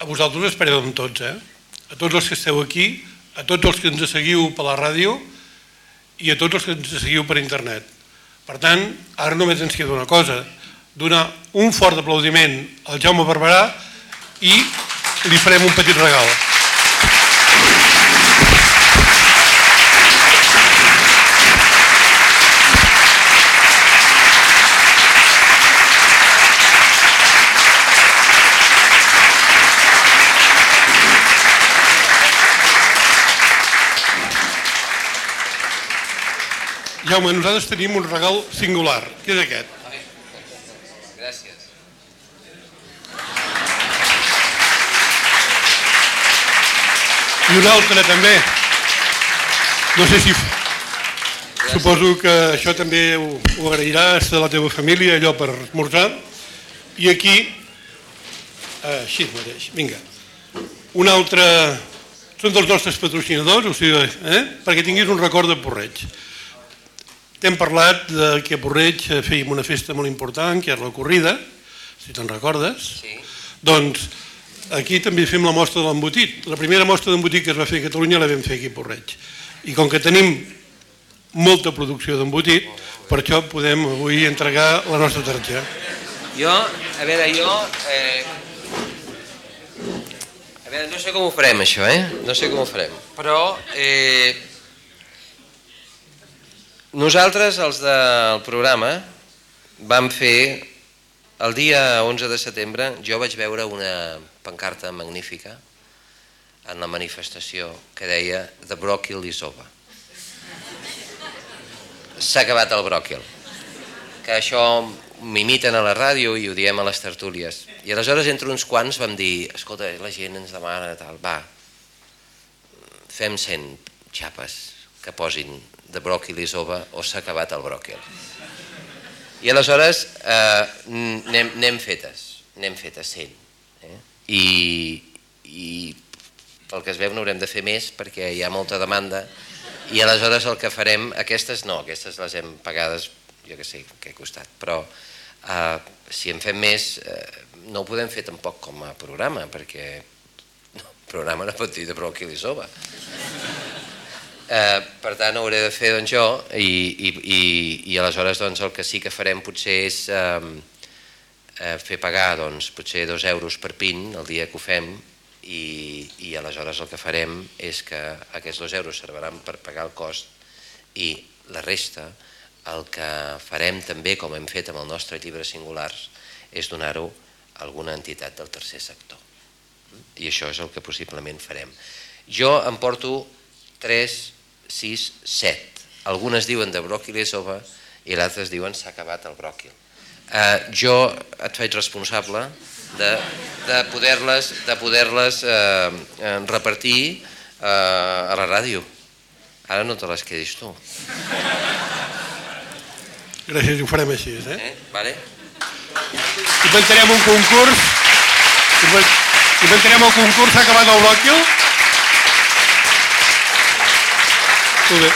a vosaltres espereu amb tots, eh? A tots els que esteu aquí, a tots els que ens seguiu per la ràdio i a tots els que ens seguiu per internet. Per tant, ara només ens queda una cosa, donar un fort aplaudiment al Jaume Barberà i li farem un petit regal. Jaume, nosaltres tenim un regal singular, que és aquest. Gràcies. I un altre també. No sé si... Suposo que això també ho, ho agrairàs de la teva família, allò per esmorzar. I aquí, així mateix, vinga. Un altre... Són dels nostres patrocinadors, o sigui, eh? perquè tinguis un record de Porreig. T'hem parlat de que a Porreig fèiem una festa molt important, que és la corrida, si te'n recordes. Sí. Doncs aquí també fem la mostra de l'embotit. La primera mostra d'embotit que es va fer a Catalunya la vam fer aquí a Porreig. I com que tenim molta producció d'embotit, per això podem avui entregar la nostra targeta. Jo, a veure, jo... Eh, a veure, no sé com ho farem això, eh? No sé com ho farem. Però eh, nosaltres, els del programa, vam fer el dia 11 de setembre, jo vaig veure una pancarta magnífica en la manifestació que deia The bròquil is over. S'ha acabat el bròquil. Que això m'imiten a la ràdio i ho diem a les tertúlies. I aleshores entre uns quants vam dir, escolta, la gent ens demana tal, va, fem 100 xapes que posin de bròquil is over o s'ha acabat el bròquil. I aleshores eh, n'hem fetes, n'hem fetes 100. Eh? I, I pel que es veu n'haurem de fer més perquè hi ha molta demanda i aleshores el que farem, aquestes no, aquestes les hem pagades, jo que sé què ha costat, però eh, si en fem més eh, no ho podem fer tampoc com a programa perquè no, el programa no pot dir de bròquil i soba. Eh, per tant hauré de fer doncs, jo i, i, i, i aleshores doncs, el que sí que farem potser és eh, eh, fer pagar doncs, potser dos euros per pin el dia que ho fem i, i aleshores el que farem és que aquests dos euros serviran per pagar el cost i la resta el que farem també, com hem fet amb el nostre llibre singulars, és donar-ho a alguna entitat del tercer sector. I això és el que possiblement farem. Jo em porto 3, 6, 7. Algunes diuen de bròquil i sopa i l'altres diuen s'ha acabat el bròquil. Eh, jo et faig responsable de, de poder-les de poder eh, repartir eh, a la ràdio. Ara no te les quedis tu. Gràcies, ho farem així. Eh? Eh? Vale? Inventarem un concurs. Inventarem el concurs, s'ha acabat el bròquil. Molt bé.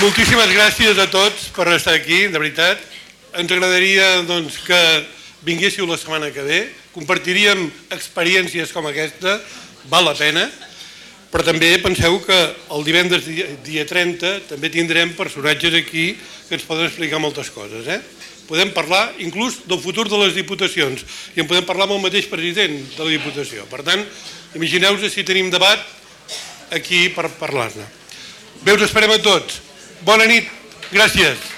Moltíssimes gràcies a tots per estar aquí, de veritat. Ens agradaria doncs, que vinguéssiu la setmana que ve, compartiríem experiències com aquesta, val la pena, però també penseu que el divendres dia 30 també tindrem personatges aquí que ens poden explicar moltes coses. Eh? Podem parlar inclús del futur de les diputacions i en podem parlar amb el mateix president de la Diputació. Per tant, imagineu-vos si tenim debat aquí per parlar-ne. Bé, us esperem a tots. Bona nit. Gràcies.